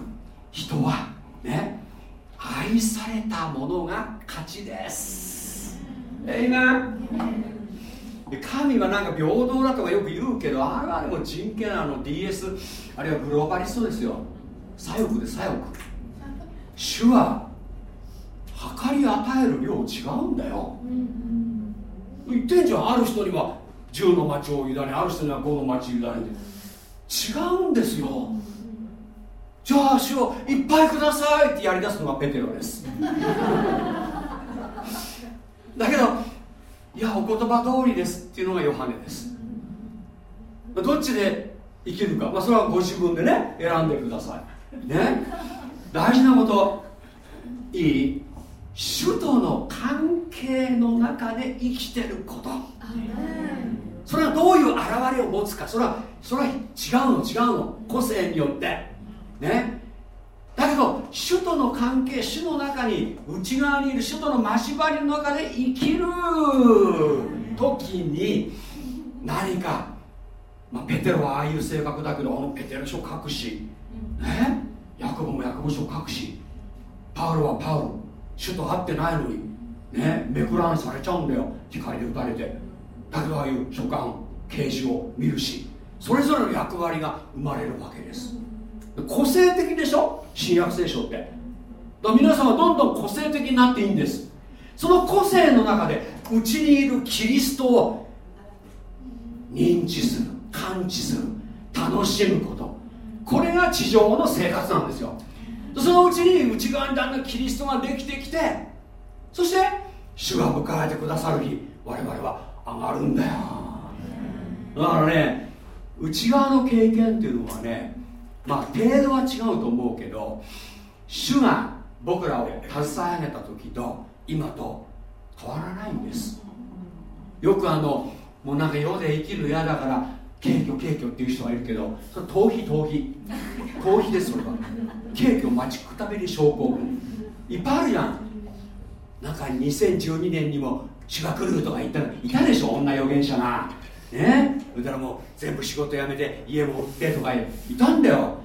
[SPEAKER 1] 人はね愛されたものが勝ちです。えいな神はなんか平等だとかよく言うけどあれはでも人権あの DS あるいはグローバリストですよ。左翼で左翼。主は計り与える量違うんだよ、言ってんじゃん。ある人には10の町を委ねある人には5の町を委ねて違うんですよ。じゃあ主をいっぱいくださいってやりだすのがペテロです。だけどいやお言葉通りですっていうのがヨハネです。どっちで生きるか、まあ、それはご自分でね選んでください。ね。大事なこと。いい？主との関係の中で生きてること。それはどういう現れを持つか。それはそれは違うの違うの。個性によって。ね。だけど主との関係主の中に内側にいる主との交わりの中で生きる時に何かまあ、ペテロはああいう性格だけどペテロ書書くし。ね。ヤコブもヤコブ書書くし。パウロはパウロ。主と会ってないのに。ね。めくらんされちゃうんだよ。光で打たれて。だけどああいう書簡啓示を見るしそれぞれの役割が生まれるわけです。個性的でしょ？新約聖書って。だから皆さんはどんどん個性的になっていいんです。その個性の中でうちにいるキリストを認知する感知する楽しむこと。これが地上の生活なんですよ。そのうちに内側にだんだんキリストができてきてそして主が迎えてくださる日我々は上がるんだよ。だからね内側の経験っていうのはねまあ程度は違うと思うけど主が僕らを携え上げた時と今と変わらないんです。よくあのもうなんか世で生きる嫌だから軽挙軽挙っていう人がいるけどそれ逃避逃避。逃避ですそれは。軽挙待ちくたびれ症候群いっぱいあるじゃん。なんか2012年にも主が来るとか言ったらいたでしょ女預言者が。ね？それからもう全部仕事辞めて家も売ってとかいたんだよ。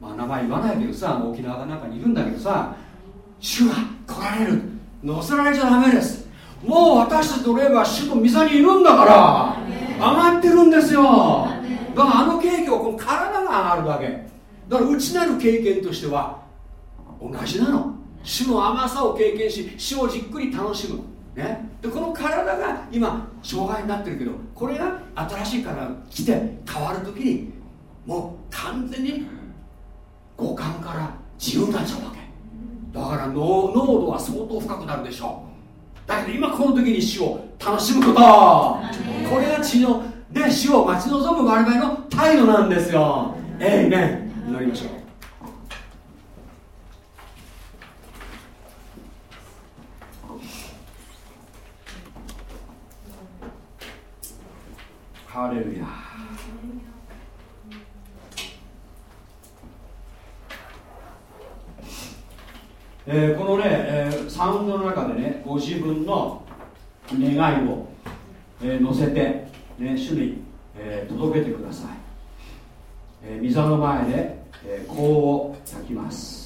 [SPEAKER 1] まあ名前言わないけどさ。沖縄かなんかにいるんだけどさ。主が来られる。乗せられちゃダメです。もう私たちとれば主と御座にいるんだから。上がってるんですよ。だからあの経験はこの体が上がるわけ。だから内なる経験としては同じなの。主の甘さを経験し主をじっくり楽しむ。ね、でこの体が今障害になってるけどこれが新しい体が来て変わる時にもう完全に五感から自由になっちゃうわけ。だから濃度は相当深くなるでしょう。だけど今この時に死を楽しむこと。これが血ので死を待ち望む我々の態度なんですよ。えいね祈りましょう。ハレルヤえー、このね、えー、サウンドの中でねご自分の願いを、えー、乗せて、ね、主に、えー、届けてください、えー、座の前で、えー、香を焚きます。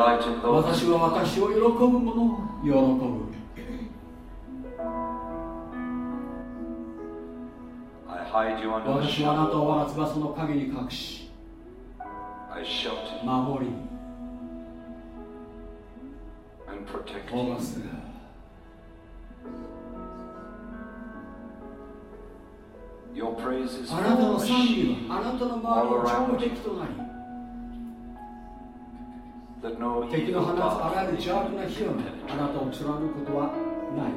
[SPEAKER 2] Those
[SPEAKER 1] 私は私を喜ぶ者を喜ぶ
[SPEAKER 2] I hide you under the
[SPEAKER 1] 私はあなたを我が翼の陰に隠し守り
[SPEAKER 2] and protect
[SPEAKER 1] 保.護するあなたの賛美はあなたの周りの城壁となり敵の放つあらゆる邪悪な火をあなたを貫くことはない。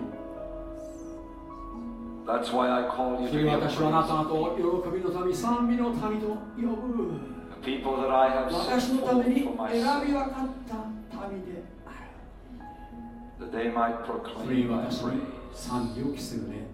[SPEAKER 1] それ私はあなたと喜びの民、賛美の民と呼ぶ。私のために選び分かった民である。それ私賛美を期するね。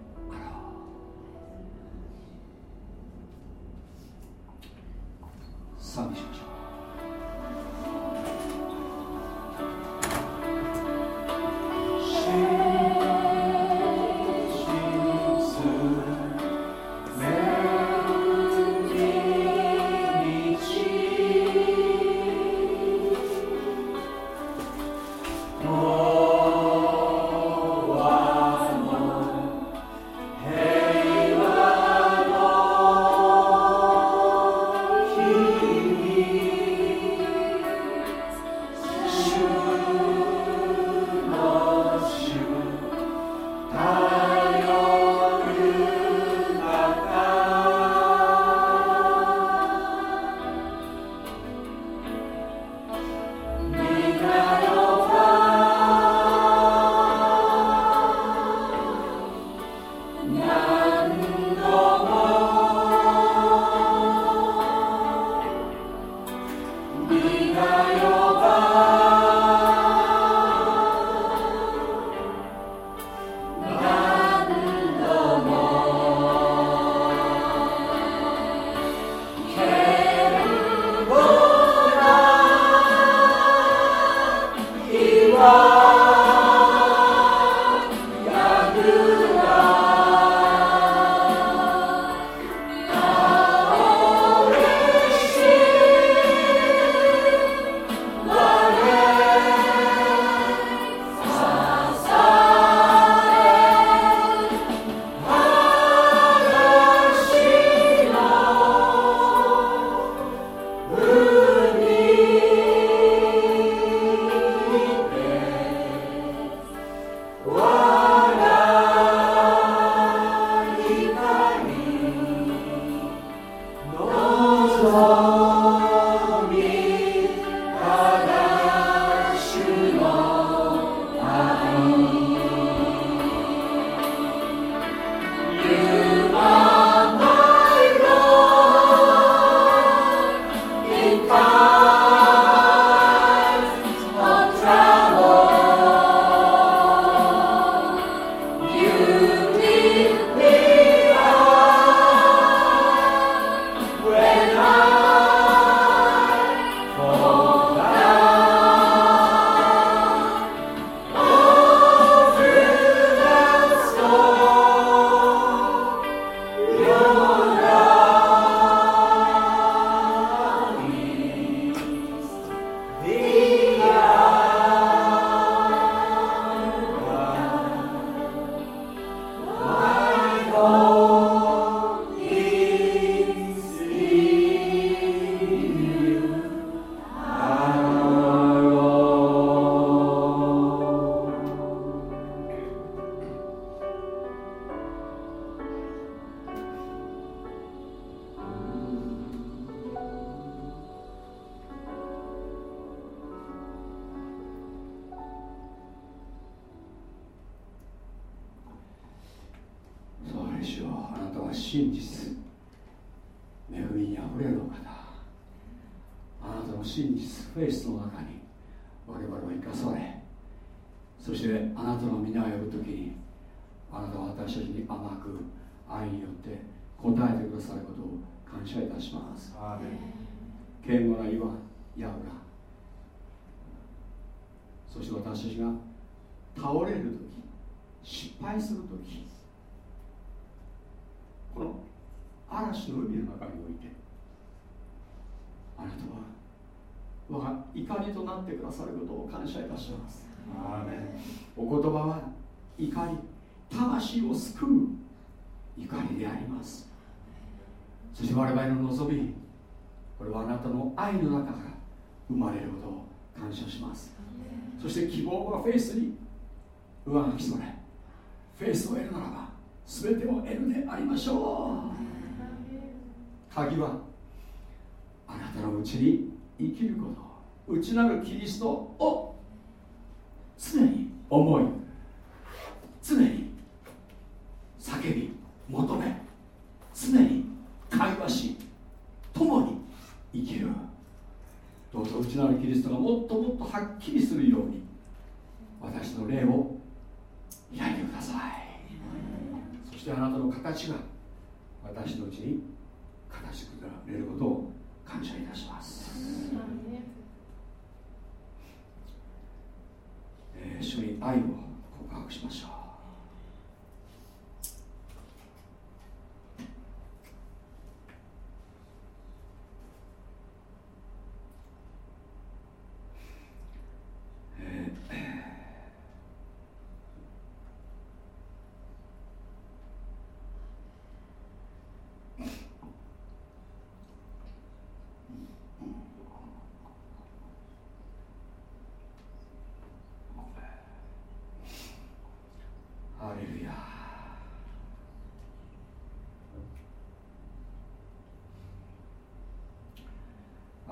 [SPEAKER 1] 感謝いたします。お言葉は怒り魂を救う怒りであります。そして我々の望みこれはあなたの愛の中から生まれることを感謝します。そして希望はフェイスに上書きそれフェイスを得るならば全てを得るでありましょう。鍵はあなたのうちに生きること。内なるキリストを常に思い常に叫び求め常に会話し共に生きるどうぞ内なるキリストがもっともっとはっきりするように私の霊を開いてくださいそしてあなたの形が私のうちに形作られることを感謝いたします、えー、主に愛を告白しましょう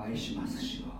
[SPEAKER 1] 愛します主を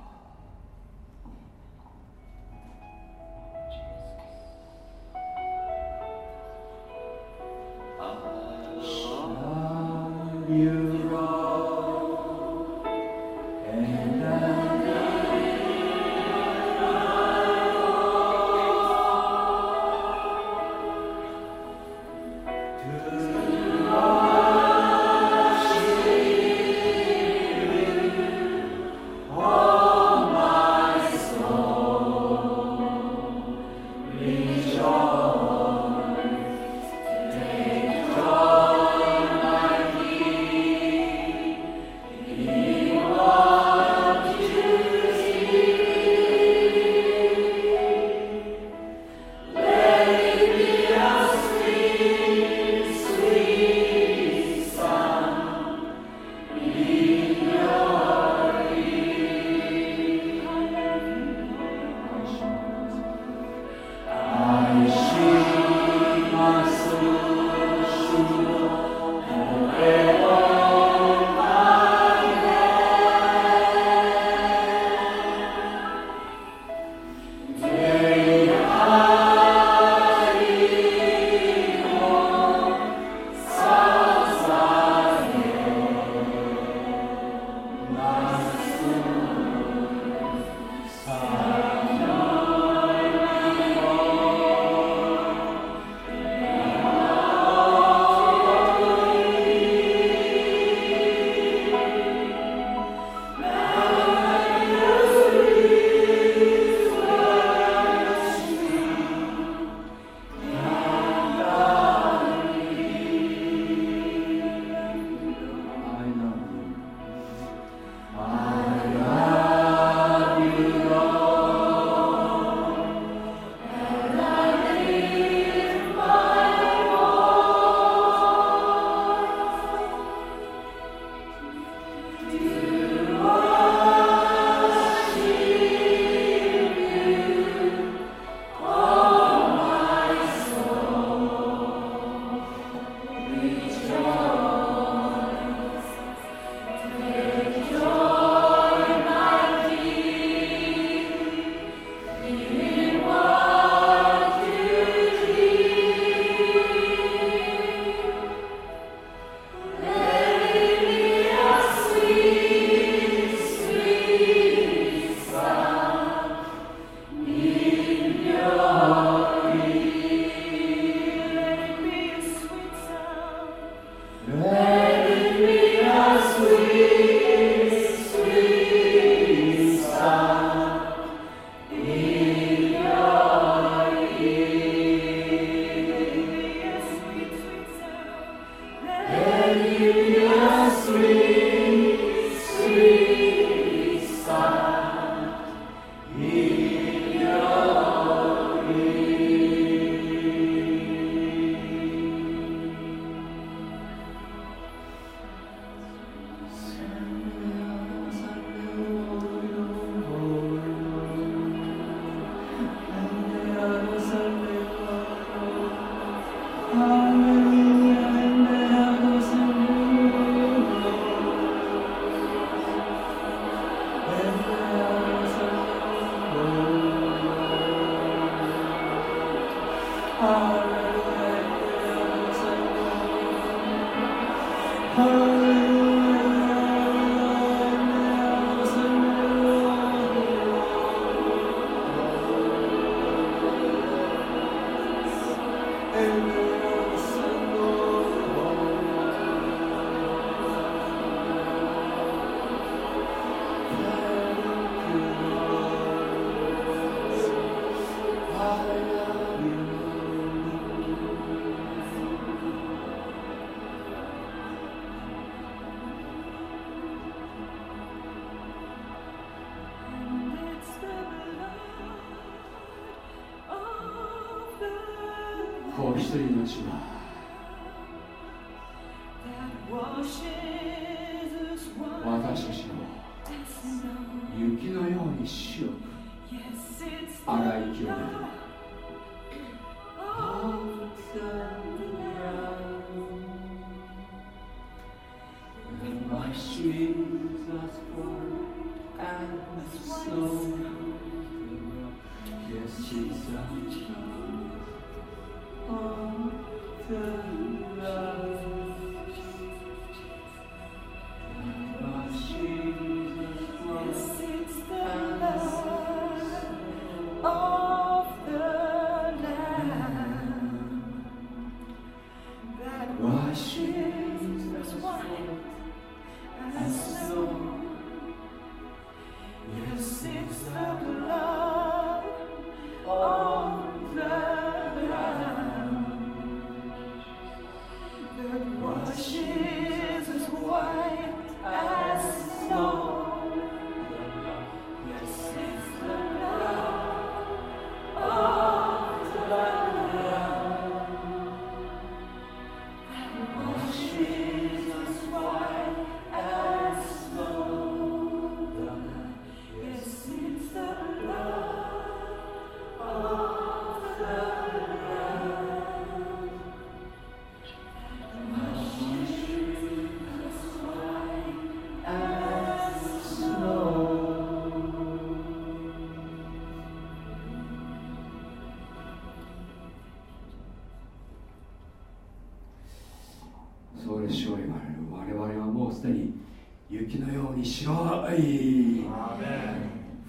[SPEAKER 1] 雪のように白い。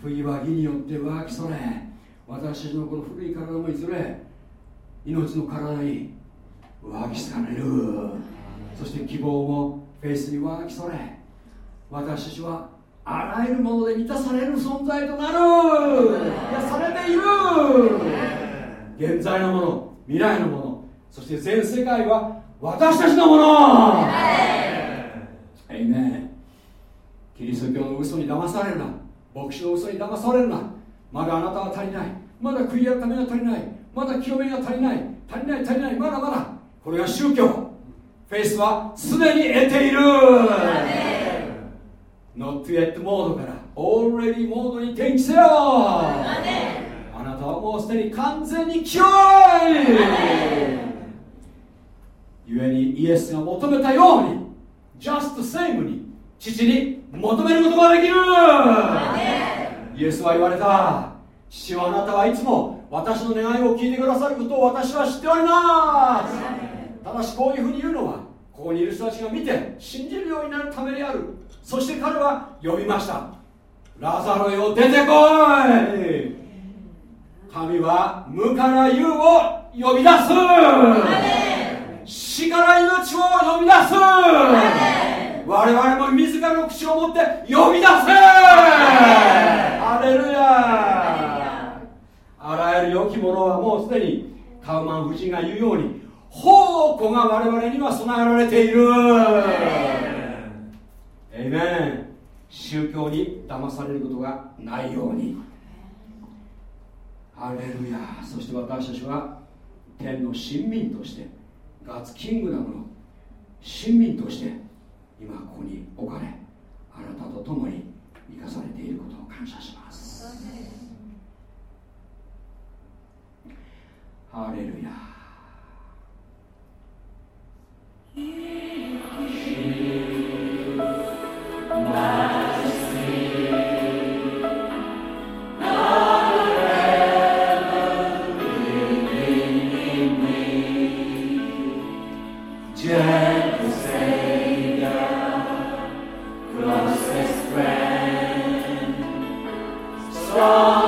[SPEAKER 1] 冬は義によって湧きそれ。私のこの古い体もいずれ命の体に湧きされる。そして希望もフェイスに湧きそれ。私たちはあらゆるもので満たされる存在となる。癒されている。現在のもの未来のもの。そして全世界は私たちのもの。エイメンキリスト教の嘘に騙されるな。牧師の嘘に騙されるな。まだあなたは足りない。まだ悔い改めが足りない。まだ清めが足りない。足りない足りない。まだまだ。これが宗教。フェイスはすでに得ている。Not yet モードから。Already モードに転機せよ。あなたはもうすでに完全に清い。故にイエスが求めたように。just same に父に求めることができる。イエスは言われた。父はあなたはいつも私の願いを聞いてくださることを私は知っております。ただしこういうふうに言うのはここにいる人たちが見て信じるようになるためである。そして彼は呼びました。ラザロよ出てこい。神は無から有を呼び出す。死から命を呼び出す我々も自らの口を持って呼び出せ！ハレルヤ！あらゆる良きものはもうすでにカウマン夫人が言うように宝庫が我々には備えられている。エイメン宗教に騙されることがないように。ハレルヤ。そして私たちは天の親民としてガッツキングダムの親民として今ここに置かれあなたと共に生かされていることを感謝します。ハレルヤ。
[SPEAKER 3] Thank
[SPEAKER 1] 다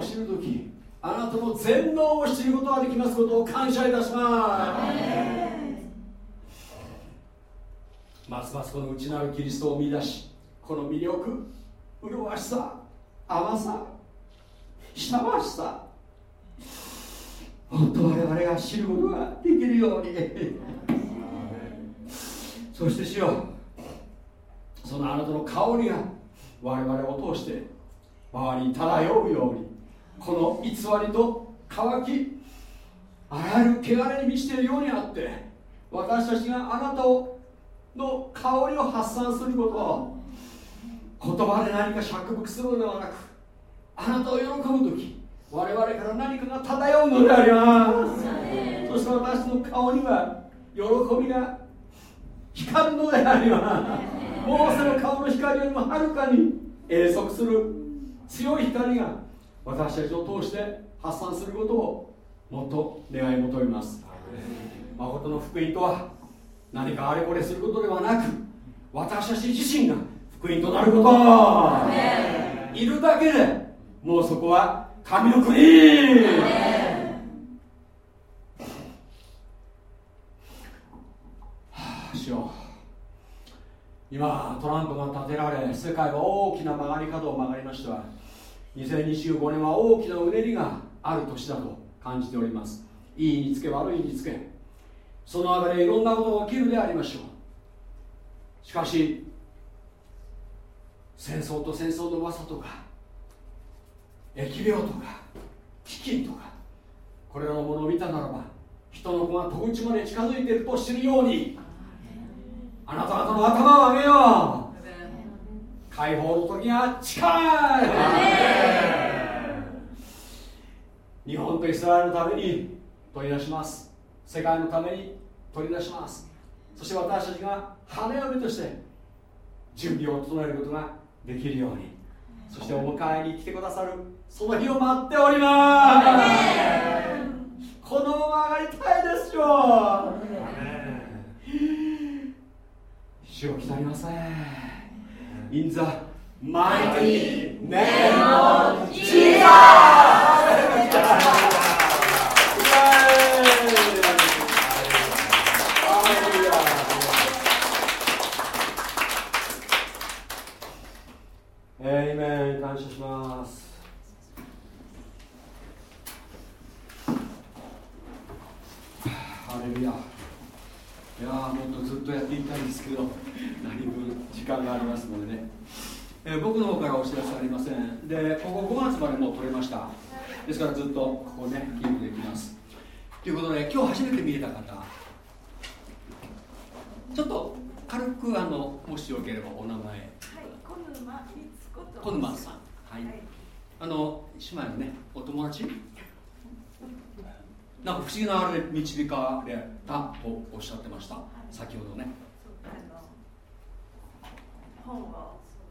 [SPEAKER 1] を知るときあなたの全能を知ることができますことを感謝いたします。ますますこの内なるキリストを見出しこの魅力麗しさ甘さ親しさ本当我々が知ることができるように。そしてしようそのあなたの香りが我々を通して周りに漂うようにこの偽りと乾きあらゆる汚れに満ちているようにあって私たちがあなたをの香りを発散することを言葉で何か釈伏するのではなくあなたを喜ぶ時我々から何かが漂うのであります。そして私の顔には喜びが光るのであります。モーセの顔の光よりもはるかに永息する強い光が私たちを通して発散することをもっと願い求めます。誠の福音とは何かあれこれすることではなく私たち自身が福音となること。いるだけでもうそこは神の国。今トランプが立てられ世界は大きな曲がり角を曲がりました2025年は大きなうねりがある年だと感じております。いいにつけ悪いにつけ。その中でいろんなことが起きるでありましょう。しかし戦争と戦争の噂とか疫病とか飢饉とかこれらのものを見たならば人の子が戸口まで近づいていると知るようにあなた方の頭を上げよう。解放の時が近い。日本とイスラエルのために取り出します。世界のために取り出します。そして私たちが花嫁として準備を整えることができるように。そしてお迎えに来てくださるその日を待っております。このまま上がりたいですよ。主を来たりません In the mighty name of Jesus! がありますのでね、えー、僕の方からお知らせありません。でここ5月までもう取れました。ですからずっとここねキープできます。ということで今日初めて見えた方ちょっと軽くあのもしよければお名前。小沼さん、はい、あの姉妹のねお友達？なんか不思議なあれで導かれたとおっしゃってました。先ほどね
[SPEAKER 4] 本を